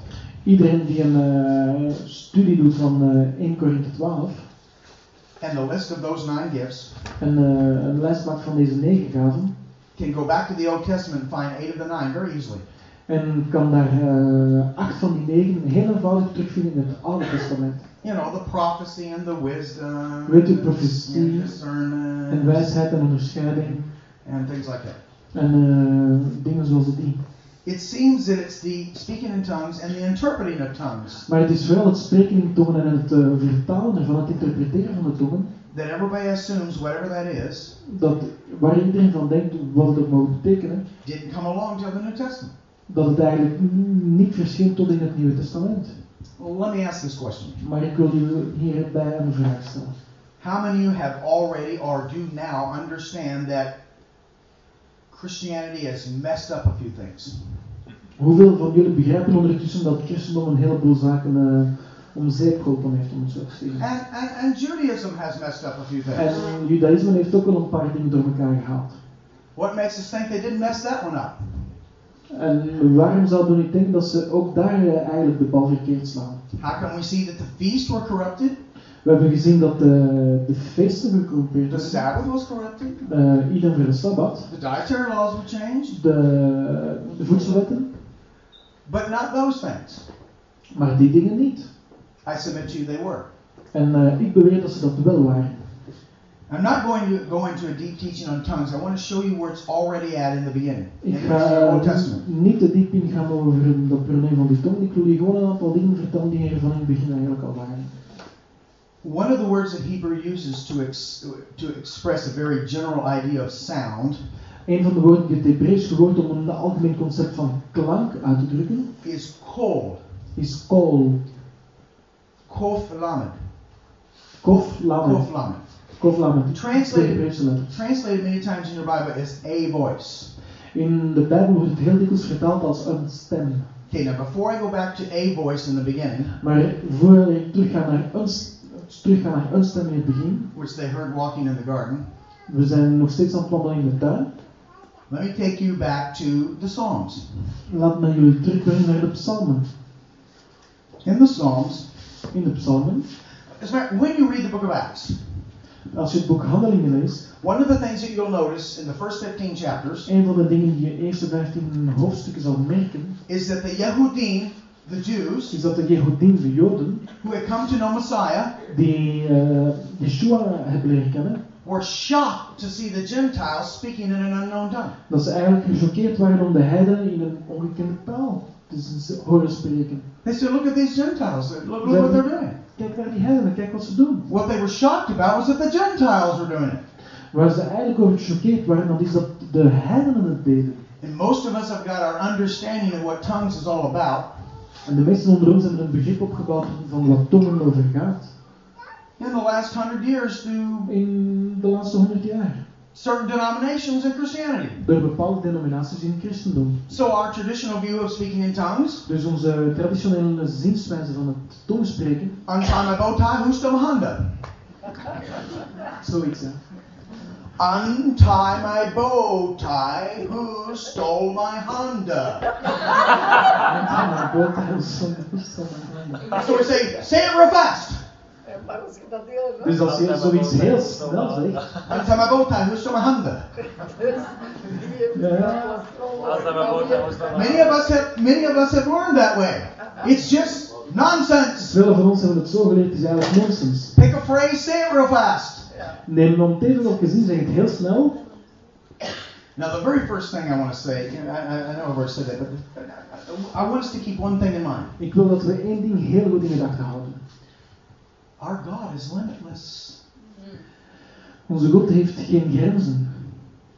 Iedereen die een eh, studie doet van eh 1 Korinthe 12 and the list of those nine gifts en eh, een lijst maakt van deze negen gaven can go back to the Old Testament and find eight of the nine very easily. en kan daar eh, acht van die negen heel eenvoudig terugvinden in het Oude Testament. You know, the prophecy and the wisdom, Weet u, and profetie En wijsheid en onderscheiding and things like that. Eh, dingen zoals die. It seems that it's the speaking in tongues and the interpreting of tongues Maar het is vooral het spreken in tongen en het eh, vertalen ervan, het interpreteren van de tongen, that everybody assumes whatever that is dat waar iedereen van denkt wat het mag betekenen, didn't come along till the New Testament. dat het eigenlijk niet verschijnt tot in het Nieuwe Testament. Well, let me ask this question. Maar ik wil u hierbij een vraag stellen. How many of you have already or do now understand that Christianity has messed up a few things? Hoeveel van jullie begrijpen ondertussen dat christendom een heleboel zaken eh, om zeep geholpen heeft, om het zo te zeggen? And, and, and Judaism has messed up a few En things. judaïsme heeft ook wel een paar dingen door elkaar gehaald. What makes us think they didn't mess that one up? En waarom zouden we niet denken dat ze ook daar eh, eigenlijk de bal verkeerd slaan? How can we see that the feasts were corrupted? We hebben gezien dat de, de feesten gecorrumpeerd The. Sabbath was corrupted? Eh ieder voor de Sabbat. The dietary laws were changed? De, de voedselwetten. But not those things. Maar die dingen niet. I submit to you they were. En eh, ik beweer dat ze dat wel waren. I'm not going to go into a deep teaching on tongues. I want to show you where it's already at in the beginning. Ik In the ga Old eh, Testament. niet te diep ingaan over dat probleem van die tong. Ik wil je gewoon een aantal dingen vertellen die er van in het begin eigenlijk al waren. One of the words that Hebrew uses to, ex- to express a very general idea of sound Een van de woorden die het Hebreeuws gebruikt om een algemeen concept van klank uit te drukken is kol. is kol. Kof lamed. Kof lamed. Kof lamed. Kof lamed. Translated, translated many times in your Bible as a voice. In de Bijbel wordt het heel dikwijls vertaald als een stem. Okay, now before I go back to a voice in the beginning, Maar voor ik terugga naar een, s- terugga naar stem in het begin, which they heard walking in the garden, we zijn nog steeds aan het wandelen in de tuin. let me take you back to the Psalms. Laat me jullie terugbrengen naar de psalmen. In the Psalms, In de psalmen, as matter- when you read the book of Acts, als je het boek Handelingen leest, one of the things that you'll notice in the first 15 chapters een van de dingen die je eerste 15 hoofdstukken zal merken, is that the Yehudim, the Jews, is dat de Jehoedim, de Joden, who had come to know Messiah, die uh, Yeshua hebben leren kennen, were shocked to see the Gentiles speaking in an unknown tongue. dat ze eigenlijk gechoqueerd waren om de heidenen in een ongekende taal te horen spreken. They said, Look at these Gentiles. Look, look what they're doing. kijk naar die heidenen, kijk wat ze doen. What they were shocked about was that the Gentiles were doing it. Waar ze eigenlijk over gechoqueerd waren, dat is dat de heidenen het deden. And most of us have got our understanding of what tongues is all about. En de meesten onder ons hebben een begrip opgebouwd van wat tongen over gaat. In the last hundred years through In de laatste honderd jaar. certain denominations in Christianity. Door bepaalde denominaties in het christendom. So our traditional view of speaking in tongues, Dus onze traditionele zienswijze van het tongspreken, who's still handa? zoiets hè. Untie my bow tie, who stole my Honda? So we say, say it real fast. En maar als je dat heel Dus als je zoiets heel snel zegt, Untie my bow tie, who stole my Honda? Ja. Als dat maar wordt, dan was dat maar- Many of us have many of us have learned that way. It's just nonsense. Velen van ons hebben het zo geleerd, het is eigenlijk nonsens. Pick a phrase, say it real fast. Tegen welke zin, zeg het heel snel. Now, the very first thing I want to say, and I, I- I know I've already said that, but I want us to keep one thing in mind. Ik wil dat we één ding heel goed in gedachten houden. Our God is limitless. Onze God heeft geen grenzen.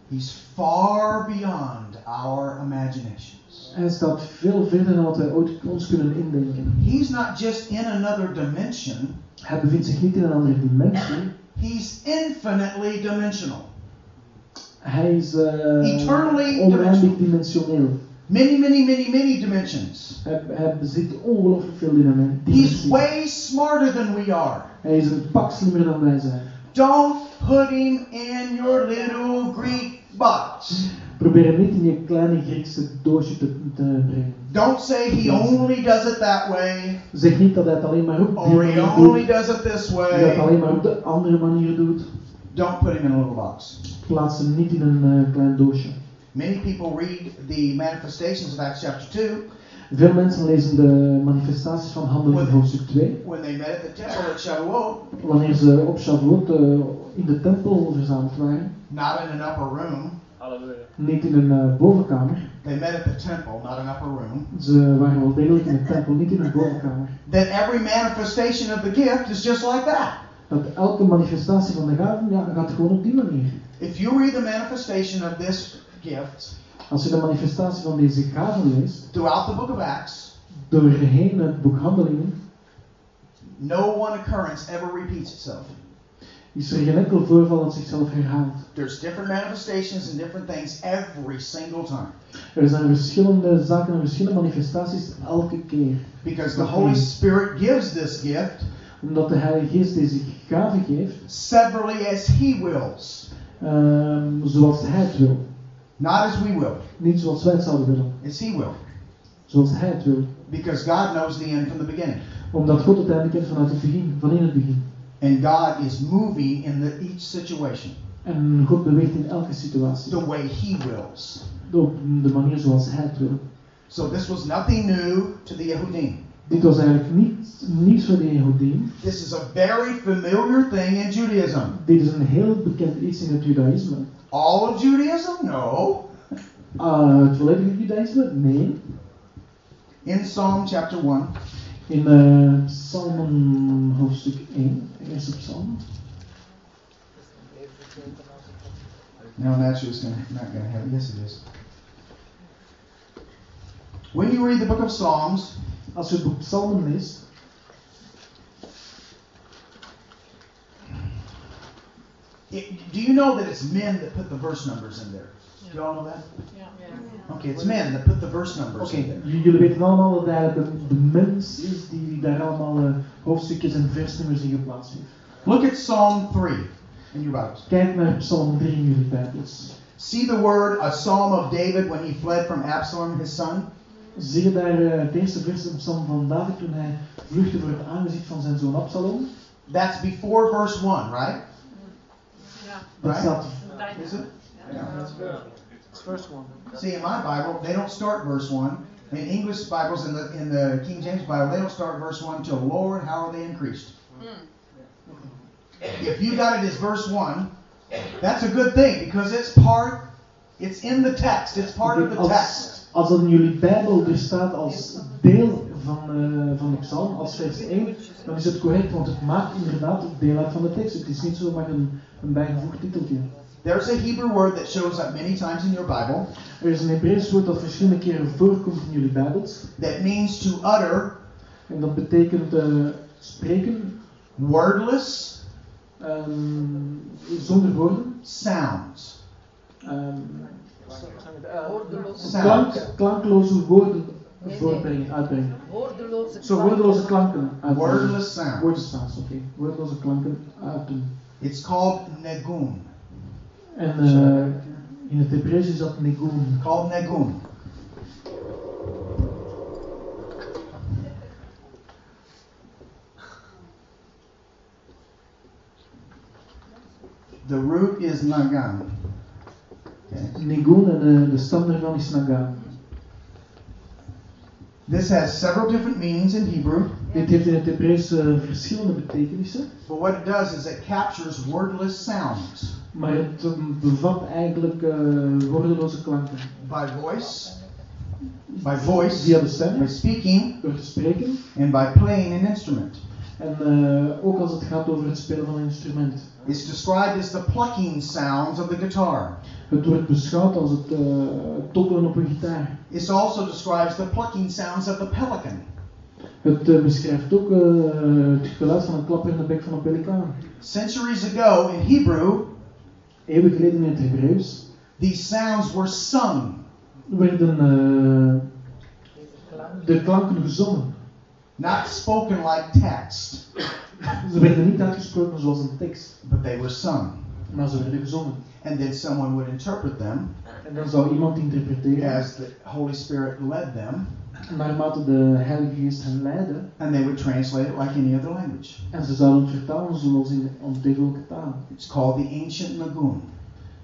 He's far beyond our imaginations. Hij staat veel verder dan wat wij ooit ons kunnen indenken. He's not just in another dimension, Hij bevindt zich niet in een andere dimensie. He's infinitely dimensional. Hij is eh, Eternally oneindig dimensioneel. Many, many, many, many dimensions. Hij, hij bezit ongelooflijk veel dimen- He's way smarter than we are. Hij is een pak slimmer dan wij zijn. Don't put him in your little Greek box. Probeer hem niet in je kleine Griekse doosje te, te brengen. Don't say he only does it that way, Zeg niet dat hij het alleen maar op die or he manier only doet. does it this Dat hij het way. alleen maar op de andere manier doet. Don't put him in a little box. Plaats hem niet in een eh, klein doosje. Many people read the manifestations of Acts chapter 2 Veel mensen lezen de manifestaties van Handelingen hoofdstuk 2. when they met at the temple at Shavuot, Wanneer ze op Shavuot eh, in de tempel verzameld waren. not in an upper room. Halleluja. Niet in een eh, bovenkamer. They met at the temple, not an upper room. Ze waren wel degelijk in de tempel, niet in een bovenkamer. Then every manifestation of the gift is just like that. Dat elke manifestatie van de gaven ja, gaat gewoon op die manier. If you read the manifestation of this gift Als je de manifestatie van deze gaven leest, throughout the book of Acts, doorheen het boek Handelingen, no one occurrence ever repeats itself. Is er geen enkel voorval dat zichzelf herhaalt. There's different manifestations and different things every single time. Er zijn verschillende zaken en verschillende manifestaties elke keer. Because the Holy Spirit gives this gift Omdat de Heilige Geest deze gave geeft, severally as He wills, ehm, zoals Hij het wil. not as we will. Niet zoals wij het zouden willen, It's He will. zoals Hij het wil. Because God knows the end from the beginning. Omdat God het einde kent vanuit het begin, van in het begin. And God is moving in the, each situation En God beweegt in elke situatie. the way He wills. Op de manier zoals Hij het wil. So this was nothing new to the Yehudim. Dit was eigenlijk niet niets voor de Jehoedien. This is a very familiar thing in Judaism. Dit is een heel bekend iets in het Judaïsme. All of Judaism? No. Ah, het volledige Judaïsme? Nee. In Psalm chapter 1, In eh Psalmen hoofdstuk 1, eerste psalm. No, naturally it's gonna, not going to have. Yes, it is. When you read the book of Psalms, Als je het boek Psalmen do you know that it's men that put the verse numbers in there? Do y'all know that? Okay, it's men that put the verse numbers Oké, in there. jullie weten allemaal dat de, de mens is die daar allemaal eh, hoofdstukjes en versnummers in geplaatst heeft. Look at Psalm 3 in your Bibles. Kijk naar Psalm 3 in jullie Bijbels. See the word, a psalm of David when he fled from Absalom, his son? Zie je daar eh, het eerste vers in Psalm van David toen hij vluchtte voor het aangezicht van zijn zoon Absalom? That's before verse 1, right? Staat. Is it? First one. See, in my Bible, they don't start verse 1. In English Bibles, in the, in the King James Bible, they don't start verse 1 till Lord, how are they increased? If you got it as verse 1, that's a good thing because it's part, it's in the text, it's part of the Als, text. Als dat in jullie Bijbel er staat als deel van, eh, van de psalm, als vers 1, dan is het correct, want het maakt inderdaad deel uit van de tekst. Het is niet zomaar een, een bijgevoegd titeltje. There's a Hebrew word that shows up many times in your Bible Er is een Hebreeuws woord dat verschillende keren voorkomt in jullie Bijbels. that means to utter En dat betekent eh, spreken wordless ehm, zonder woorden. sounds. Woordeloze klank, klankloze woorden Nee, nee. voortbrengen, uitbrengen. Woordeloze Zo woordeloze klanken uitbrengen. Wordless sounds. Wordless sounds, oké. Woordeloze klanken uiten. It's called negun. En eh, in het Hebreeuws is dat negun. Called negun. The root is nagan. Okay. Negun en eh, de stam daarvan is naga. This has several different meanings in Hebrew, Dit heeft in het Hebreeuws eh, verschillende betekenissen. but what it does is it captures wordless sounds Maar het eh, bevat eigenlijk eh, woordeloze klanken. by voice, by voice, Via de stem, by speaking, door te spreken. and by playing an instrument. En eh, ook als het gaat over het spelen van een instrument. It's described as the plucking sounds of the guitar. Het wordt beschouwd als het eh, tokkelen op een gitaar. It also describes the plucking sounds of the pelican. Het beschrijft ook het geluid van een klapper in de bek van een pelikaan. Centuries ago in Hebrew, In het Hebreeuws these sounds were sung. werden eh, de klanken gezongen. not spoken like text, Ze werden niet uitgesproken zoals een tekst, but they were sung. maar ze werden gezongen. And then someone would interpret them En dan zou iemand interpreteren as the Holy Spirit led them, naarmate de Heilige Geest hen and they would translate it like any other language. En ze zouden het vertalen zoals in ontegelijke taal. It's called the ancient Nagun.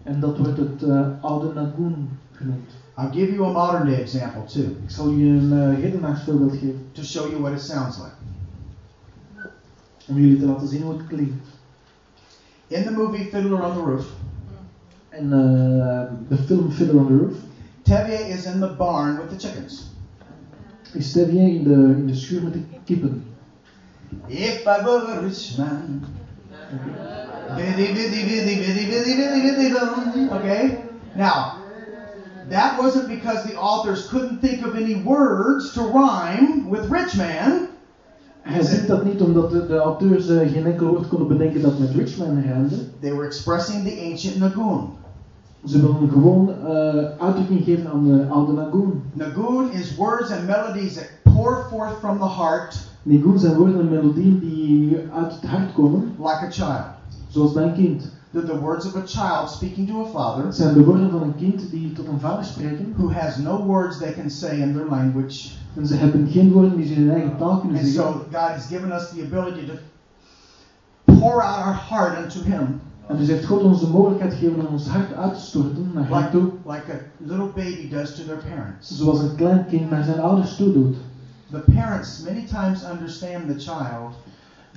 En dat wordt het eh, oude Nagun genoemd. I'll give you a modern day example too, Ik zal je een uh, hedendaags voorbeeld geven. to show you what it sounds like. Om jullie te laten zien hoe het klinkt. In the movie Fiddler on the Roof, En eh, de film Fiddler on the Roof Tevye is in the barn with the chickens. Is Tevye in de, in de schuur met de kippen. If I were a rich man. Biddy, biddy, biddy, biddy, biddy, biddy, biddy. Okay? Now, that wasn't because the authors couldn't think of any words to rhyme with rich man. Hij zingt dat niet omdat de, de auteurs eh, geen enkel woord konden bedenken dat met Richman rijmde. They were expressing the ancient Nagun. Ze wilden gewoon eh, uitdrukking geven aan de oude Nagun. Nagun is words and melodies that pour forth from the heart Nagun zijn woorden en melodieën die uit het hart komen, like a child. zoals bij een kind. They're the words of a child speaking to a father zijn de woorden van een kind die tot een vader spreken. who has no words they can say in their language. En ze hebben geen woorden die ze in hun eigen taal kunnen And zeggen. so God has given us the ability to pour out our heart unto Him En dus heeft God ons de mogelijkheid gegeven om ons hart uit te storten naar hem like, toe. like a little baby does to their parents. Zoals een klein kind naar zijn ouders toe doet. The parents many times understand the child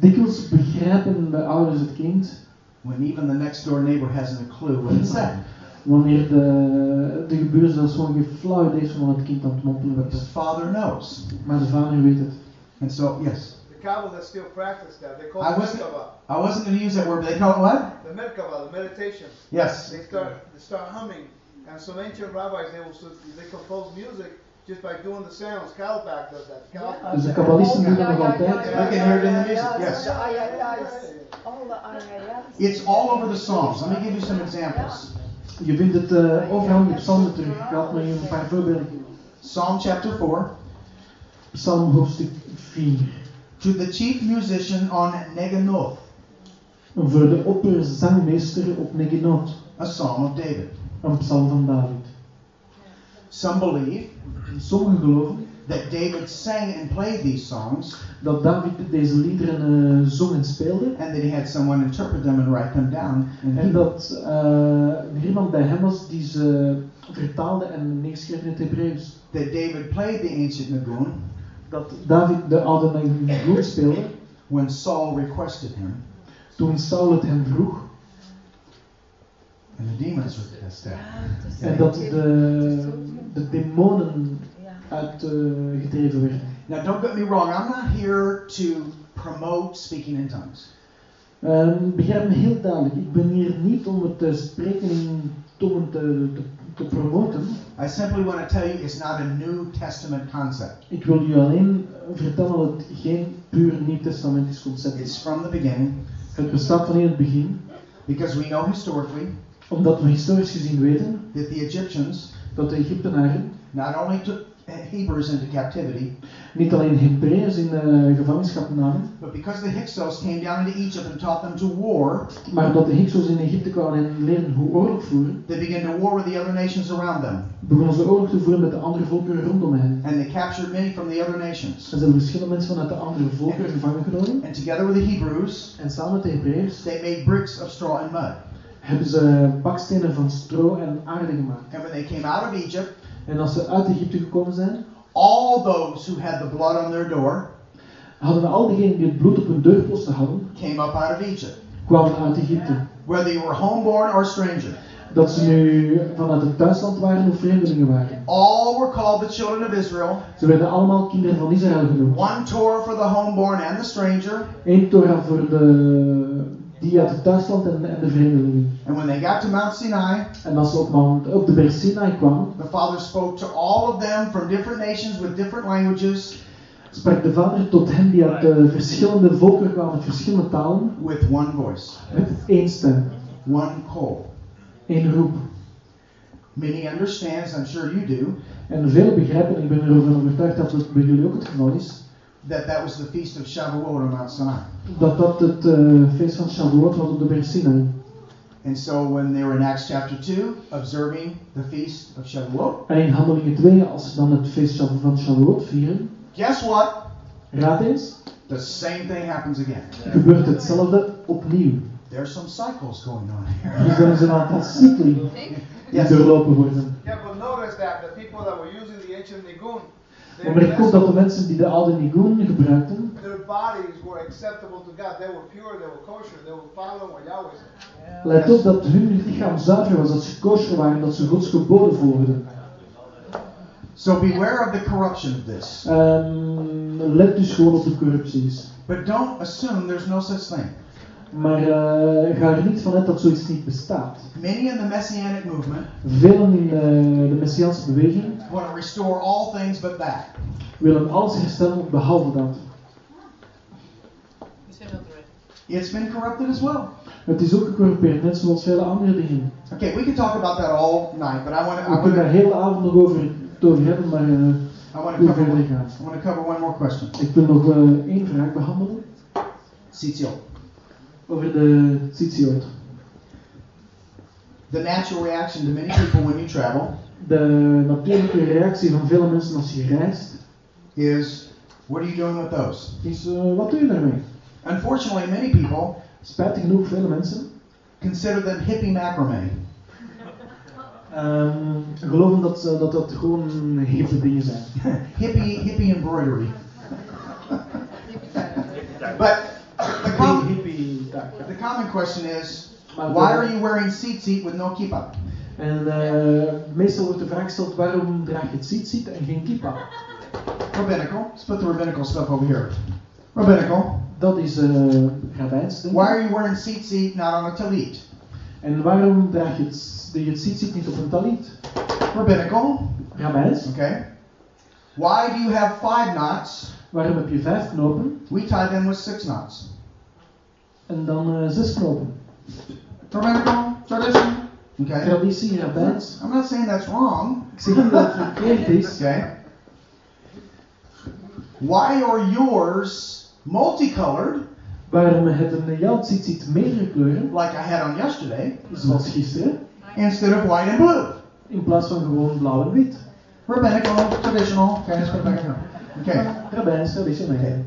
Dikwijls begrijpen de ouders het kind when even the next door neighbor hasn't a clue what it said. wanneer de, de gebuur zelfs gewoon geen flauw idee is van het kind aan het mompelen the father knows. Maar de vader weet het. And so, yes. The Kabbalists still practice that. They call I it wasn't, Merkava. I wasn't going to use that word, but they call it what? The Merkava, the meditation. Yes. They start they start humming, and some ancient rabbis they will they compose music just by doing the sounds. Kalpak does that. Kalpak. Dus de kabbalisten doen dat nog altijd. We can hear it in the music, yes. De ayaya's. It's all over the Psalms. Let me give you some examples. Je vindt het eh, overal in de psalmen terug. Ik had maar hier een paar voorbeelden. Psalm chapter 4. Psalm hoofdstuk 4. To the chief musician on Neganoth, Voor de opperzangmeester op Neginot. a psalm of David. Een psalm van David. Some believe Sommigen geloven that David sang and played these songs, dat David deze liederen eh, zong en speelde. and that he had someone interpret them and write them down. in En dat er iemand bij hem was die ze vertaalde en neerschreef in het Hebreeuws. That David played the ancient Nagun Dat David de oude Nagun speelde when Saul requested him. toen Saul het hem vroeg. And the demons out. En dat de, de demonen uitgedreven werden. Now, don't get me wrong, I'm not here to promote speaking in tongues. Ehm, begrijp me heel duidelijk, ik ben hier niet om het te spreken in tongen te, te, te promoten. I simply want to tell you it's not a New Testament concept. Ik wil u alleen vertellen dat het geen puur nieuw-testamentisch concept It's is. from the beginning Het bestaat van in het begin, because we know historically omdat we historisch gezien weten that the Egyptians dat de Egyptenaren not only took Hebrews into captivity, niet alleen Hebreeërs in eh, gevangenschap namen, but because the Hyksos came down into Egypt and taught them to war, maar dat de Hyksos in Egypte kwamen en leerden hoe oorlog voeren, they began to war with the other nations around them. begonnen ze oorlog te voeren met de andere volkeren rondom hen. And they captured many from the other nations. En ze hebben verschillende mensen vanuit de andere volkeren gevangen genomen. And together with the Hebrews, En samen met de Hebreeërs they made bricks of straw and mud. hebben ze bakstenen van stro en aarde gemaakt. And when they came out of Egypt, En als ze uit Egypte gekomen zijn, all those who had the blood on their door hadden al diegenen die het bloed op hun deurposten hadden, came up out of Egypt, kwamen uit Egypte. whether you were homeborn or stranger. Dat ze nu vanuit het thuisland waren of vreemdelingen waren. All were called the children of Israel. Ze werden allemaal kinderen van Israël genoemd. One Torah for the homeborn and the stranger. Eén Torah voor de, die uit het thuisland en, en de vreemdelingen. And when they got to Mount Sinai, En als ze op, Mount, op de berg Sinai kwamen, the Father spoke to all of them from different nations with different languages sprak de vader tot hen die uit de verschillende volkeren kwamen, met verschillende talen, with one voice, met één stem, one call. één roep. Many understands, I'm sure you do, En velen begrijpen, en ik ben erover overtuigd dat het bij jullie ook het geval is, that that was the feast of Shavuot on Mount Sinai. dat dat het eh, feest van Shavuot was op de berg Sinai. And so when they were in Acts chapter 2, observing the feast of Shavuot, En in Handelingen 2, als ze dan het feest van Shavuot vieren, guess what? raad eens, The same thing happens again. gebeurt hetzelfde opnieuw. There's some cycles going on here. Dus er is een aantal cycli die Yes. doorlopen worden. Yeah, but notice that the people that were using the ancient Nigun, Maar ik komt dat de mensen die de oude Nigun gebruikten, their bodies were acceptable to God. They were pure, they were kosher, they were following what Yahweh said. Let op dat hun lichaam zuiver was, dat ze kosher waren, dat ze Gods geboden volgden. So beware of the corruption of this. Ehm, let dus gewoon op de corrupties. But don't assume there's no such thing. Maar eh, ga er niet vanuit dat zoiets niet bestaat. Many in the Messianic movement Velen in eh, de Messiaanse beweging want to restore all things but that. willen alles herstellen behalve dat. It's been corrupted as well. Het is ook gecorrumpeerd, net zoals vele andere dingen. Okay, we can talk about that all night, but I want to. We I kunnen daar de avond nog over, over hebben, maar to. I want to hoe cover. I want to cover one more question. Ik wil nog eh, één vraag behandelen Sitio. Over de Tzitziot. The natural reaction to many people when you travel De natuurlijke reactie van vele mensen als je reist is, "What are you doing with those?" is, eh, wat doe je daarmee? Unfortunately, many people Spijtig genoeg, vele mensen consider them hippie macrame. ehm, geloven dat, ze- dat dat gewoon hippe dingen zijn. hippie hippie embroidery. But hippie tak. the common question is, Maar why de- are you wearing tzitzit with no kippah? En eh, meestal wordt de vraag gesteld waarom draag je het tzitzit en geen kippa? Rabbinical. Let's put the rabbinical stuff over here. Rabbinical. Dat is uh, rabbijns. denk. Why are you wearing tzitzit not on a talit? En waarom draag je het, je het tzitzit niet op een talit? Rabbinical. Rabbijns. Okay. Why do you have five knots? Waarom heb je vijf knopen We tie them with six knots. En dan eh, zes knopen? Rabbinical tradition. Okay. Traditie, rabbijns. I'm not saying that's wrong. Ik zeg niet dat het verkeerd is. Okay. Why are yours multicolored Waarom hebben jouw tzitzit meerdere kleuren, like I had on yesterday zoals gisteren, instead of white and blue? in plaats van gewoon blauw en wit? Rabbinical, traditional. Okay, let's put it back in. Okay. Rabbijns, traditioneel.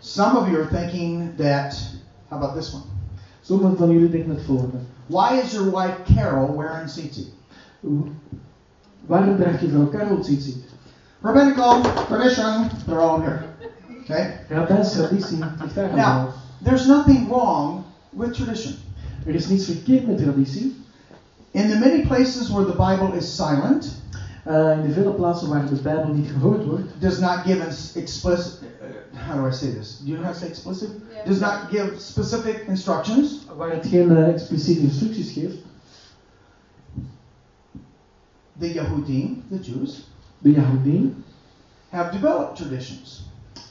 Some of you are thinking that. How about this one? Van jullie denken het volgende. Why is your wife Carol wearing tzitzit? Waarom draagt je vrouw Karel tzitzit? Rabbinical, tradition. They're all here. Okay. Rabbijns traditie ligt daar Now, there's nothing wrong with tradition. Er is niets verkeerd met traditie. In the many places where the Bible is silent, Eh, in de vele plaatsen waar de Bijbel niet gehoord wordt, does not give us explicit, uh, how do I say this? Do you know how to say explicit? Yeah. Does not give specific instructions. waar het geen eh, expliciete instructies geeft, The Yahudim, the Jews, de Yahudien have developed traditions.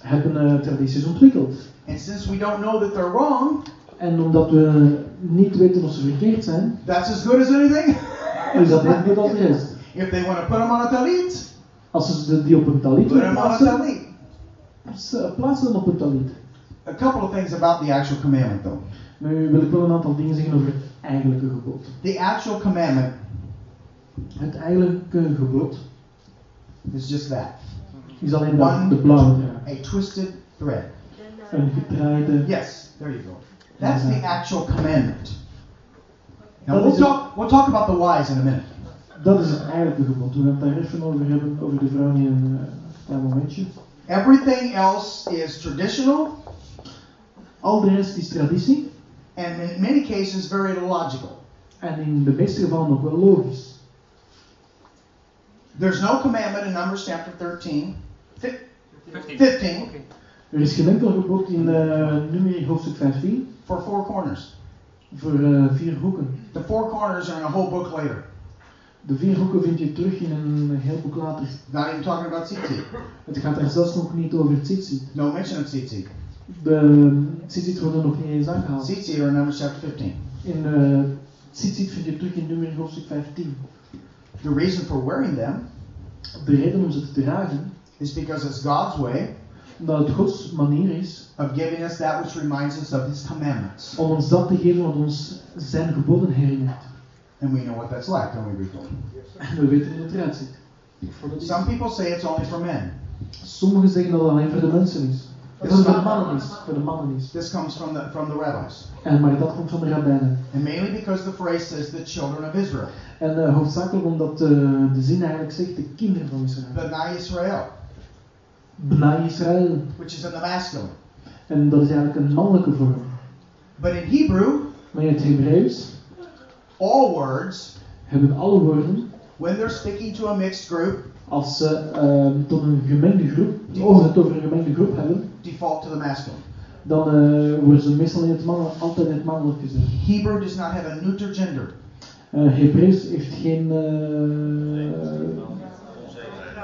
hebben eh, tradities ontwikkeld. And since we don't know that they're wrong, En omdat we niet weten of ze verkeerd zijn, that's as good as anything. is dat net goed als de rest. if they want to put them on a talit, Als ze die op een talit put willen them on a plaatsen, talit. ze plaatsen hem op een talit. A couple of things about the actual commandment, though. Nu wil ik wel een aantal dingen zeggen over het eigenlijke gebod. The actual commandment Het eigenlijke gebod is just that is alleen dat, One- de blauwe draad. a twisted thread. Een gedraaide. Yes, there you go. That's the actual commandment. Now we'll talk, we'll talk about the whys in a minute. Dat is het eigenlijke gebod. We gaan het daar even over hebben, over de vrouw in een eh, klein momentje. Everything else is traditional Al de rest is traditie and in many cases very logical. en in de meeste gevallen nog wel logisch. There's no commandment in Numbers chapter 13, fif- 15. 15 Okay. Er is geen enkel gebod in uh, nummer hoofdstuk 15 for four corners. voor eh, vier hoeken. The four corners are in a whole book later. De vier hoeken vind je terug in een heel boek later. Not even talking about tzitzit. Het gaat er zelfs nog niet over tzitzit. No mention of tzitzit. De tzitzit wordt er nog niet eens aangehaald. Tzitzit are in Numbers chapter 15. In uh, tzitzit vind je terug in nummer hoofdstuk 15. The reason for wearing them De reden om ze te dragen, is because it's God's way omdat het Gods manier is of giving us that which reminds us of His commandments. om ons dat te geven wat ons zijn geboden herinnert. And we know what that's like, don't we, Rico? We weten hoe het eruit ziet. Voor dat is- Some people say it's only for men. Sommigen zeggen dat het alleen voor de mensen is. Dat het voor de mannen is. Voor de mannen is. This comes from the from the rabbis, En, maar dat komt van de rabbijnen. and mainly because the phrase says the children of Israel, En eh, hoofdzakelijk omdat eh, de zin eigenlijk zegt de kinderen van Israël. Bnei Israel, Bnai Israël. which is in the masculine. En dat is eigenlijk een mannelijke vorm. But in Hebrew, Maar in het Hebreeuws all words, hebben alle woorden, when they're speaking to a mixed group, als ze eh, tot een gemengde groep, of het over een gemengde groep hebben, default to the masculine. dan eh, worden ze meestal in het mannelijk, altijd in het mannelijk gezet. Hebrew does not have a neuter gender. Eh Hebreeuws heeft geen uh,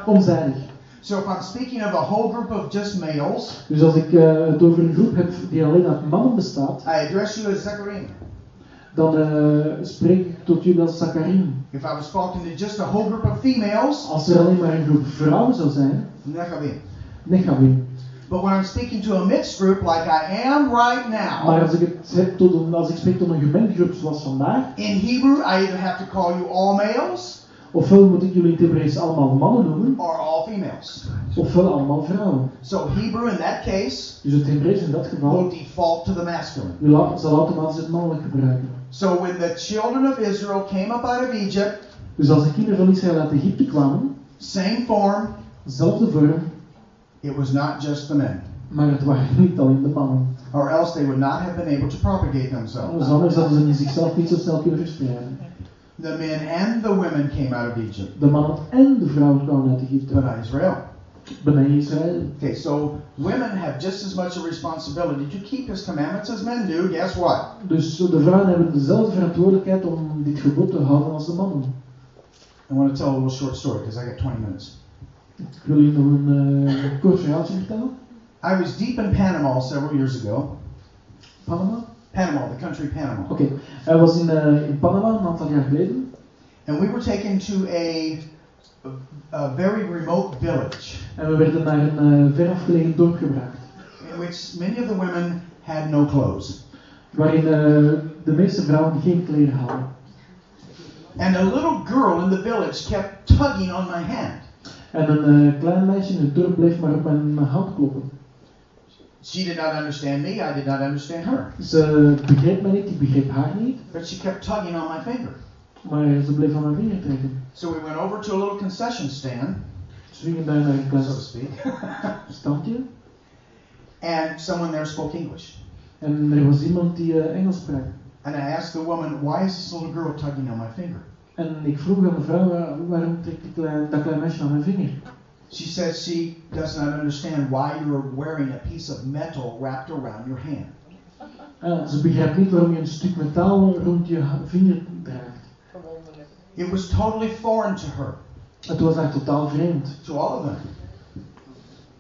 onzijdig. So if I'm speaking of a whole group of just males, Dus als ik eh, het over een groep heb die alleen uit mannen bestaat, I address you as Zachariah. Dan eh, spreek ik tot jullie als Zakarim. If I was talking to just a whole group of females, Als er alleen maar een groep vrouwen zou zijn, Nechavim. Nechavim. But when I'm speaking to a mixed group like I am right Maar now, als ik het heb tot een, als ik spreek tot een gemengde groep zoals vandaag, in Hebrew, I either have to call you all males ofwel moet ik jullie in het Hebreeuws allemaal mannen noemen, or all females. ofwel allemaal vrouwen. So Hebrew in that case Dus het Hebreeuws in dat will geval default to the masculine. zal automatisch het mannelijk gebruiken. So when the children of Israel came up out of Egypt, Dus als de kinderen van Israël uit Egypte kwamen, same form, dezelfde vorm, it was not just the men. maar het waren niet alleen de mannen. Or else they would not have been able to propagate themselves. anders hadden ze zichzelf niet zo snel kunnen verspreiden. The men and the women came out of Egypt. De mannen en de vrouwen kwamen uit But Egypte. Israel. Okay, so women have just as much a responsibility to keep his commandments as men do. Guess what? Dus de vrouwen hebben dezelfde verantwoordelijkheid om dit gebod te houden als de mannen. I want to tell a little short story because I got 20 minutes. Ik wil jullie nog een eh, kort verhaaltje vertellen. I was deep in Panama several years ago. Panama? Panama, the country Panama. Oké, hij was in, eh, in Panama een aantal jaar geleden. And we were taken to a, a very remote village En we werden naar een eh, ver afgelegen dorp gebracht. in which many of the women had no clothes. Waarin eh, de meeste vrouwen geen kleren hadden. And a little girl in the village kept tugging on my hand. En een eh, klein meisje in het dorp bleef maar op mijn hand kloppen. She did not understand me, I did not understand her. Ze begreep mij niet, ik begreep haar niet. But she kept tugging on my finger. Maar ze bleef aan mijn vinger trekken. So we went over to a little concession stand, Ze gingen daar naar een so to speak, standje. and someone there spoke English. En er was iemand die eh, Engels sprak. And I asked the woman, why is this little girl tugging on my finger? En ik vroeg aan mevrouw, "Waar- waarom trekt die klein, dat klein meisje aan mijn vinger? She says she does not understand why you're wearing a piece of metal wrapped around your hand. Ah, ze begrijpt niet waarom je een stuk metaal rond je vinger. It was totally foreign to her, Het was haar totaal vreemd. to all of them.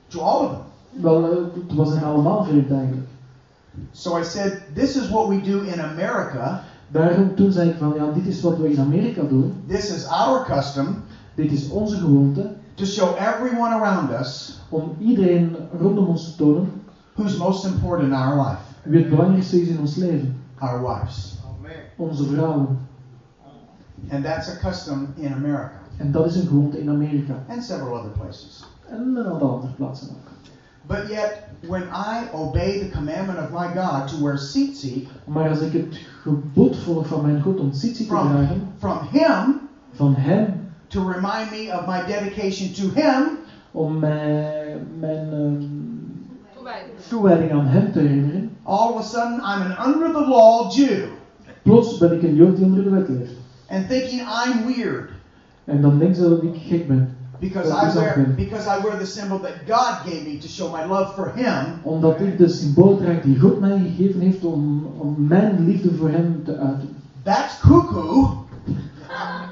To all of them. Wel, eh, het was hen allemaal vreemd eigenlijk. So I said, This is what we do in America. Daarom toen zei ik van, ja, dit is wat we in Amerika doen. This is our custom Dit is onze gewoonte. to show everyone around us Om iedereen rondom ons te tonen who's most important in our life wie het belangrijkste is in ons leven. our wives. Man. Onze vrouwen. And that's a custom in America En dat is een gewoonte in Amerika. and several other places. En een aantal andere plaatsen ook. But yet, when I obey the commandment of my God to wear tzitzit Maar als ik het gebod volg van mijn God om tsitsi te from, dragen, from Him van hem, to remind me of my dedication to Him, om mij, mijn Toewijding. toewijding aan hem te herinneren, all of a sudden I'm an under the law Jew plots ben ik een Jood die onder de wet leeft. And thinking I'm weird En dan denken ze dat ik gek ben. because I wear because I wear the symbol that God gave me to show my love for Him. Omdat ik de symbool draag die God mij gegeven heeft om, om mijn liefde voor hem te uiten. That's cuckoo.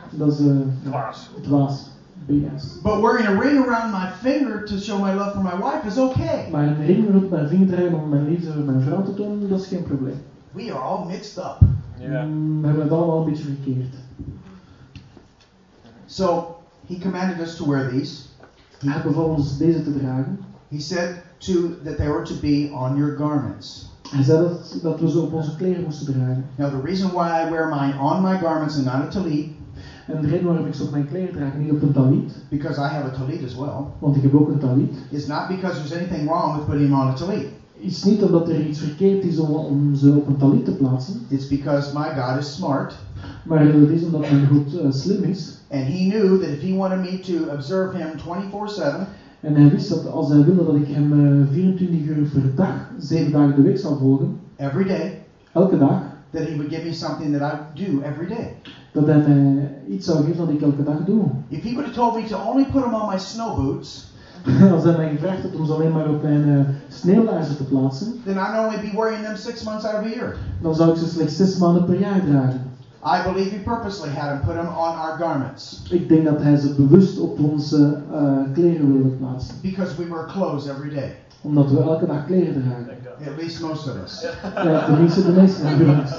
Dat is eh Dwaas. dwaas. BS. But wearing a ring around my finger to show my love for my wife is okay. Maar een ring rond mijn vinger dragen om mijn liefde voor mijn vrouw te tonen, dat is geen probleem. We are all mixed up. Ja. Mm, we hebben het allemaal een beetje verkeerd. So he commanded us to wear these. Hij beval ons deze te dragen. He said to that they were to be on your garments. Hij zei dat, dat we ze op onze kleren moesten dragen. Now the reason why I wear mine on my garments and not a talit, En de reden waarom ik ze op mijn kleren draag, niet op een talit, because I have a talit as well, want ik heb ook een talit, is not because there's anything wrong with putting them on a talit. is niet omdat er iets verkeerd is om, om ze op een talit te plaatsen, It's because my God is smart maar het is omdat mijn God eh, slim is. and he knew that if he wanted me to observe him 24/7, En hij wist dat als hij wilde dat ik hem eh, 24 uur per dag, 7 dagen de week zou volgen, every day, elke dag, that he would give me something that I do every day. dat hij mij iets zou geven dat ik elke dag doe. If he would have told me to only put them on my snow boots, Als hij mij gevraagd had om ze alleen maar op mijn uh, sneeuwlaarzen te plaatsen, then I'd only be wearing them six months out of the year. dan zou ik ze slechts 6 maanden per jaar dragen. I believe he purposely had him put them on our garments Ik denk dat hij ze bewust op onze eh, kleren wilde plaatsen. because we wear clothes every day. Omdat we elke dag kleren dragen. At least most of us. Ja, tenminste de meeste van ons.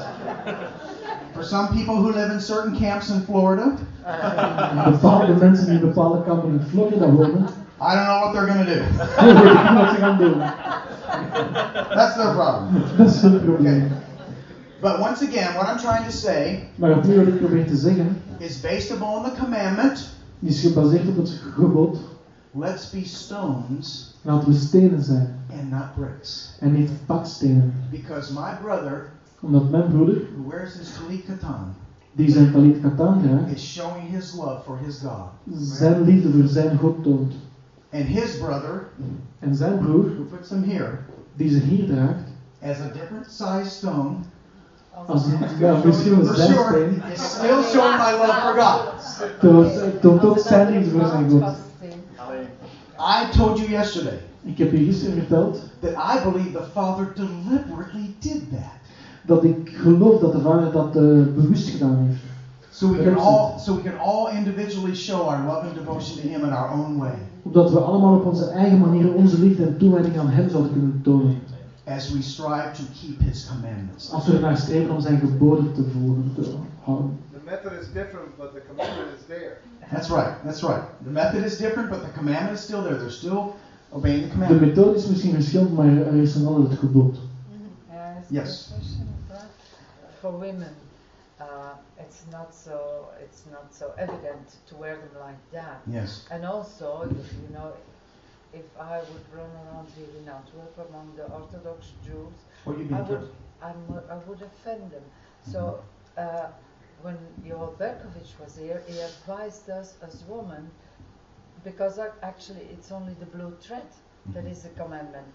For some people who live in certain camps in Florida, Bepaalde mensen die in bepaalde kampen in Florida wonen, I don't know what they're going to do. weet ik niet wat ze gaan doen. That's their problem. Dat is hun probleem. But once again, what I'm trying to say Maar opnieuw wat ik probeer te zeggen, is based upon the commandment is gebaseerd op het gebod. let's be stones Laten we stenen zijn and not bricks. en niet bakstenen. Because my brother, Omdat mijn broeder, who wears his talit katan, die zijn talit katan draagt, is showing his love for his God. zijn liefde voor zijn God toont. And his brother, En zijn broer, who puts them here, die ze hier draagt, as a different size stone, als ja, misschien een is still showing my love for God. toont, ook liefde voor zijn God. I told you yesterday Ik heb je gisteren verteld that I believe the Father deliberately did that. dat ik geloof dat de vader dat eh, bewust gedaan heeft. So we can all so we can all individually show our love and devotion to Him in our own way, Opdat we allemaal op onze eigen manier onze liefde en toewijding aan hem zouden kunnen tonen. As we strive to keep His commandments. Als we ernaar streven om zijn geboden te volgen, te houden. The method is different, but the commandment is there. That's right. That's right. The method is different, but the commandment is still there. They're still obeying the commandment. De methode is misschien verschillend, maar er is nog altijd het gebod. Yes. For women, uh, it's not so it's not so evident to wear them like that. Yes. And also, if, you know, if I would run around here in Antwerp among the Orthodox Jews, What do you I mean? would I'm, I would offend them. So uh, when Joel Berkovich was here, he advised us as women, because actually it's only the blue thread that is Mhm. is a commandment.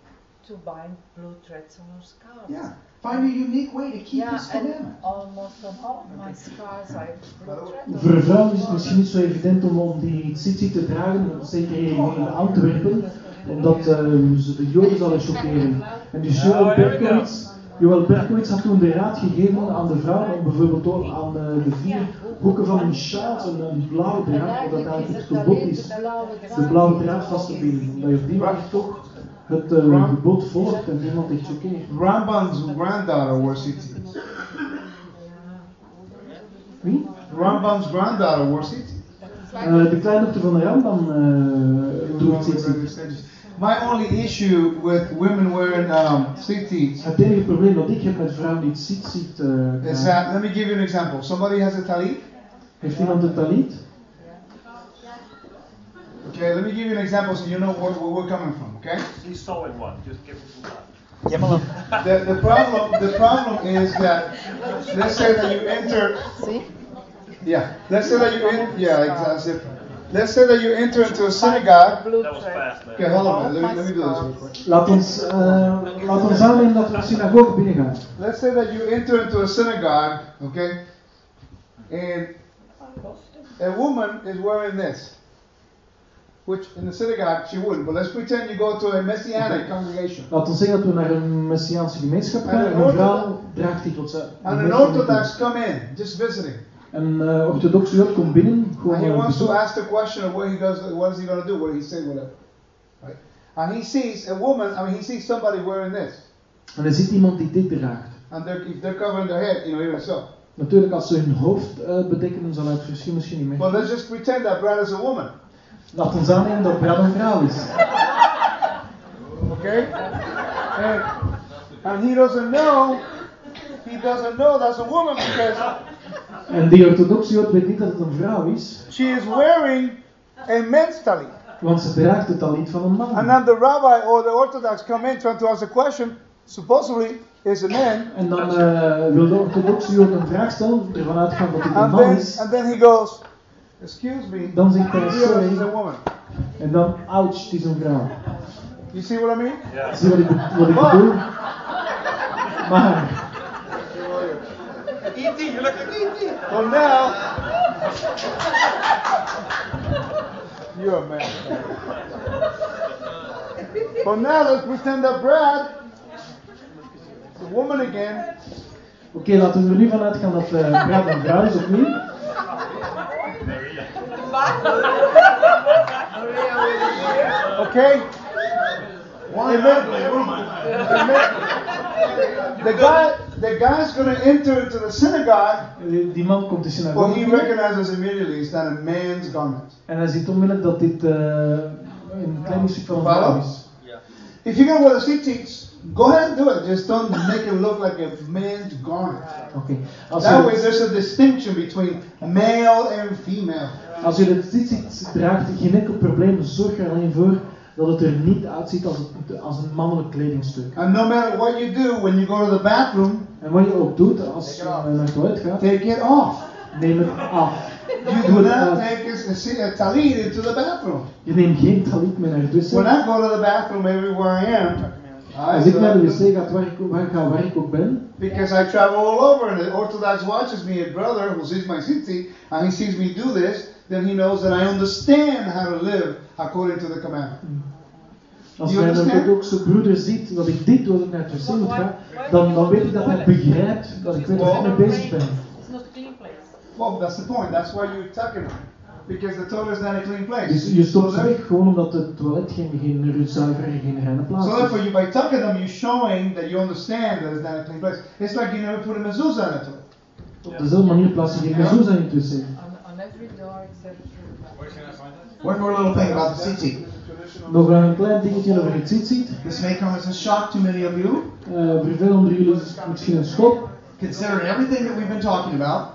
to bind blue threads on her scarf. Yeah. Find a unique way to keep Yeah, this and commandment. Voor vrouwen is het misschien niet zo evident om, om die tzitzit te dragen, zeker in Antwerpen, omdat eh, ze de Joden zouden choqueren. En dus Joel. Berkowitz, Joel Berkowitz had toen de raad gegeven aan de vrouwen om bijvoorbeeld ook aan eh, de vier hoeken van hun sjaal een, een blauwe En draad, wat eigenlijk eigenlijk is het alleen is, de blauwe draad. blauwe draad vast te binden. Omdat je op die manier toch het eh, gebod volgt en niemand choqueert. Ramban's granddaughter wore tzitzit. Wie? Ramban's granddaughter wore tzitzit. Eh, de kleindochter van de Rambam uh, droeg tzitzit. My only issue with women wearing um, tzitzit Het enige probleem dat ik heb met vrouwen die tzitzit uh, is that, let me give you an example. Somebody has a talit. Heeft iemand een talit? Okay, let me give you an example so you know where, where we're coming from, okay? He saw it one. Just give it to that. The, the problem the problem is that let's say that you enter See? yeah, let's say that you in, yeah, exactly. Let's say that you enter into a synagogue. That was fast, man. Okay, hold on, let me, let me do this real quick. Laat ons, uh, laat ons aannemen dat we de synagoge binnengaan. Let's say that you enter into a synagogue, okay, and a woman is wearing this, which in the synagogue she wouldn't, but let's pretend you go to a messianic congregation. Laat ons zeggen dat we naar een messiaanse gemeenschap gaan en een vrouw draagt die tot zijn. And an Orthodox come in, just visiting. Een uh, orthodoxe jood komt binnen, gewoon And he wants to ask the question of what he does, what is he going to do, what he say, whatever. Right? And he sees a woman, I mean, he sees somebody wearing this. En hij ziet iemand die dit draagt. And they're, if they're covering their head, you know, even so. Natuurlijk, als ze hun hoofd uh, bedekken, dan zal hij het verschil misschien niet But meer. let's just pretend that Brad is a woman. Laat ons aannemen dat Brad een vrouw is. Okay? And, and he doesn't know, he doesn't know that's a woman because En die orthodoxe jood weet niet dat het een vrouw is, she is wearing a men's talit. want ze draagt het talit van een man. And then the rabbi or the Orthodox come in trying to ask a question, supposedly is a man. En dan uh, wil de orthodoxe jood een vraag stellen, ervan uitgaan dat dit een man is. and then he goes, excuse me, Dan zegt hij here this is a woman. En dan, ouch, het is een vrouw. You see what I mean? Yeah. Zie je wat ik, be- wat ik bedoel? Maar, Well, now, you're a man. But now let's pretend that Brad, the woman again, oké, laten we er nu van uitgaan dat uh, Brad een vrouw is opnieuw. okay? Amen. The guy, the guy's going to enter into the synagogue, Die man komt de synagoge he recognizes immediately it's not a man's garment. en hij ziet onmiddellijk dat dit uh, een kledingstuk van een vrouw is. If you're going to wear the tzitzits, go ahead and do it. Just don't make it look like a man's garment. Okay. als, That way there's a distinction between male and female. Als je de tzitzit draagt, geen enkel probleem, zorg er alleen voor dat het er niet uitziet als, het, als een mannelijk kledingstuk. And no matter what you do when you go to the bathroom, En wat je ook doet als je naar het toilet gaat, take it off. neem het af. You do het not take a, a talit into the bathroom. Je neemt geen talit mee naar het When wc. I go to the bathroom everywhere I am, Als ik naar de wc ga waar ik, waar ik waar ik ook ben, because I travel all over and the Orthodox watches me, a brother who sees my tzitzit, and he sees me do this, then he knows that I understand how to live according to the commandment. als You mijn understand? orthodoxe broeder ziet dat ik dit doe ik naar het moet gaan, dan, dan weet ik dat hij begrijpt dat ik weet waar ik mee bezig ben. It's not a clean place. Well, that's the point. That's why you're tucking them. Because the toilet is not a clean place. Dus je stopt so, ze weg gewoon omdat het toilet geen, geen zuivere, geen reine plaats so is. therefore, you, by tucking them, you're showing that you understand that it's not a clean place. It's like you never put a mezuzah in a toilet. Op dezelfde manier plaats je geen mezuzah in het wc. One more little thing about the tzitzit. Nog een klein dingetje over het tzitzit. This may come as a shock to many of you, Uh, voor veel onder jullie is misschien een schok. considering everything that we've been talking about.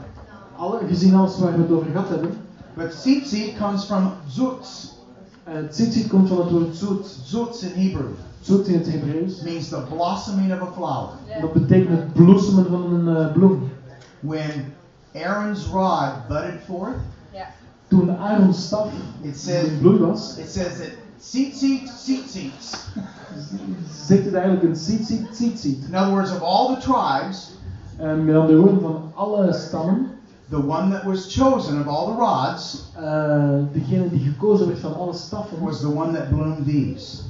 Alle, gezien alles waar we het over gehad hebben. But tzitzit comes from zutz. Uh, tzitzit komt van het woord zoet. Zutz in Hebrew in het Hebreeuws. means the blossoming of a flower. Dat betekent het bloesemen van een uh, bloem. When Aaron's rod budded forth. Toen Aaron's staf it says in bloei was, it says that tzitzit tzitzits. zit het eigenlijk een ziet, ziet. In other words, of all the tribes, En met andere woorden, van alle stammen, the one that was chosen of all the rods eh, degene die gekozen werd van alle staffen, was the one that bloomed these.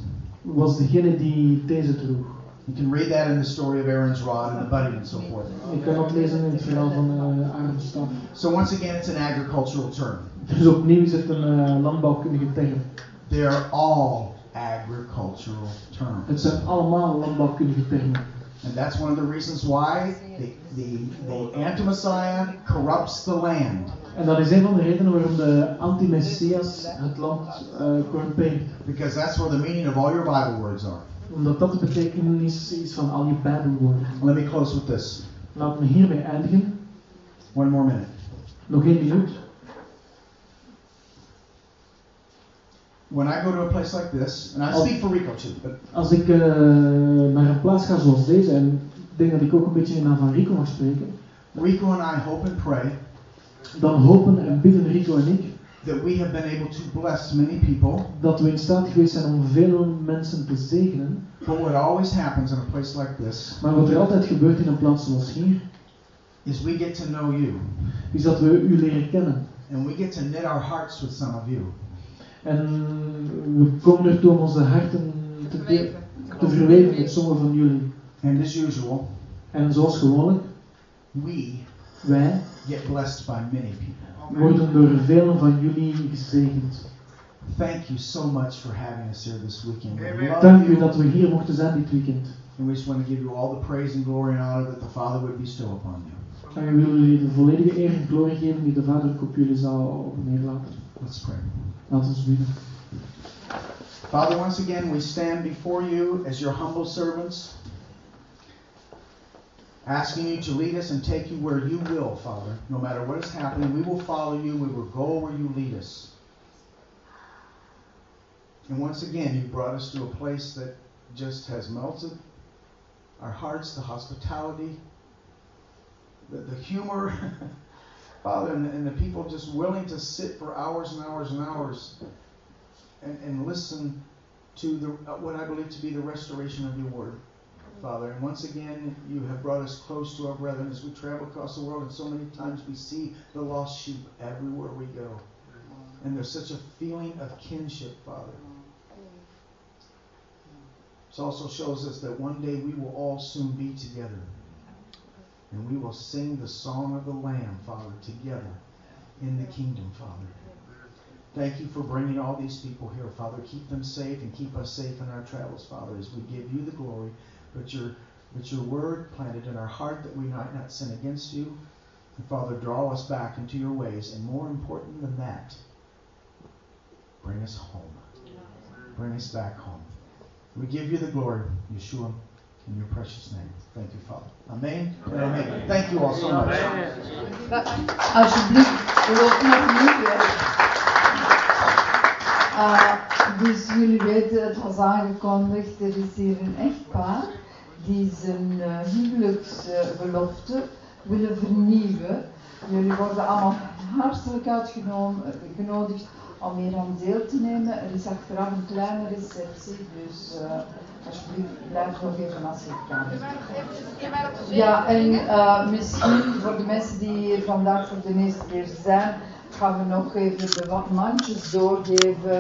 was degene die deze droeg. You can read that in the story of Aaron's rod and the budding and so forth. Je kan dat lezen in het verhaal van uh, Aaron's staf. So once again, it's an agricultural term. Dus opnieuw is het een uh, landbouwkundige term. They are all agricultural terms. Het zijn allemaal landbouwkundige termen. And that's one of the reasons why the, the, the anti-Messiah corrupts the land. En dat is een van de redenen waarom de anti-Messias het land uh, corrumpeert. Because that's where the meaning of all your Bible words are. Omdat dat de betekenis is van al je Bijbelwoorden. Let me close with this. Laten we hiermee eindigen. One more minute. Nog één minuut. When I go to a place like this, and I speak for Rico too, but Als ik uh, naar een plaats ga zoals deze, en ik denk dat ik ook een beetje in naam van Rico mag spreken, Rico and I hope and pray dan hopen en bidden Rico en ik that we have been able to bless many people. dat we in staat geweest zijn om veel mensen te zegenen. But what always happens in a place like this Maar wat er altijd gebeurt in een plaats zoals hier, is we get to know you, is dat we u leren kennen. and we get to knit our hearts with some of you. En we komen ertoe om onze harten te, de- te verweven met sommigen van jullie. And as usual, En zoals gewoonlijk, we wij get blessed by many people. Worden door velen van jullie gezegend. Thank you so much for having us here this weekend. We Amen. love Dank u you, dat we hier mochten zijn dit weekend. and we just want to give you all the praise and glory and honor that the Father would bestow upon you. En we willen jullie de volledige eer en glorie geven die de Vader ook op jullie zal neerlaten. Let's pray. Laten we bidden. Father, once again, we stand before you as your humble servants, asking you to lead us and take you where you will, Father. No matter what is happening, we will follow you. We will go where you lead us. And once again, you brought us to a place that just has melted our hearts, the hospitality, the, the humor, Father, and, and the people just willing to sit for hours and hours and hours and, and listen to the, what I believe to be the restoration of your word, Father. And once again, you have brought us close to our brethren as we travel across the world, and so many times we see the lost sheep everywhere we go. And there's such a feeling of kinship, Father. This also shows us that one day we will all soon be together. And we will sing the song of the Lamb, Father, together in the kingdom, Father. Thank you for bringing all these people here, Father. Keep them safe and keep us safe in our travels, Father, as we give you the glory. But your, but your word planted in our heart that we might not sin against you. And Father, draw us back into your ways. And more important than that, bring us home. Bring us back home. We give you the glory, Yeshua, in your precious name. Thank you, Father. Amen. and Amen. Thank you all so much. Alsjeblieft, weg. Uh, dus jullie weten, het was aangekondigd, er is hier een echtpaar die zijn uh, huwelijksbelofte willen vernieuwen. Jullie worden allemaal hartelijk uitgenodigd om hier aan deel te nemen. Er is achteraf een kleine receptie, dus uh, alsjeblieft blijf nog even als je kan. Ja, en misschien voor de mensen die hier vandaag voor de eerste keer zijn, gaan we nog even de mandjes doorgeven.